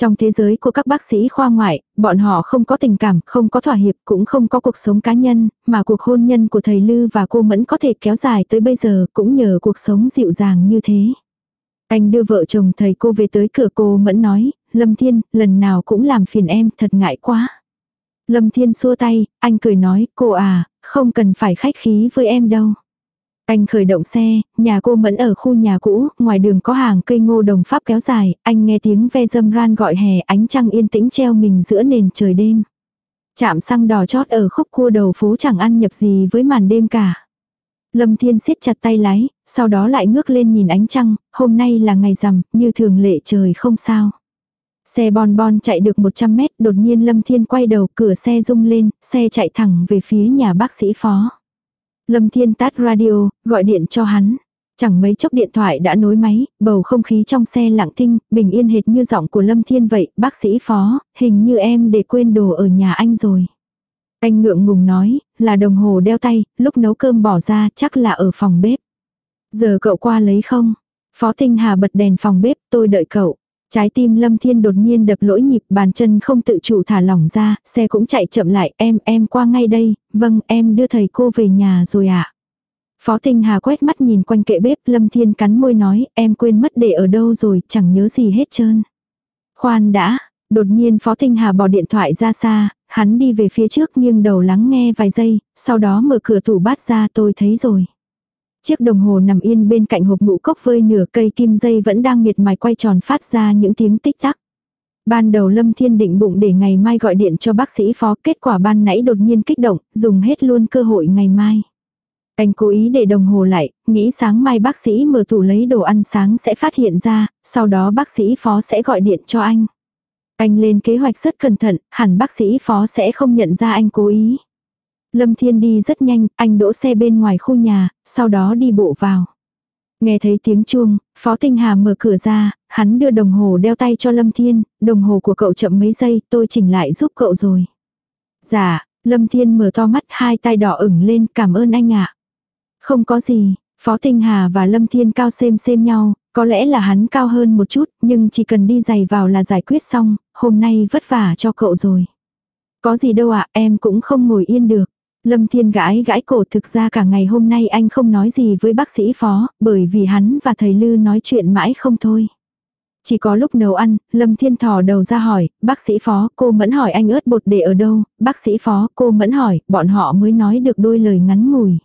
S1: Trong thế giới của các bác sĩ khoa ngoại, bọn họ không có tình cảm, không có thỏa hiệp, cũng không có cuộc sống cá nhân, mà cuộc hôn nhân của thầy Lư và cô Mẫn có thể kéo dài tới bây giờ cũng nhờ cuộc sống dịu dàng như thế. Anh đưa vợ chồng thầy cô về tới cửa cô Mẫn nói, Lâm Thiên, lần nào cũng làm phiền em, thật ngại quá. Lâm Thiên xua tay, anh cười nói, cô à, không cần phải khách khí với em đâu. Anh khởi động xe, nhà cô Mẫn ở khu nhà cũ, ngoài đường có hàng cây ngô đồng pháp kéo dài, anh nghe tiếng ve dâm ran gọi hè ánh trăng yên tĩnh treo mình giữa nền trời đêm. Chạm xăng đỏ chót ở khúc cua đầu phố chẳng ăn nhập gì với màn đêm cả. Lâm Thiên siết chặt tay lái, sau đó lại ngước lên nhìn ánh trăng, hôm nay là ngày rằm, như thường lệ trời không sao. Xe bon bon chạy được 100 mét, đột nhiên Lâm Thiên quay đầu cửa xe rung lên, xe chạy thẳng về phía nhà bác sĩ phó. Lâm Thiên tắt radio, gọi điện cho hắn. Chẳng mấy chốc điện thoại đã nối máy, bầu không khí trong xe lặng thinh, bình yên hệt như giọng của Lâm Thiên vậy, bác sĩ phó, hình như em để quên đồ ở nhà anh rồi. Anh ngượng ngùng nói, là đồng hồ đeo tay, lúc nấu cơm bỏ ra chắc là ở phòng bếp. Giờ cậu qua lấy không? Phó Tinh Hà bật đèn phòng bếp, tôi đợi cậu. Trái tim Lâm Thiên đột nhiên đập lỗi nhịp bàn chân không tự chủ thả lỏng ra, xe cũng chạy chậm lại, em, em qua ngay đây, vâng, em đưa thầy cô về nhà rồi ạ. À. Phó Tinh Hà quét mắt nhìn quanh kệ bếp, Lâm Thiên cắn môi nói, em quên mất để ở đâu rồi, chẳng nhớ gì hết trơn. Khoan đã, đột nhiên Phó Tinh Hà bỏ điện thoại ra xa, hắn đi về phía trước nghiêng đầu lắng nghe vài giây, sau đó mở cửa tủ bát ra tôi thấy rồi. Chiếc đồng hồ nằm yên bên cạnh hộp ngũ cốc vơi nửa cây kim dây vẫn đang miệt mài quay tròn phát ra những tiếng tích tắc. Ban đầu Lâm Thiên định bụng để ngày mai gọi điện cho bác sĩ phó, kết quả ban nãy đột nhiên kích động, dùng hết luôn cơ hội ngày mai. Anh cố ý để đồng hồ lại, nghĩ sáng mai bác sĩ mở tủ lấy đồ ăn sáng sẽ phát hiện ra, sau đó bác sĩ phó sẽ gọi điện cho anh. Anh lên kế hoạch rất cẩn thận, hẳn bác sĩ phó sẽ không nhận ra anh cố ý. Lâm Thiên đi rất nhanh, anh đỗ xe bên ngoài khu nhà, sau đó đi bộ vào. Nghe thấy tiếng chuông, Phó Tinh Hà mở cửa ra, hắn đưa đồng hồ đeo tay cho Lâm Thiên, đồng hồ của cậu chậm mấy giây, tôi chỉnh lại giúp cậu rồi. Dạ, Lâm Thiên mở to mắt hai tay đỏ ửng lên, cảm ơn anh ạ. Không có gì, Phó Tinh Hà và Lâm Thiên cao xem xem nhau, có lẽ là hắn cao hơn một chút, nhưng chỉ cần đi giày vào là giải quyết xong, hôm nay vất vả cho cậu rồi. Có gì đâu ạ, em cũng không ngồi yên được. Lâm Thiên gãi gãi cổ thực ra cả ngày hôm nay anh không nói gì với bác sĩ phó, bởi vì hắn và thầy Lư nói chuyện mãi không thôi. Chỉ có lúc nấu ăn, Lâm Thiên thò đầu ra hỏi, bác sĩ phó, cô mẫn hỏi anh ớt bột để ở đâu, bác sĩ phó, cô mẫn hỏi, bọn họ mới nói được đôi lời ngắn ngủi.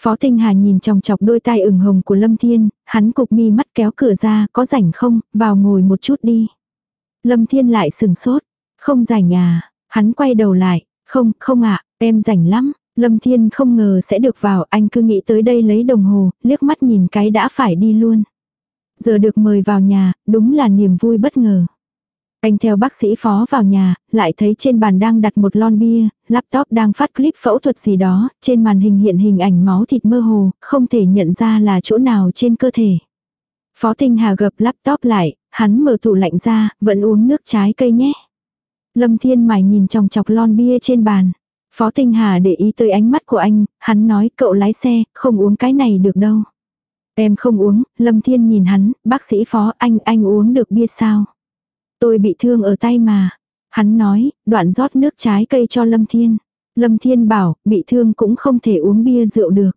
S1: Phó Tinh Hà nhìn trong chọc đôi tai ửng hồng của Lâm Thiên, hắn cục mi mắt kéo cửa ra, có rảnh không, vào ngồi một chút đi. Lâm Thiên lại sừng sốt, không rảnh à, hắn quay đầu lại, không, không ạ, em rảnh lắm. Lâm Thiên không ngờ sẽ được vào, anh cứ nghĩ tới đây lấy đồng hồ, liếc mắt nhìn cái đã phải đi luôn. Giờ được mời vào nhà, đúng là niềm vui bất ngờ. Anh theo bác sĩ phó vào nhà, lại thấy trên bàn đang đặt một lon bia, laptop đang phát clip phẫu thuật gì đó, trên màn hình hiện hình ảnh máu thịt mơ hồ, không thể nhận ra là chỗ nào trên cơ thể. Phó Tinh Hà gập laptop lại, hắn mở tủ lạnh ra, vẫn uống nước trái cây nhé. Lâm Thiên Mải nhìn chòng chọc lon bia trên bàn. Phó Tinh Hà để ý tới ánh mắt của anh, hắn nói cậu lái xe, không uống cái này được đâu. Em không uống, Lâm Thiên nhìn hắn, bác sĩ phó anh, anh uống được bia sao? Tôi bị thương ở tay mà. Hắn nói, đoạn rót nước trái cây cho Lâm Thiên. Lâm Thiên bảo, bị thương cũng không thể uống bia rượu được.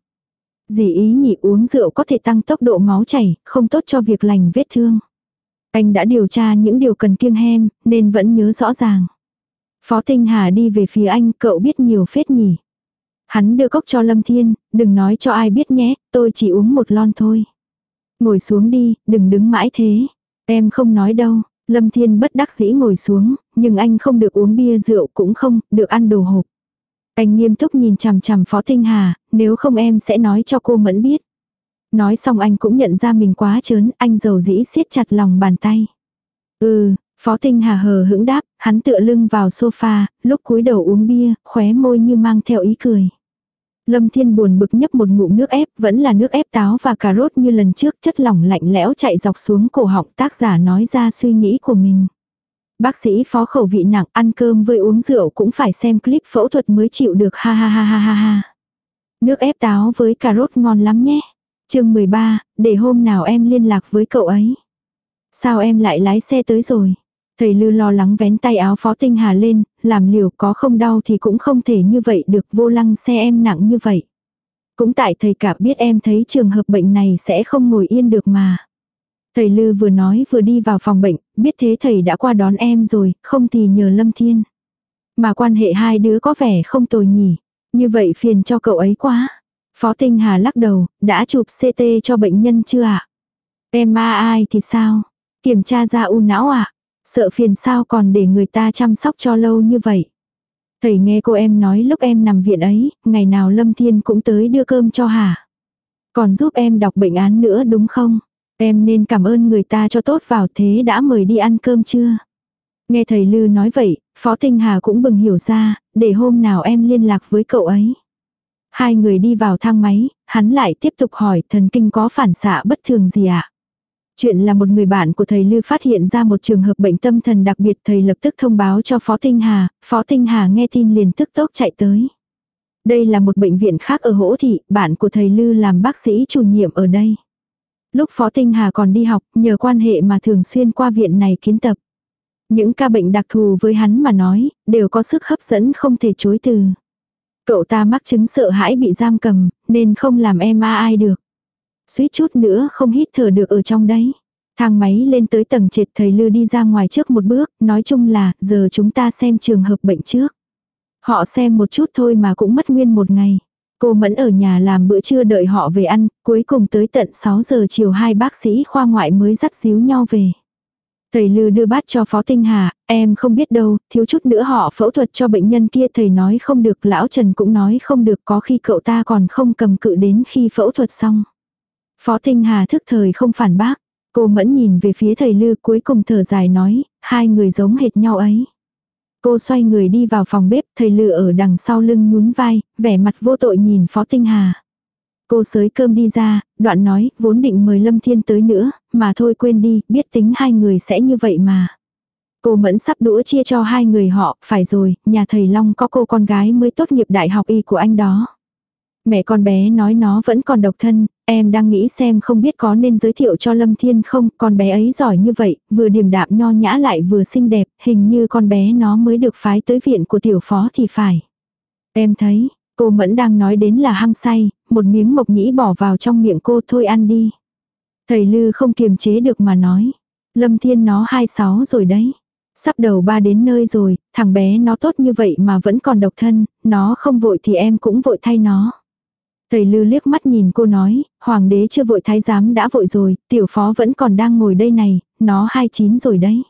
S1: Dì ý nhị uống rượu có thể tăng tốc độ máu chảy, không tốt cho việc lành vết thương. Anh đã điều tra những điều cần kiêng hem, nên vẫn nhớ rõ ràng. Phó Tinh Hà đi về phía anh, cậu biết nhiều phết nhỉ. Hắn đưa cốc cho Lâm Thiên, đừng nói cho ai biết nhé, tôi chỉ uống một lon thôi. Ngồi xuống đi, đừng đứng mãi thế. Em không nói đâu. Lâm Thiên bất đắc dĩ ngồi xuống, nhưng anh không được uống bia rượu cũng không, được ăn đồ hộp. Anh nghiêm túc nhìn chằm chằm Phó Tinh Hà, nếu không em sẽ nói cho cô Mẫn biết. Nói xong anh cũng nhận ra mình quá chớn, anh dầu dĩ siết chặt lòng bàn tay. Ừ, Phó Tinh Hà hờ hững đáp, hắn tựa lưng vào sofa, lúc cúi đầu uống bia, khóe môi như mang theo ý cười. Lâm Thiên buồn bực nhấp một ngụm nước ép, vẫn là nước ép táo và cà rốt như lần trước, chất lỏng lạnh lẽo chạy dọc xuống cổ họng tác giả nói ra suy nghĩ của mình. Bác sĩ phó khẩu vị nặng, ăn cơm với uống rượu cũng phải xem clip phẫu thuật mới chịu được ha ha ha ha ha ha. Nước ép táo với cà rốt ngon lắm nhé. chương 13, để hôm nào em liên lạc với cậu ấy. Sao em lại lái xe tới rồi? Thầy Lư lo lắng vén tay áo Phó Tinh Hà lên, làm liều có không đau thì cũng không thể như vậy được vô lăng xe em nặng như vậy. Cũng tại thầy cả biết em thấy trường hợp bệnh này sẽ không ngồi yên được mà. Thầy Lư vừa nói vừa đi vào phòng bệnh, biết thế thầy đã qua đón em rồi, không thì nhờ Lâm Thiên. Mà quan hệ hai đứa có vẻ không tồi nhỉ. Như vậy phiền cho cậu ấy quá. Phó Tinh Hà lắc đầu, đã chụp CT cho bệnh nhân chưa ạ? Em ma ai thì sao? Kiểm tra ra u não ạ? Sợ phiền sao còn để người ta chăm sóc cho lâu như vậy. Thầy nghe cô em nói lúc em nằm viện ấy, ngày nào Lâm Thiên cũng tới đưa cơm cho hả? Còn giúp em đọc bệnh án nữa đúng không? Em nên cảm ơn người ta cho tốt vào thế đã mời đi ăn cơm chưa? Nghe thầy Lư nói vậy, Phó Tinh Hà cũng bừng hiểu ra, để hôm nào em liên lạc với cậu ấy. Hai người đi vào thang máy, hắn lại tiếp tục hỏi thần kinh có phản xạ bất thường gì ạ? À? Chuyện là một người bạn của thầy Lư phát hiện ra một trường hợp bệnh tâm thần đặc biệt thầy lập tức thông báo cho Phó Tinh Hà, Phó Tinh Hà nghe tin liền tức tốc chạy tới. Đây là một bệnh viện khác ở Hỗ Thị, bạn của thầy Lư làm bác sĩ chủ nhiệm ở đây. Lúc Phó Tinh Hà còn đi học, nhờ quan hệ mà thường xuyên qua viện này kiến tập. Những ca bệnh đặc thù với hắn mà nói, đều có sức hấp dẫn không thể chối từ. Cậu ta mắc chứng sợ hãi bị giam cầm, nên không làm em ai được suýt chút nữa không hít thở được ở trong đấy. Thang máy lên tới tầng trệt thầy Lư đi ra ngoài trước một bước, nói chung là giờ chúng ta xem trường hợp bệnh trước. Họ xem một chút thôi mà cũng mất nguyên một ngày. Cô Mẫn ở nhà làm bữa trưa đợi họ về ăn, cuối cùng tới tận 6 giờ chiều hai bác sĩ khoa ngoại mới dắt díu nhau về. Thầy Lư đưa bát cho Phó Tinh Hà, em không biết đâu, thiếu chút nữa họ phẫu thuật cho bệnh nhân kia thầy nói không được, lão Trần cũng nói không được có khi cậu ta còn không cầm cự đến khi phẫu thuật xong. Phó Tinh Hà thức thời không phản bác. Cô mẫn nhìn về phía thầy Lư cuối cùng thở dài nói, hai người giống hệt nhau ấy. Cô xoay người đi vào phòng bếp, thầy lư ở đằng sau lưng nhún vai, vẻ mặt vô tội nhìn Phó Tinh Hà. Cô sới cơm đi ra, đoạn nói, vốn định mời Lâm Thiên tới nữa, mà thôi quên đi, biết tính hai người sẽ như vậy mà. Cô Mẫn sắp đũa chia cho hai người họ, phải rồi, nhà thầy Long có cô con gái mới tốt nghiệp đại học y của anh đó. Mẹ con bé nói nó vẫn còn độc thân, em đang nghĩ xem không biết có nên giới thiệu cho Lâm Thiên không, con bé ấy giỏi như vậy, vừa điềm đạm nho nhã lại vừa xinh đẹp, hình như con bé nó mới được phái tới viện của tiểu phó thì phải. Em thấy, cô Mẫn đang nói đến là hăng say, một miếng mộc nhĩ bỏ vào trong miệng cô thôi ăn đi. Thầy Lư không kiềm chế được mà nói. Lâm Thiên nó 26 rồi đấy. Sắp đầu ba đến nơi rồi, thằng bé nó tốt như vậy mà vẫn còn độc thân, nó không vội thì em cũng vội thay nó. Thầy Lư liếc mắt nhìn cô nói, hoàng đế chưa vội thái giám đã vội rồi, tiểu phó vẫn còn đang ngồi đây này, nó 29 rồi đấy.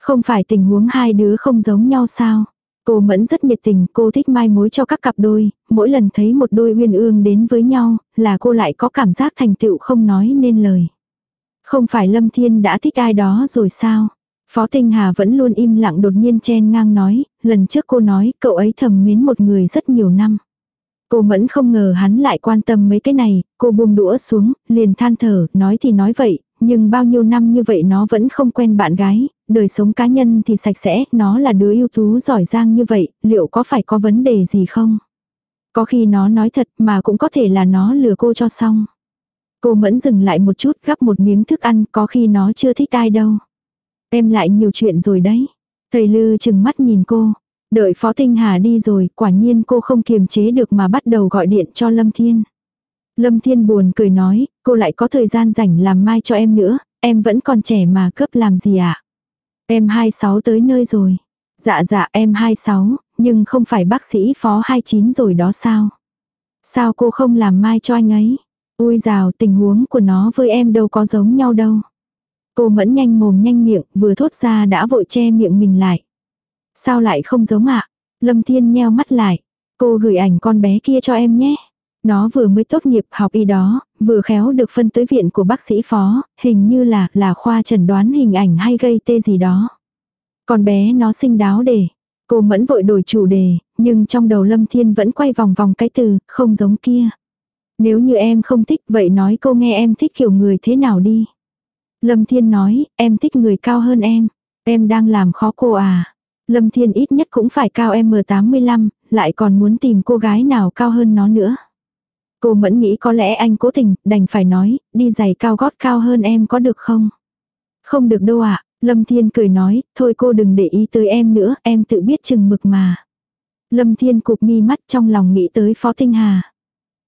S1: Không phải tình huống hai đứa không giống nhau sao? Cô Mẫn rất nhiệt tình, cô thích mai mối cho các cặp đôi, mỗi lần thấy một đôi uyên ương đến với nhau, là cô lại có cảm giác thành tựu không nói nên lời. Không phải Lâm Thiên đã thích ai đó rồi sao? Phó Tinh Hà vẫn luôn im lặng đột nhiên chen ngang nói, lần trước cô nói cậu ấy thầm mến một người rất nhiều năm. Cô Mẫn không ngờ hắn lại quan tâm mấy cái này, cô buông đũa xuống, liền than thở, nói thì nói vậy, nhưng bao nhiêu năm như vậy nó vẫn không quen bạn gái, đời sống cá nhân thì sạch sẽ, nó là đứa ưu tú giỏi giang như vậy, liệu có phải có vấn đề gì không? Có khi nó nói thật mà cũng có thể là nó lừa cô cho xong. Cô Mẫn dừng lại một chút gắp một miếng thức ăn có khi nó chưa thích ai đâu. Em lại nhiều chuyện rồi đấy. Thầy Lư chừng mắt nhìn cô. Đợi Phó Tinh Hà đi rồi, quả nhiên cô không kiềm chế được mà bắt đầu gọi điện cho Lâm Thiên. Lâm Thiên buồn cười nói, cô lại có thời gian rảnh làm mai cho em nữa, em vẫn còn trẻ mà cướp làm gì ạ? À? Em 26 tới nơi rồi. Dạ dạ em 26, nhưng không phải bác sĩ phó 29 rồi đó sao? Sao cô không làm mai cho anh ấy? Ui rào tình huống của nó với em đâu có giống nhau đâu. Cô mẫn nhanh mồm nhanh miệng, vừa thốt ra đã vội che miệng mình lại. Sao lại không giống ạ? À? Lâm Thiên nheo mắt lại. Cô gửi ảnh con bé kia cho em nhé. Nó vừa mới tốt nghiệp học y đó, vừa khéo được phân tới viện của bác sĩ phó, hình như là, là khoa chẩn đoán hình ảnh hay gây tê gì đó. Con bé nó sinh đáo để. Cô mẫn vội đổi chủ đề, nhưng trong đầu Lâm Thiên vẫn quay vòng vòng cái từ, không giống kia. Nếu như em không thích vậy nói cô nghe em thích kiểu người thế nào đi. Lâm Thiên nói, em thích người cao hơn em. Em đang làm khó cô à. Lâm Thiên ít nhất cũng phải cao M85, lại còn muốn tìm cô gái nào cao hơn nó nữa. Cô mẫn nghĩ có lẽ anh cố tình, đành phải nói, đi giày cao gót cao hơn em có được không? Không được đâu ạ, Lâm Thiên cười nói, thôi cô đừng để ý tới em nữa, em tự biết chừng mực mà. Lâm Thiên cục mi mắt trong lòng nghĩ tới Phó Tinh Hà.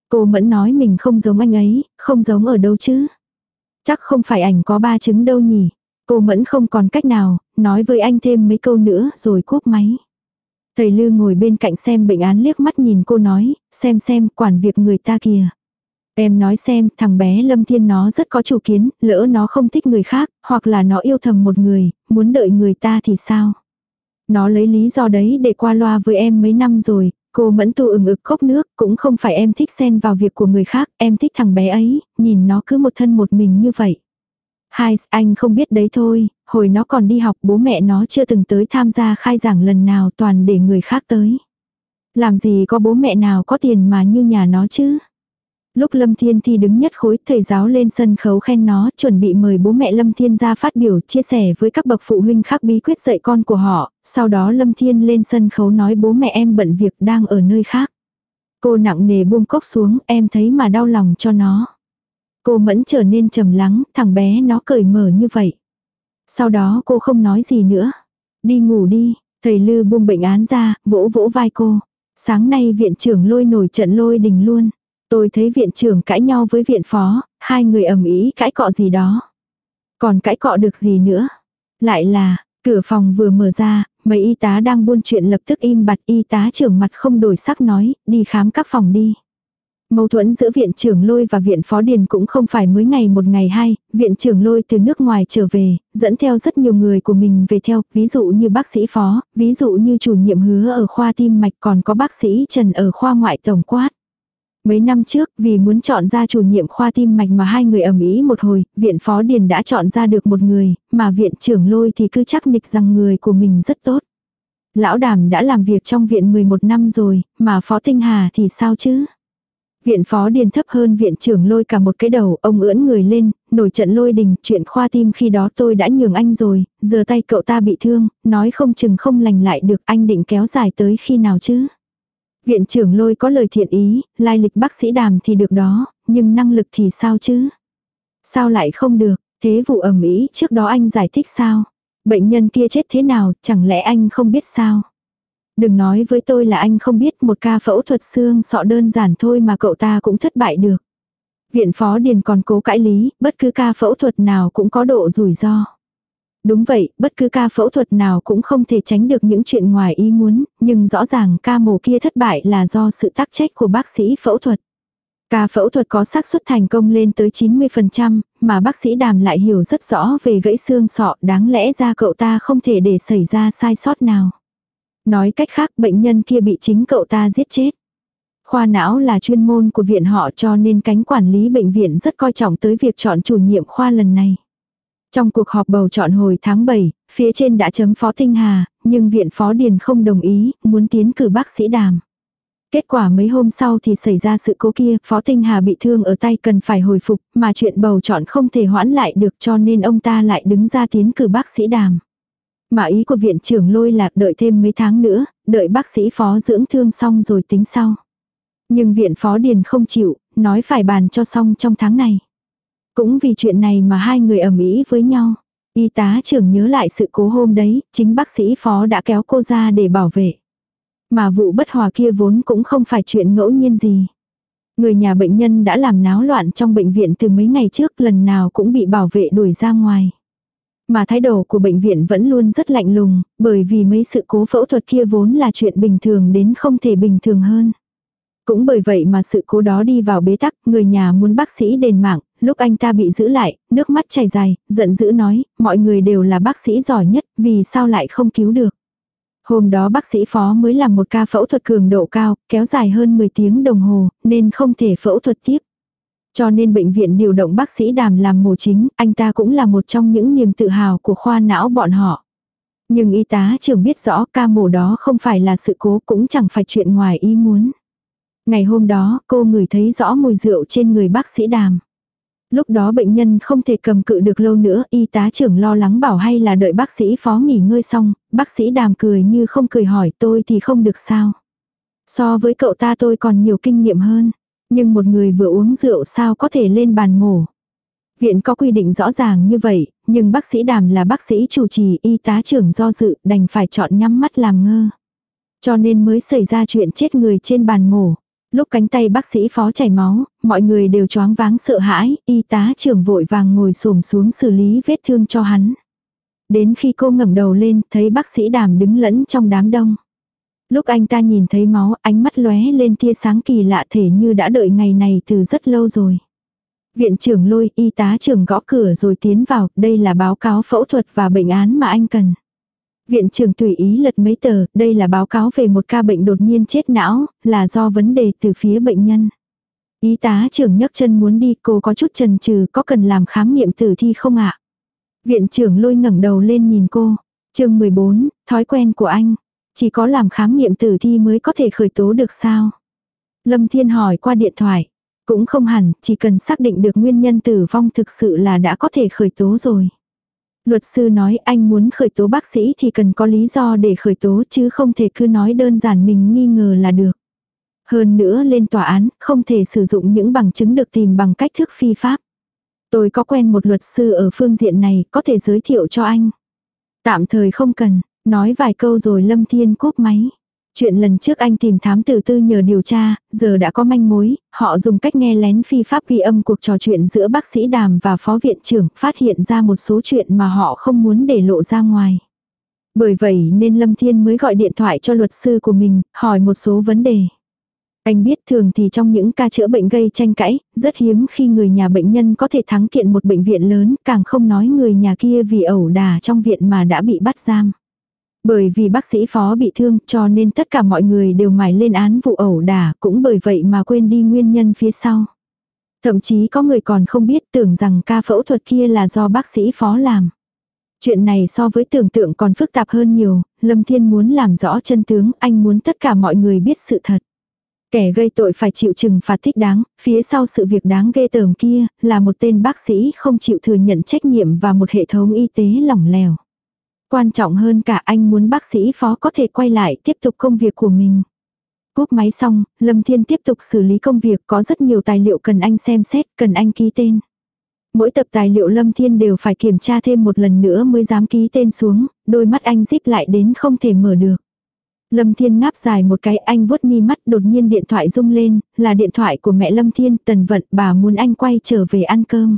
S1: Cô mẫn nói mình không giống anh ấy, không giống ở đâu chứ. Chắc không phải ảnh có ba chứng đâu nhỉ. Cô mẫn không còn cách nào, nói với anh thêm mấy câu nữa rồi cúp máy. Thầy Lư ngồi bên cạnh xem bệnh án liếc mắt nhìn cô nói, xem xem quản việc người ta kìa. Em nói xem, thằng bé Lâm Thiên nó rất có chủ kiến, lỡ nó không thích người khác, hoặc là nó yêu thầm một người, muốn đợi người ta thì sao? Nó lấy lý do đấy để qua loa với em mấy năm rồi, cô mẫn tu ừng ực cốc nước, cũng không phải em thích xen vào việc của người khác, em thích thằng bé ấy, nhìn nó cứ một thân một mình như vậy. Hai, anh không biết đấy thôi, hồi nó còn đi học bố mẹ nó chưa từng tới tham gia khai giảng lần nào toàn để người khác tới. Làm gì có bố mẹ nào có tiền mà như nhà nó chứ. Lúc Lâm Thiên Thi đứng nhất khối, thầy giáo lên sân khấu khen nó, chuẩn bị mời bố mẹ Lâm Thiên ra phát biểu, chia sẻ với các bậc phụ huynh khác bí quyết dạy con của họ, sau đó Lâm Thiên lên sân khấu nói bố mẹ em bận việc đang ở nơi khác. Cô nặng nề buông cốc xuống, em thấy mà đau lòng cho nó. Cô mẫn trở nên trầm lắng, thằng bé nó cởi mở như vậy. Sau đó cô không nói gì nữa. Đi ngủ đi, thầy Lư buông bệnh án ra, vỗ vỗ vai cô. Sáng nay viện trưởng lôi nổi trận lôi đình luôn. Tôi thấy viện trưởng cãi nhau với viện phó, hai người ầm ý cãi cọ gì đó. Còn cãi cọ được gì nữa? Lại là, cửa phòng vừa mở ra, mấy y tá đang buôn chuyện lập tức im bặt y tá trưởng mặt không đổi sắc nói, đi khám các phòng đi. Mâu thuẫn giữa viện trưởng lôi và viện phó điền cũng không phải mới ngày một ngày hai, viện trưởng lôi từ nước ngoài trở về, dẫn theo rất nhiều người của mình về theo, ví dụ như bác sĩ phó, ví dụ như chủ nhiệm hứa ở khoa tim mạch còn có bác sĩ Trần ở khoa ngoại tổng quát. Mấy năm trước, vì muốn chọn ra chủ nhiệm khoa tim mạch mà hai người ẩm ý một hồi, viện phó điền đã chọn ra được một người, mà viện trưởng lôi thì cứ chắc nịch rằng người của mình rất tốt. Lão đàm đã làm việc trong viện 11 năm rồi, mà phó tinh hà thì sao chứ? Viện phó điền thấp hơn viện trưởng lôi cả một cái đầu, ông ưỡn người lên, nổi trận lôi đình, chuyện khoa tim khi đó tôi đã nhường anh rồi, giờ tay cậu ta bị thương, nói không chừng không lành lại được anh định kéo dài tới khi nào chứ. Viện trưởng lôi có lời thiện ý, lai lịch bác sĩ đàm thì được đó, nhưng năng lực thì sao chứ? Sao lại không được, thế vụ ẩm ý trước đó anh giải thích sao? Bệnh nhân kia chết thế nào, chẳng lẽ anh không biết sao? Đừng nói với tôi là anh không biết một ca phẫu thuật xương sọ đơn giản thôi mà cậu ta cũng thất bại được. Viện phó điền còn cố cãi lý, bất cứ ca phẫu thuật nào cũng có độ rủi ro. Đúng vậy, bất cứ ca phẫu thuật nào cũng không thể tránh được những chuyện ngoài ý muốn, nhưng rõ ràng ca mổ kia thất bại là do sự tác trách của bác sĩ phẫu thuật. Ca phẫu thuật có xác suất thành công lên tới 90%, mà bác sĩ đàm lại hiểu rất rõ về gãy xương sọ, đáng lẽ ra cậu ta không thể để xảy ra sai sót nào. Nói cách khác bệnh nhân kia bị chính cậu ta giết chết. Khoa não là chuyên môn của viện họ cho nên cánh quản lý bệnh viện rất coi trọng tới việc chọn chủ nhiệm khoa lần này. Trong cuộc họp bầu chọn hồi tháng 7, phía trên đã chấm phó Tinh Hà, nhưng viện phó Điền không đồng ý, muốn tiến cử bác sĩ đàm. Kết quả mấy hôm sau thì xảy ra sự cố kia, Phó Tinh Hà bị thương ở tay cần phải hồi phục, mà chuyện bầu chọn không thể hoãn lại được cho nên ông ta lại đứng ra tiến cử bác sĩ đàm. Mà ý của viện trưởng lôi là đợi thêm mấy tháng nữa, đợi bác sĩ phó dưỡng thương xong rồi tính sau. Nhưng viện phó điền không chịu, nói phải bàn cho xong trong tháng này. Cũng vì chuyện này mà hai người ầm ĩ với nhau. Y tá trưởng nhớ lại sự cố hôm đấy, chính bác sĩ phó đã kéo cô ra để bảo vệ. Mà vụ bất hòa kia vốn cũng không phải chuyện ngẫu nhiên gì. Người nhà bệnh nhân đã làm náo loạn trong bệnh viện từ mấy ngày trước lần nào cũng bị bảo vệ đuổi ra ngoài. Mà thái độ của bệnh viện vẫn luôn rất lạnh lùng, bởi vì mấy sự cố phẫu thuật kia vốn là chuyện bình thường đến không thể bình thường hơn. Cũng bởi vậy mà sự cố đó đi vào bế tắc, người nhà muốn bác sĩ đền mạng, lúc anh ta bị giữ lại, nước mắt chảy dài, giận dữ nói, mọi người đều là bác sĩ giỏi nhất, vì sao lại không cứu được. Hôm đó bác sĩ phó mới làm một ca phẫu thuật cường độ cao, kéo dài hơn 10 tiếng đồng hồ, nên không thể phẫu thuật tiếp. Cho nên bệnh viện điều động bác sĩ đàm làm mổ chính, anh ta cũng là một trong những niềm tự hào của khoa não bọn họ. Nhưng y tá trưởng biết rõ ca mổ đó không phải là sự cố cũng chẳng phải chuyện ngoài ý muốn. Ngày hôm đó cô ngửi thấy rõ mùi rượu trên người bác sĩ đàm. Lúc đó bệnh nhân không thể cầm cự được lâu nữa, y tá trưởng lo lắng bảo hay là đợi bác sĩ phó nghỉ ngơi xong, bác sĩ đàm cười như không cười hỏi tôi thì không được sao. So với cậu ta tôi còn nhiều kinh nghiệm hơn. Nhưng một người vừa uống rượu sao có thể lên bàn mổ. Viện có quy định rõ ràng như vậy, nhưng bác sĩ đàm là bác sĩ chủ trì y tá trưởng do dự đành phải chọn nhắm mắt làm ngơ. Cho nên mới xảy ra chuyện chết người trên bàn mổ. Lúc cánh tay bác sĩ phó chảy máu, mọi người đều choáng váng sợ hãi, y tá trưởng vội vàng ngồi xổm xuống xử lý vết thương cho hắn. Đến khi cô ngẩng đầu lên, thấy bác sĩ đàm đứng lẫn trong đám đông. Lúc anh ta nhìn thấy máu, ánh mắt lóe lên tia sáng kỳ lạ thể như đã đợi ngày này từ rất lâu rồi. Viện trưởng lôi, y tá trưởng gõ cửa rồi tiến vào, đây là báo cáo phẫu thuật và bệnh án mà anh cần. Viện trưởng tùy ý lật mấy tờ, đây là báo cáo về một ca bệnh đột nhiên chết não, là do vấn đề từ phía bệnh nhân. Y tá trưởng nhấc chân muốn đi, cô có chút chần chừ có cần làm khám nghiệm tử thi không ạ? Viện trưởng lôi ngẩng đầu lên nhìn cô. chương 14, thói quen của anh. Chỉ có làm khám nghiệm tử thi mới có thể khởi tố được sao? Lâm Thiên hỏi qua điện thoại. Cũng không hẳn, chỉ cần xác định được nguyên nhân tử vong thực sự là đã có thể khởi tố rồi. Luật sư nói anh muốn khởi tố bác sĩ thì cần có lý do để khởi tố chứ không thể cứ nói đơn giản mình nghi ngờ là được. Hơn nữa lên tòa án, không thể sử dụng những bằng chứng được tìm bằng cách thức phi pháp. Tôi có quen một luật sư ở phương diện này, có thể giới thiệu cho anh. Tạm thời không cần, nói vài câu rồi Lâm Thiên cúp máy. Chuyện lần trước anh tìm thám tử tư nhờ điều tra, giờ đã có manh mối, họ dùng cách nghe lén phi pháp ghi âm cuộc trò chuyện giữa bác sĩ đàm và phó viện trưởng, phát hiện ra một số chuyện mà họ không muốn để lộ ra ngoài. Bởi vậy nên Lâm Thiên mới gọi điện thoại cho luật sư của mình, hỏi một số vấn đề. Anh biết thường thì trong những ca chữa bệnh gây tranh cãi, rất hiếm khi người nhà bệnh nhân có thể thắng kiện một bệnh viện lớn, càng không nói người nhà kia vì ẩu đà trong viện mà đã bị bắt giam. Bởi vì bác sĩ phó bị thương cho nên tất cả mọi người đều mải lên án vụ ẩu đả cũng bởi vậy mà quên đi nguyên nhân phía sau. Thậm chí có người còn không biết tưởng rằng ca phẫu thuật kia là do bác sĩ phó làm. Chuyện này so với tưởng tượng còn phức tạp hơn nhiều, Lâm Thiên muốn làm rõ chân tướng, anh muốn tất cả mọi người biết sự thật. Kẻ gây tội phải chịu trừng phạt thích đáng, phía sau sự việc đáng ghê tởm kia, là một tên bác sĩ không chịu thừa nhận trách nhiệm và một hệ thống y tế lỏng lẻo. Quan trọng hơn cả anh muốn bác sĩ phó có thể quay lại tiếp tục công việc của mình. Cúp máy xong, Lâm Thiên tiếp tục xử lý công việc có rất nhiều tài liệu cần anh xem xét, cần anh ký tên. Mỗi tập tài liệu Lâm Thiên đều phải kiểm tra thêm một lần nữa mới dám ký tên xuống, đôi mắt anh díp lại đến không thể mở được. Lâm Thiên ngáp dài một cái anh vuốt mi mắt đột nhiên điện thoại rung lên, là điện thoại của mẹ Lâm Thiên tần vận bà muốn anh quay trở về ăn cơm.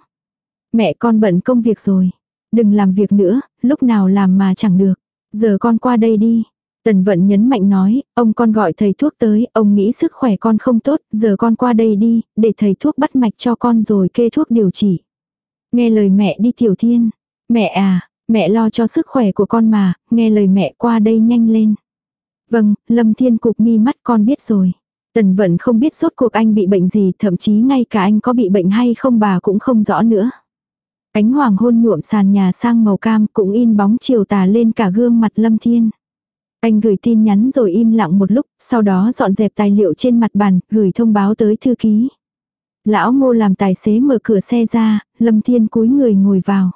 S1: Mẹ con bận công việc rồi. Đừng làm việc nữa, lúc nào làm mà chẳng được. Giờ con qua đây đi. Tần vận nhấn mạnh nói, ông con gọi thầy thuốc tới, ông nghĩ sức khỏe con không tốt, giờ con qua đây đi, để thầy thuốc bắt mạch cho con rồi kê thuốc điều trị. Nghe lời mẹ đi tiểu thiên. Mẹ à, mẹ lo cho sức khỏe của con mà, nghe lời mẹ qua đây nhanh lên. Vâng, Lâm Thiên cục mi mắt con biết rồi. Tần vận không biết rốt cuộc anh bị bệnh gì, thậm chí ngay cả anh có bị bệnh hay không bà cũng không rõ nữa. Ánh hoàng hôn nhuộm sàn nhà sang màu cam cũng in bóng chiều tà lên cả gương mặt Lâm Thiên. Anh gửi tin nhắn rồi im lặng một lúc, sau đó dọn dẹp tài liệu trên mặt bàn, gửi thông báo tới thư ký. Lão ngô làm tài xế mở cửa xe ra, Lâm Thiên cúi người ngồi vào.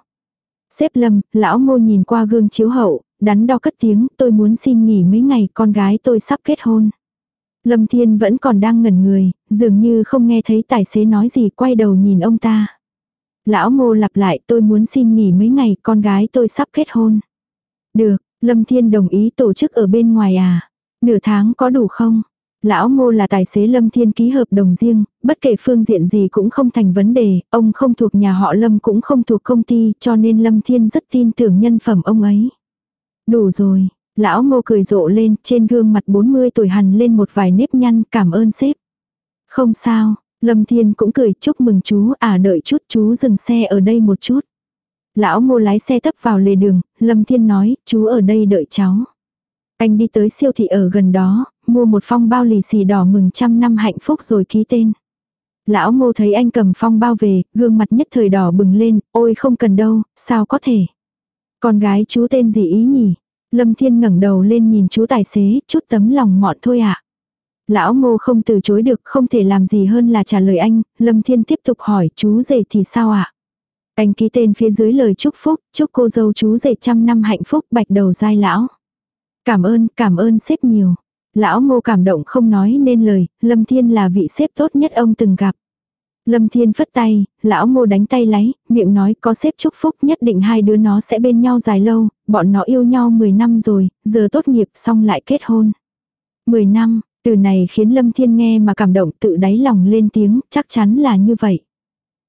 S1: Xếp Lâm, lão ngô nhìn qua gương chiếu hậu, đắn đo cất tiếng, tôi muốn xin nghỉ mấy ngày, con gái tôi sắp kết hôn. Lâm Thiên vẫn còn đang ngẩn người, dường như không nghe thấy tài xế nói gì quay đầu nhìn ông ta. Lão ngô lặp lại tôi muốn xin nghỉ mấy ngày, con gái tôi sắp kết hôn. Được, Lâm Thiên đồng ý tổ chức ở bên ngoài à? Nửa tháng có đủ không? Lão ngô là tài xế Lâm Thiên ký hợp đồng riêng, bất kể phương diện gì cũng không thành vấn đề, ông không thuộc nhà họ Lâm cũng không thuộc công ty cho nên Lâm Thiên rất tin tưởng nhân phẩm ông ấy. Đủ rồi, lão ngô cười rộ lên, trên gương mặt 40 tuổi hằn lên một vài nếp nhăn, cảm ơn sếp. Không sao, Lâm Thiên cũng cười chúc mừng chú, à đợi chút chú dừng xe ở đây một chút. Lão ngô lái xe tấp vào lề đường, Lâm Thiên nói, chú ở đây đợi cháu. Anh đi tới siêu thị ở gần đó, mua một phong bao lì xì đỏ mừng trăm năm hạnh phúc rồi ký tên. Lão ngô thấy anh cầm phong bao về, gương mặt nhất thời đỏ bừng lên, ôi không cần đâu, sao có thể. Con gái chú tên gì ý nhỉ? Lâm Thiên ngẩng đầu lên nhìn chú tài xế, chút tấm lòng mọn thôi ạ. À. Lão ngô không từ chối được, không thể làm gì hơn là trả lời anh, Lâm Thiên tiếp tục hỏi chú rể thì sao ạ? À? Anh ký tên phía dưới lời chúc phúc, chúc cô dâu chú rể trăm năm hạnh phúc bạch đầu dai lão. Cảm ơn, cảm ơn sếp nhiều. Lão ngô cảm động không nói nên lời, Lâm Thiên là vị sếp tốt nhất ông từng gặp. Lâm Thiên phất tay, lão ngô đánh tay lấy, miệng nói có sếp chúc phúc nhất định hai đứa nó sẽ bên nhau dài lâu, bọn nó yêu nhau 10 năm rồi, giờ tốt nghiệp xong lại kết hôn. 10 năm, từ này khiến Lâm Thiên nghe mà cảm động tự đáy lòng lên tiếng, chắc chắn là như vậy.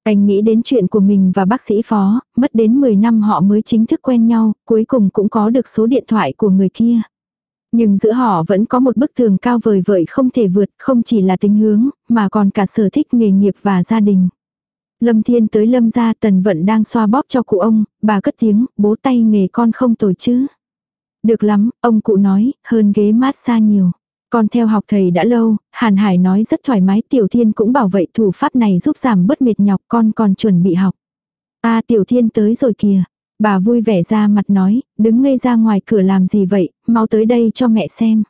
S1: Anh nghĩ đến chuyện của mình và bác sĩ phó, mất đến 10 năm họ mới chính thức quen nhau, cuối cùng cũng có được số điện thoại của người kia. Nhưng giữa họ vẫn có một bức tường cao vời vợi không thể vượt, không chỉ là tính hướng, mà còn cả sở thích nghề nghiệp và gia đình. Lâm Thiên tới Lâm gia tần vận đang xoa bóp cho cụ ông, bà cất tiếng, bố tay nghề con không tồi chứ. Được lắm, ông cụ nói, hơn ghế mát xa nhiều. Con theo học thầy đã lâu, Hàn Hải nói rất thoải mái Tiểu Thiên cũng bảo vậy thủ pháp này giúp giảm bớt mệt nhọc con còn chuẩn bị học. Ta Tiểu Thiên tới rồi kìa. Bà vui vẻ ra mặt nói, đứng ngây ra ngoài cửa làm gì vậy, mau tới đây cho mẹ xem.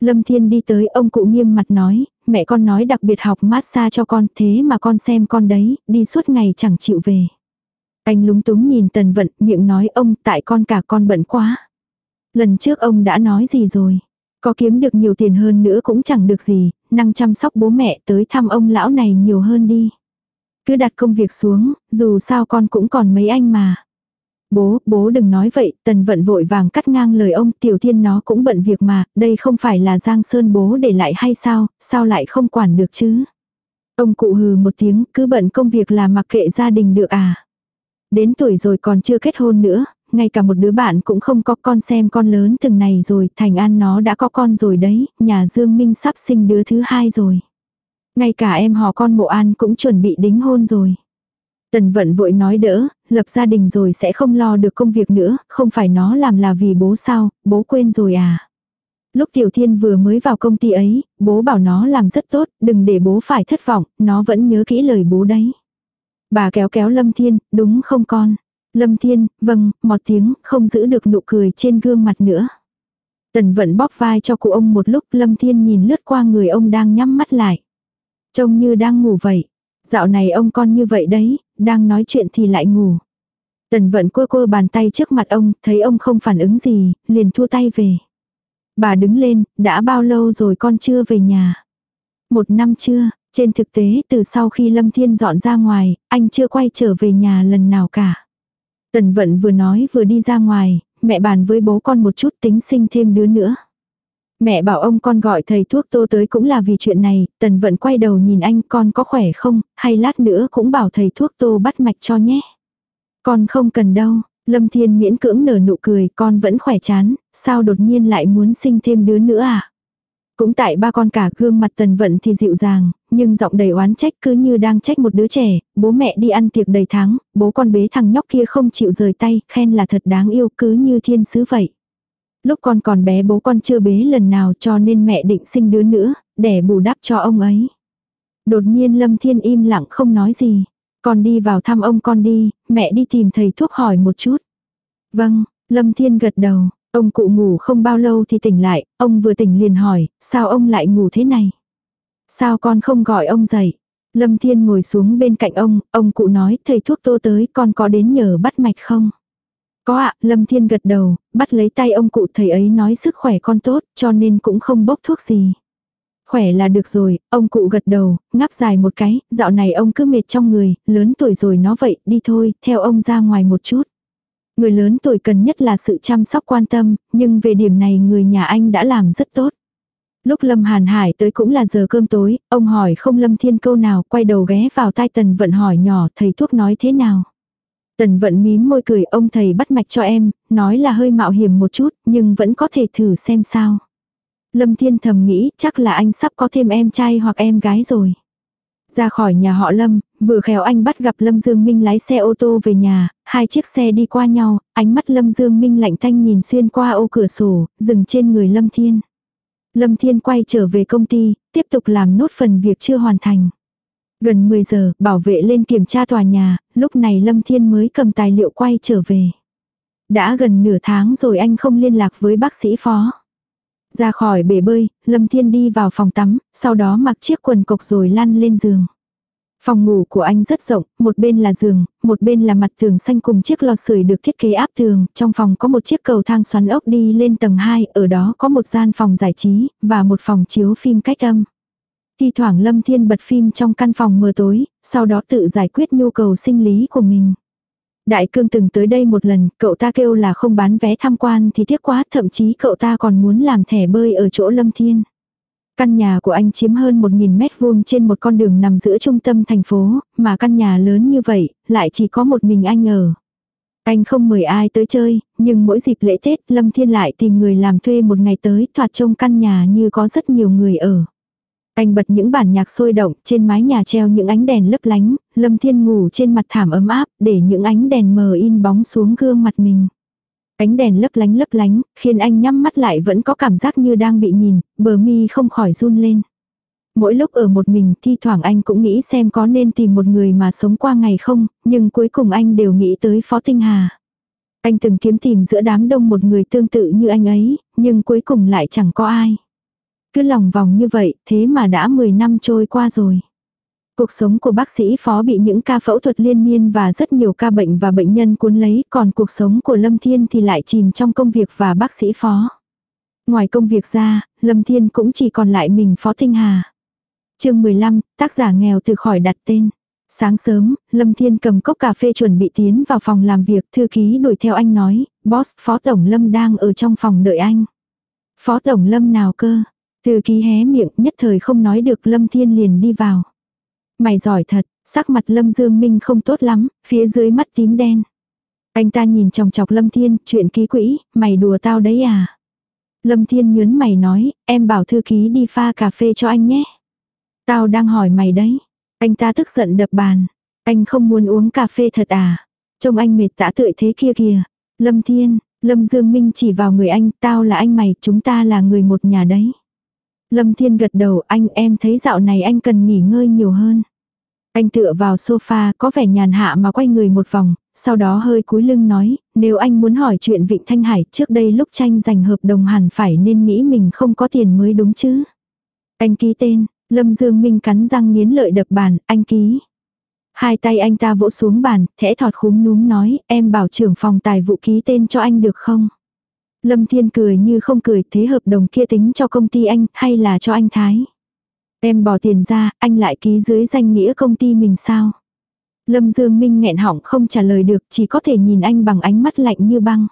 S1: Lâm Thiên đi tới ông cụ nghiêm mặt nói, mẹ con nói đặc biệt học massage cho con thế mà con xem con đấy, đi suốt ngày chẳng chịu về. Anh lúng túng nhìn tần vận, miệng nói ông tại con cả con bận quá. Lần trước ông đã nói gì rồi, có kiếm được nhiều tiền hơn nữa cũng chẳng được gì, năng chăm sóc bố mẹ tới thăm ông lão này nhiều hơn đi. Cứ đặt công việc xuống, dù sao con cũng còn mấy anh mà. Bố, bố đừng nói vậy, tần vận vội vàng cắt ngang lời ông, tiểu thiên nó cũng bận việc mà, đây không phải là Giang Sơn bố để lại hay sao, sao lại không quản được chứ. Ông cụ hừ một tiếng, cứ bận công việc là mặc kệ gia đình được à. Đến tuổi rồi còn chưa kết hôn nữa, ngay cả một đứa bạn cũng không có con xem con lớn từng này rồi, Thành An nó đã có con rồi đấy, nhà Dương Minh sắp sinh đứa thứ hai rồi. Ngay cả em họ con Mộ An cũng chuẩn bị đính hôn rồi. Tần vận vội nói đỡ, lập gia đình rồi sẽ không lo được công việc nữa, không phải nó làm là vì bố sao, bố quên rồi à. Lúc Tiểu Thiên vừa mới vào công ty ấy, bố bảo nó làm rất tốt, đừng để bố phải thất vọng, nó vẫn nhớ kỹ lời bố đấy. Bà kéo kéo Lâm Thiên, đúng không con? Lâm Thiên, vâng, một tiếng, không giữ được nụ cười trên gương mặt nữa. Tần vận bóp vai cho cụ ông một lúc Lâm Thiên nhìn lướt qua người ông đang nhắm mắt lại. Trông như đang ngủ vậy. Dạo này ông con như vậy đấy, đang nói chuyện thì lại ngủ. Tần vận cua cua bàn tay trước mặt ông, thấy ông không phản ứng gì, liền thua tay về. Bà đứng lên, đã bao lâu rồi con chưa về nhà? Một năm chưa, trên thực tế từ sau khi Lâm Thiên dọn ra ngoài, anh chưa quay trở về nhà lần nào cả. Tần vận vừa nói vừa đi ra ngoài, mẹ bàn với bố con một chút tính sinh thêm đứa nữa. Mẹ bảo ông con gọi thầy thuốc tô tới cũng là vì chuyện này, tần vận quay đầu nhìn anh con có khỏe không, hay lát nữa cũng bảo thầy thuốc tô bắt mạch cho nhé. Con không cần đâu, Lâm Thiên miễn cưỡng nở nụ cười, con vẫn khỏe chán, sao đột nhiên lại muốn sinh thêm đứa nữa à? Cũng tại ba con cả gương mặt tần vận thì dịu dàng, nhưng giọng đầy oán trách cứ như đang trách một đứa trẻ, bố mẹ đi ăn tiệc đầy tháng, bố con bế thằng nhóc kia không chịu rời tay, khen là thật đáng yêu cứ như thiên sứ vậy. Lúc con còn bé bố con chưa bế lần nào cho nên mẹ định sinh đứa nữa, để bù đắp cho ông ấy. Đột nhiên Lâm Thiên im lặng không nói gì. Con đi vào thăm ông con đi, mẹ đi tìm thầy thuốc hỏi một chút. Vâng, Lâm Thiên gật đầu, ông cụ ngủ không bao lâu thì tỉnh lại, ông vừa tỉnh liền hỏi, sao ông lại ngủ thế này? Sao con không gọi ông dậy? Lâm Thiên ngồi xuống bên cạnh ông, ông cụ nói thầy thuốc tô tới con có đến nhờ bắt mạch không? Có ạ, Lâm Thiên gật đầu, bắt lấy tay ông cụ thầy ấy nói sức khỏe con tốt cho nên cũng không bốc thuốc gì. Khỏe là được rồi, ông cụ gật đầu, ngáp dài một cái, dạo này ông cứ mệt trong người, lớn tuổi rồi nó vậy, đi thôi, theo ông ra ngoài một chút. Người lớn tuổi cần nhất là sự chăm sóc quan tâm, nhưng về điểm này người nhà anh đã làm rất tốt. Lúc Lâm Hàn Hải tới cũng là giờ cơm tối, ông hỏi không Lâm Thiên câu nào, quay đầu ghé vào tai Tần Vận hỏi nhỏ thầy thuốc nói thế nào. Tần Vận mím môi cười ông thầy bắt mạch cho em, nói là hơi mạo hiểm một chút, nhưng vẫn có thể thử xem sao. Lâm Thiên thầm nghĩ chắc là anh sắp có thêm em trai hoặc em gái rồi. Ra khỏi nhà họ Lâm, vừa khéo anh bắt gặp Lâm Dương Minh lái xe ô tô về nhà, hai chiếc xe đi qua nhau, ánh mắt Lâm Dương Minh lạnh thanh nhìn xuyên qua ô cửa sổ, dừng trên người Lâm Thiên. Lâm Thiên quay trở về công ty, tiếp tục làm nốt phần việc chưa hoàn thành. Gần 10 giờ, bảo vệ lên kiểm tra tòa nhà, lúc này Lâm Thiên mới cầm tài liệu quay trở về. Đã gần nửa tháng rồi anh không liên lạc với bác sĩ phó. Ra khỏi bể bơi, Lâm Thiên đi vào phòng tắm, sau đó mặc chiếc quần cộc rồi lăn lên giường. Phòng ngủ của anh rất rộng, một bên là giường, một bên là mặt tường xanh cùng chiếc lò sưởi được thiết kế áp tường, trong phòng có một chiếc cầu thang xoắn ốc đi lên tầng 2, ở đó có một gian phòng giải trí, và một phòng chiếu phim cách âm. Thi thoảng Lâm Thiên bật phim trong căn phòng mờ tối, sau đó tự giải quyết nhu cầu sinh lý của mình. Đại cương từng tới đây một lần, cậu ta kêu là không bán vé tham quan thì tiếc quá, thậm chí cậu ta còn muốn làm thẻ bơi ở chỗ Lâm Thiên. Căn nhà của anh chiếm hơn 1.000 mét vuông trên một con đường nằm giữa trung tâm thành phố, mà căn nhà lớn như vậy, lại chỉ có một mình anh ở. Anh không mời ai tới chơi, nhưng mỗi dịp lễ Tết Lâm Thiên lại tìm người làm thuê một ngày tới thoạt trông căn nhà như có rất nhiều người ở. Anh bật những bản nhạc sôi động, trên mái nhà treo những ánh đèn lấp lánh, Lâm Thiên ngủ trên mặt thảm ấm áp, để những ánh đèn mờ in bóng xuống gương mặt mình. Ánh đèn lấp lánh lấp lánh, khiến anh nhắm mắt lại vẫn có cảm giác như đang bị nhìn, bờ mi không khỏi run lên. Mỗi lúc ở một mình thi thoảng anh cũng nghĩ xem có nên tìm một người mà sống qua ngày không, nhưng cuối cùng anh đều nghĩ tới Phó Tinh Hà. Anh từng kiếm tìm giữa đám đông một người tương tự như anh ấy, nhưng cuối cùng lại chẳng có ai. Cứ lòng vòng như vậy, thế mà đã 10 năm trôi qua rồi. Cuộc sống của bác sĩ phó bị những ca phẫu thuật liên miên và rất nhiều ca bệnh và bệnh nhân cuốn lấy, còn cuộc sống của Lâm Thiên thì lại chìm trong công việc và bác sĩ phó. Ngoài công việc ra, Lâm Thiên cũng chỉ còn lại mình Phó Tinh Hà. chương 15, tác giả nghèo từ khỏi đặt tên. Sáng sớm, Lâm Thiên cầm cốc cà phê chuẩn bị tiến vào phòng làm việc, thư ký đuổi theo anh nói, boss Phó Tổng Lâm đang ở trong phòng đợi anh. Phó Tổng Lâm nào cơ? Thư ký hé miệng nhất thời không nói được Lâm Thiên liền đi vào. Mày giỏi thật, sắc mặt Lâm Dương Minh không tốt lắm, phía dưới mắt tím đen. Anh ta nhìn chòng chọc Lâm Thiên, chuyện ký quỹ, mày đùa tao đấy à? Lâm Thiên nhớn mày nói, em bảo thư ký đi pha cà phê cho anh nhé. Tao đang hỏi mày đấy. Anh ta tức giận đập bàn. Anh không muốn uống cà phê thật à? Trông anh mệt tã tượi thế kia kìa. Lâm Thiên, Lâm Dương Minh chỉ vào người anh, tao là anh mày, chúng ta là người một nhà đấy. Lâm Thiên gật đầu, anh em thấy dạo này anh cần nghỉ ngơi nhiều hơn. Anh tựa vào sofa, có vẻ nhàn hạ mà quay người một vòng, sau đó hơi cúi lưng nói, nếu anh muốn hỏi chuyện Vịnh Thanh Hải trước đây lúc tranh giành hợp đồng hẳn phải nên nghĩ mình không có tiền mới đúng chứ. Anh ký tên, Lâm Dương Minh cắn răng nghiến lợi đập bàn, anh ký. Hai tay anh ta vỗ xuống bàn, thẽ thọt khúm núm nói, em bảo trưởng phòng tài vụ ký tên cho anh được không? Lâm Thiên cười như không cười, thế hợp đồng kia tính cho công ty anh, hay là cho anh Thái? Em bỏ tiền ra, anh lại ký dưới danh nghĩa công ty mình sao? Lâm Dương Minh nghẹn họng không trả lời được, chỉ có thể nhìn anh bằng ánh mắt lạnh như băng.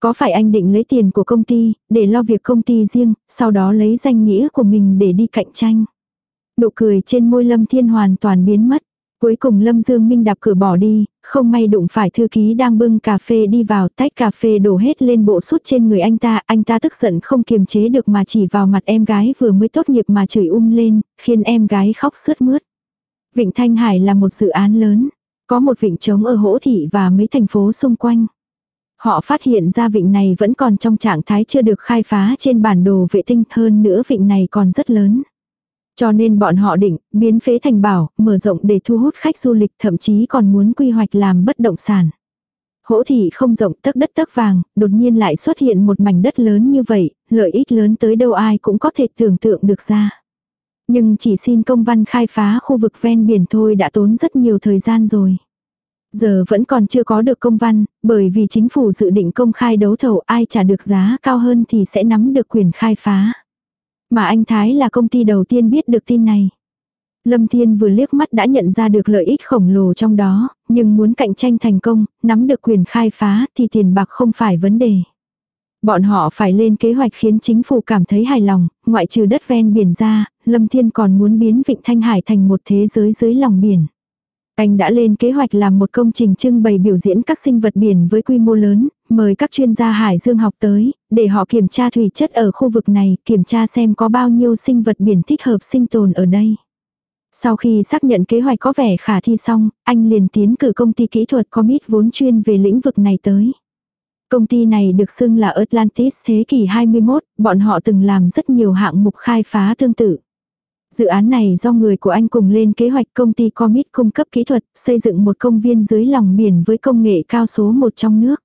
S1: Có phải anh định lấy tiền của công ty, để lo việc công ty riêng, sau đó lấy danh nghĩa của mình để đi cạnh tranh? Nụ cười trên môi Lâm Thiên hoàn toàn biến mất. Cuối cùng Lâm Dương Minh đạp cửa bỏ đi, không may đụng phải thư ký đang bưng cà phê đi vào tách cà phê đổ hết lên bộ sút trên người anh ta, anh ta tức giận không kiềm chế được mà chỉ vào mặt em gái vừa mới tốt nghiệp mà chửi um lên, khiến em gái khóc sướt mướt. Vịnh Thanh Hải là một dự án lớn, có một vịnh trống ở Hỗ Thị và mấy thành phố xung quanh. Họ phát hiện ra vịnh này vẫn còn trong trạng thái chưa được khai phá trên bản đồ vệ tinh hơn nữa vịnh này còn rất lớn. Cho nên bọn họ định biến phế thành bảo, mở rộng để thu hút khách du lịch thậm chí còn muốn quy hoạch làm bất động sản. Hỗ thị không rộng tấc đất tấc vàng, đột nhiên lại xuất hiện một mảnh đất lớn như vậy, lợi ích lớn tới đâu ai cũng có thể tưởng tượng được ra. Nhưng chỉ xin công văn khai phá khu vực ven biển thôi đã tốn rất nhiều thời gian rồi. Giờ vẫn còn chưa có được công văn, bởi vì chính phủ dự định công khai đấu thầu ai trả được giá cao hơn thì sẽ nắm được quyền khai phá. Mà anh Thái là công ty đầu tiên biết được tin này. Lâm Thiên vừa liếc mắt đã nhận ra được lợi ích khổng lồ trong đó, nhưng muốn cạnh tranh thành công, nắm được quyền khai phá thì tiền bạc không phải vấn đề. Bọn họ phải lên kế hoạch khiến chính phủ cảm thấy hài lòng, ngoại trừ đất ven biển ra, Lâm Thiên còn muốn biến Vịnh Thanh Hải thành một thế giới dưới lòng biển. Anh đã lên kế hoạch làm một công trình trưng bày biểu diễn các sinh vật biển với quy mô lớn, mời các chuyên gia hải dương học tới, để họ kiểm tra thủy chất ở khu vực này, kiểm tra xem có bao nhiêu sinh vật biển thích hợp sinh tồn ở đây. Sau khi xác nhận kế hoạch có vẻ khả thi xong, anh liền tiến cử công ty kỹ thuật Commit vốn chuyên về lĩnh vực này tới. Công ty này được xưng là Atlantis thế kỷ 21, bọn họ từng làm rất nhiều hạng mục khai phá tương tự. Dự án này do người của anh cùng lên kế hoạch công ty Commit cung cấp kỹ thuật, xây dựng một công viên dưới lòng biển với công nghệ cao số một trong nước.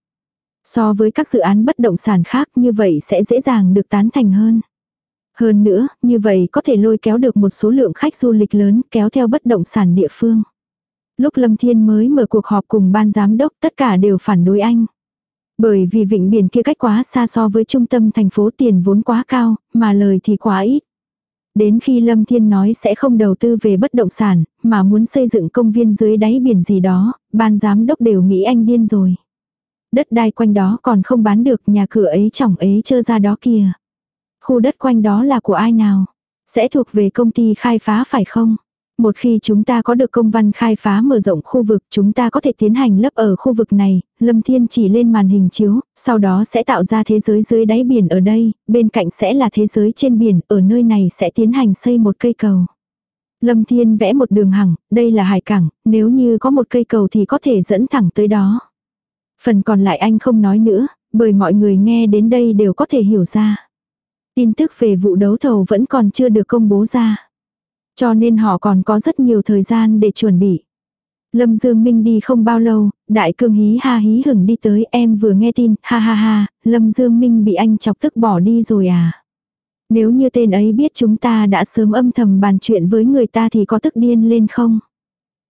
S1: So với các dự án bất động sản khác như vậy sẽ dễ dàng được tán thành hơn. Hơn nữa, như vậy có thể lôi kéo được một số lượng khách du lịch lớn kéo theo bất động sản địa phương. Lúc Lâm Thiên mới mở cuộc họp cùng ban giám đốc tất cả đều phản đối anh. Bởi vì vịnh biển kia cách quá xa so với trung tâm thành phố tiền vốn quá cao, mà lời thì quá ít. Đến khi Lâm Thiên nói sẽ không đầu tư về bất động sản, mà muốn xây dựng công viên dưới đáy biển gì đó, ban giám đốc đều nghĩ anh điên rồi. Đất đai quanh đó còn không bán được nhà cửa ấy chỏng ấy chơ ra đó kìa. Khu đất quanh đó là của ai nào? Sẽ thuộc về công ty khai phá phải không? Một khi chúng ta có được công văn khai phá mở rộng khu vực, chúng ta có thể tiến hành lấp ở khu vực này, Lâm Thiên chỉ lên màn hình chiếu, sau đó sẽ tạo ra thế giới dưới đáy biển ở đây, bên cạnh sẽ là thế giới trên biển, ở nơi này sẽ tiến hành xây một cây cầu. Lâm Thiên vẽ một đường hằng, đây là hải cảng, nếu như có một cây cầu thì có thể dẫn thẳng tới đó. Phần còn lại anh không nói nữa, bởi mọi người nghe đến đây đều có thể hiểu ra. Tin tức về vụ đấu thầu vẫn còn chưa được công bố ra. Cho nên họ còn có rất nhiều thời gian để chuẩn bị. Lâm Dương Minh đi không bao lâu, đại cương hí ha hí hửng đi tới em vừa nghe tin, ha ha ha, Lâm Dương Minh bị anh chọc tức bỏ đi rồi à. Nếu như tên ấy biết chúng ta đã sớm âm thầm bàn chuyện với người ta thì có tức điên lên không?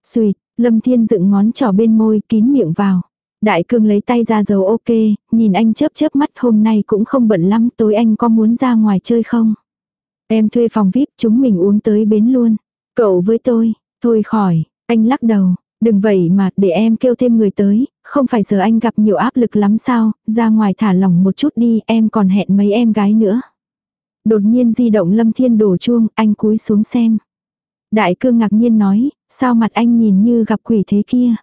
S1: Xùi, Lâm Thiên dựng ngón trỏ bên môi kín miệng vào. Đại cương lấy tay ra dầu ok, nhìn anh chớp chớp mắt hôm nay cũng không bận lắm tối anh có muốn ra ngoài chơi không? Em thuê phòng VIP chúng mình uống tới bến luôn. Cậu với tôi, thôi khỏi, anh lắc đầu. Đừng vậy mà, để em kêu thêm người tới, không phải giờ anh gặp nhiều áp lực lắm sao, ra ngoài thả lỏng một chút đi, em còn hẹn mấy em gái nữa. Đột nhiên di động lâm thiên đổ chuông, anh cúi xuống xem. Đại cương ngạc nhiên nói, sao mặt anh nhìn như gặp quỷ thế kia.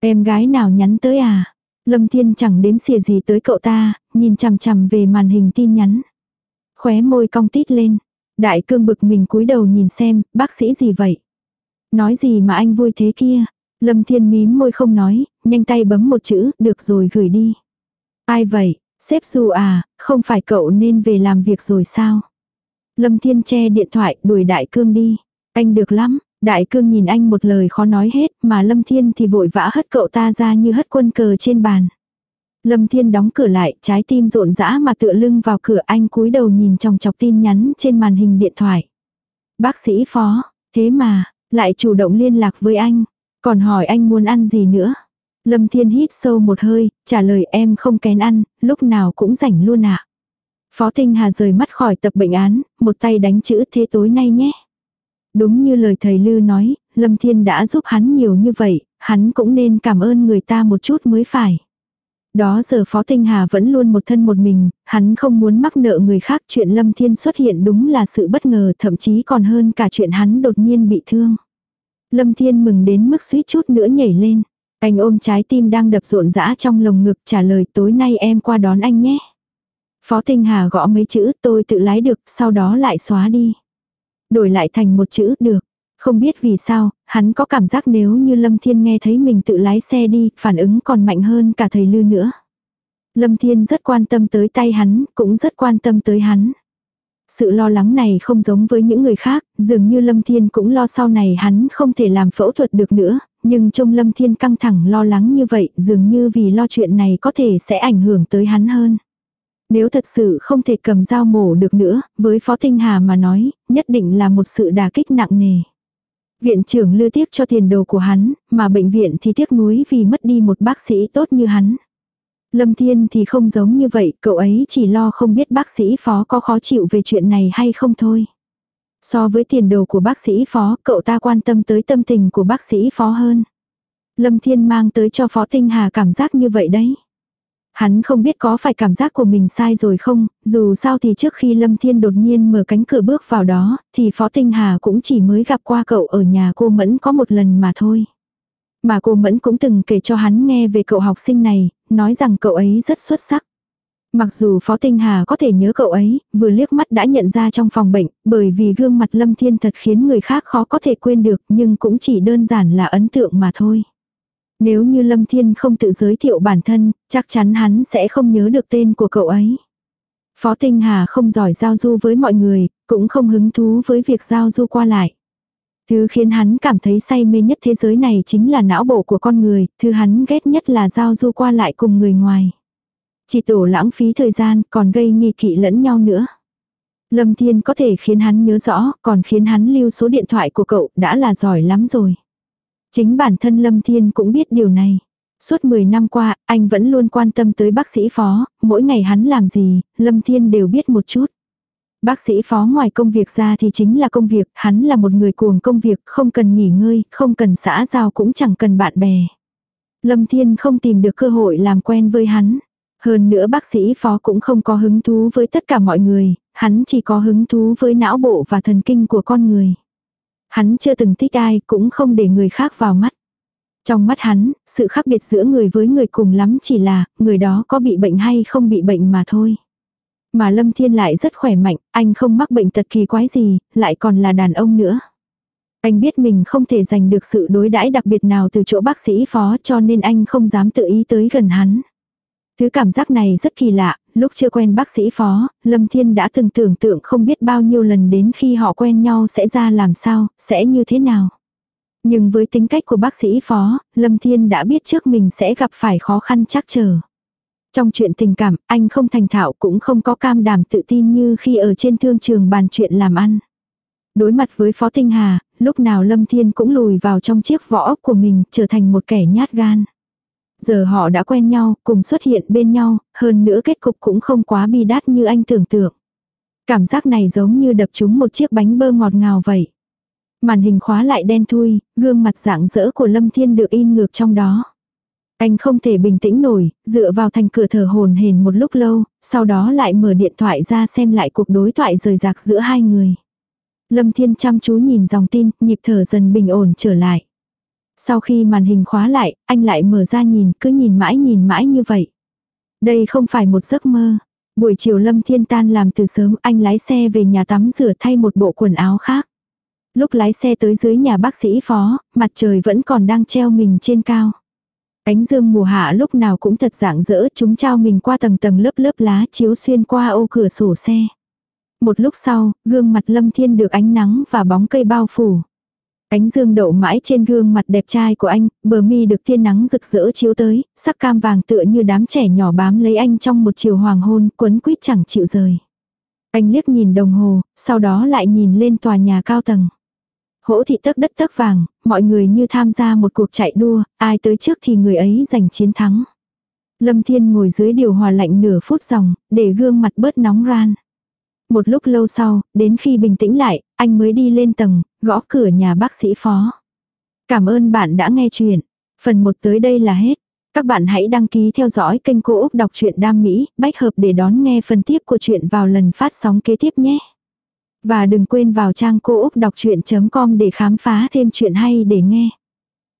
S1: Em gái nào nhắn tới à? Lâm Thiên chẳng đếm xỉa gì tới cậu ta, nhìn chằm chằm về màn hình tin nhắn. Khóe môi cong tít lên. Đại cương bực mình cúi đầu nhìn xem, bác sĩ gì vậy? Nói gì mà anh vui thế kia? Lâm Thiên mím môi không nói, nhanh tay bấm một chữ, được rồi gửi đi. Ai vậy, sếp Du à, không phải cậu nên về làm việc rồi sao? Lâm Thiên che điện thoại đuổi Đại Cương đi. Anh được lắm, Đại Cương nhìn anh một lời khó nói hết mà Lâm Thiên thì vội vã hất cậu ta ra như hất quân cờ trên bàn. Lâm Thiên đóng cửa lại, trái tim rộn rã mà tựa lưng vào cửa anh cúi đầu nhìn trong chọc tin nhắn trên màn hình điện thoại. Bác sĩ phó, thế mà, lại chủ động liên lạc với anh, còn hỏi anh muốn ăn gì nữa. Lâm Thiên hít sâu một hơi, trả lời em không kén ăn, lúc nào cũng rảnh luôn ạ. Phó Tinh Hà rời mắt khỏi tập bệnh án, một tay đánh chữ thế tối nay nhé. Đúng như lời thầy Lư nói, Lâm Thiên đã giúp hắn nhiều như vậy, hắn cũng nên cảm ơn người ta một chút mới phải. Đó giờ Phó Tinh Hà vẫn luôn một thân một mình, hắn không muốn mắc nợ người khác chuyện Lâm Thiên xuất hiện đúng là sự bất ngờ thậm chí còn hơn cả chuyện hắn đột nhiên bị thương. Lâm Thiên mừng đến mức suýt chút nữa nhảy lên. Anh ôm trái tim đang đập rộn rã trong lồng ngực trả lời tối nay em qua đón anh nhé. Phó Tinh Hà gõ mấy chữ tôi tự lái được, sau đó lại xóa đi. Đổi lại thành một chữ được. Không biết vì sao, hắn có cảm giác nếu như Lâm Thiên nghe thấy mình tự lái xe đi, phản ứng còn mạnh hơn cả thầy Lư nữa. Lâm Thiên rất quan tâm tới tay hắn, cũng rất quan tâm tới hắn. Sự lo lắng này không giống với những người khác, dường như Lâm Thiên cũng lo sau này hắn không thể làm phẫu thuật được nữa, nhưng trông Lâm Thiên căng thẳng lo lắng như vậy dường như vì lo chuyện này có thể sẽ ảnh hưởng tới hắn hơn. Nếu thật sự không thể cầm dao mổ được nữa, với Phó Tinh Hà mà nói, nhất định là một sự đả kích nặng nề. Viện trưởng lưu tiếc cho tiền đồ của hắn, mà bệnh viện thì tiếc nuối vì mất đi một bác sĩ tốt như hắn. Lâm Thiên thì không giống như vậy, cậu ấy chỉ lo không biết bác sĩ phó có khó chịu về chuyện này hay không thôi. So với tiền đồ của bác sĩ phó, cậu ta quan tâm tới tâm tình của bác sĩ phó hơn. Lâm Thiên mang tới cho Phó Tinh Hà cảm giác như vậy đấy. Hắn không biết có phải cảm giác của mình sai rồi không, dù sao thì trước khi Lâm Thiên đột nhiên mở cánh cửa bước vào đó, thì Phó Tinh Hà cũng chỉ mới gặp qua cậu ở nhà cô Mẫn có một lần mà thôi. Mà cô Mẫn cũng từng kể cho hắn nghe về cậu học sinh này, nói rằng cậu ấy rất xuất sắc. Mặc dù Phó Tinh Hà có thể nhớ cậu ấy, vừa liếc mắt đã nhận ra trong phòng bệnh, bởi vì gương mặt Lâm Thiên thật khiến người khác khó có thể quên được, nhưng cũng chỉ đơn giản là ấn tượng mà thôi. Nếu như Lâm Thiên không tự giới thiệu bản thân, chắc chắn hắn sẽ không nhớ được tên của cậu ấy. Phó Tinh Hà không giỏi giao du với mọi người, cũng không hứng thú với việc giao du qua lại. Thứ khiến hắn cảm thấy say mê nhất thế giới này chính là não bộ của con người, thứ hắn ghét nhất là giao du qua lại cùng người ngoài. Chỉ tổ lãng phí thời gian còn gây nghi kỵ lẫn nhau nữa. Lâm Thiên có thể khiến hắn nhớ rõ, còn khiến hắn lưu số điện thoại của cậu đã là giỏi lắm rồi. Chính bản thân Lâm Thiên cũng biết điều này. Suốt 10 năm qua, anh vẫn luôn quan tâm tới bác sĩ phó, mỗi ngày hắn làm gì, Lâm Thiên đều biết một chút. Bác sĩ phó ngoài công việc ra thì chính là công việc, hắn là một người cuồng công việc, không cần nghỉ ngơi, không cần xã giao cũng chẳng cần bạn bè. Lâm Thiên không tìm được cơ hội làm quen với hắn. Hơn nữa bác sĩ phó cũng không có hứng thú với tất cả mọi người, hắn chỉ có hứng thú với não bộ và thần kinh của con người. Hắn chưa từng thích ai cũng không để người khác vào mắt. Trong mắt hắn, sự khác biệt giữa người với người cùng lắm chỉ là người đó có bị bệnh hay không bị bệnh mà thôi. Mà Lâm Thiên lại rất khỏe mạnh, anh không mắc bệnh tật kỳ quái gì, lại còn là đàn ông nữa. Anh biết mình không thể giành được sự đối đãi đặc biệt nào từ chỗ bác sĩ phó cho nên anh không dám tự ý tới gần hắn. Thứ cảm giác này rất kỳ lạ, lúc chưa quen bác sĩ phó, Lâm Thiên đã từng tưởng tượng không biết bao nhiêu lần đến khi họ quen nhau sẽ ra làm sao, sẽ như thế nào. Nhưng với tính cách của bác sĩ phó, Lâm Thiên đã biết trước mình sẽ gặp phải khó khăn chắc chờ. Trong chuyện tình cảm, anh không thành thạo cũng không có cam đảm tự tin như khi ở trên thương trường bàn chuyện làm ăn. Đối mặt với Phó Tinh Hà, lúc nào Lâm Thiên cũng lùi vào trong chiếc vỏ ốc của mình, trở thành một kẻ nhát gan. Giờ họ đã quen nhau, cùng xuất hiện bên nhau, hơn nữa kết cục cũng không quá bi đát như anh tưởng tượng. Cảm giác này giống như đập trúng một chiếc bánh bơ ngọt ngào vậy. Màn hình khóa lại đen thui, gương mặt dạng dỡ của Lâm Thiên được in ngược trong đó. Anh không thể bình tĩnh nổi, dựa vào thành cửa thở hồn hển một lúc lâu, sau đó lại mở điện thoại ra xem lại cuộc đối thoại rời rạc giữa hai người. Lâm Thiên chăm chú nhìn dòng tin, nhịp thở dần bình ổn trở lại. Sau khi màn hình khóa lại, anh lại mở ra nhìn, cứ nhìn mãi nhìn mãi như vậy. Đây không phải một giấc mơ. Buổi chiều Lâm Thiên tan làm từ sớm anh lái xe về nhà tắm rửa thay một bộ quần áo khác. Lúc lái xe tới dưới nhà bác sĩ phó, mặt trời vẫn còn đang treo mình trên cao. Ánh dương mùa hạ lúc nào cũng thật dạng dỡ chúng trao mình qua tầng tầng lớp lớp lá chiếu xuyên qua ô cửa sổ xe. Một lúc sau, gương mặt lâm thiên được ánh nắng và bóng cây bao phủ. Ánh dương đậu mãi trên gương mặt đẹp trai của anh, bờ mi được thiên nắng rực rỡ chiếu tới, sắc cam vàng tựa như đám trẻ nhỏ bám lấy anh trong một chiều hoàng hôn, quấn quýt chẳng chịu rời. Anh liếc nhìn đồng hồ, sau đó lại nhìn lên tòa nhà cao tầng. Hỗ thị tấc đất tấc vàng, mọi người như tham gia một cuộc chạy đua, ai tới trước thì người ấy giành chiến thắng. Lâm Thiên ngồi dưới điều hòa lạnh nửa phút dòng, để gương mặt bớt nóng ran. Một lúc lâu sau, đến khi bình tĩnh lại, anh mới đi lên tầng, gõ cửa nhà bác sĩ phó. Cảm ơn bạn đã nghe chuyện. Phần 1 tới đây là hết. Các bạn hãy đăng ký theo dõi kênh Cô Úc Đọc truyện Đam Mỹ, bách hợp để đón nghe phần tiếp của chuyện vào lần phát sóng kế tiếp nhé. Và đừng quên vào trang cô úc đọc chuyện.com để khám phá thêm chuyện hay để nghe.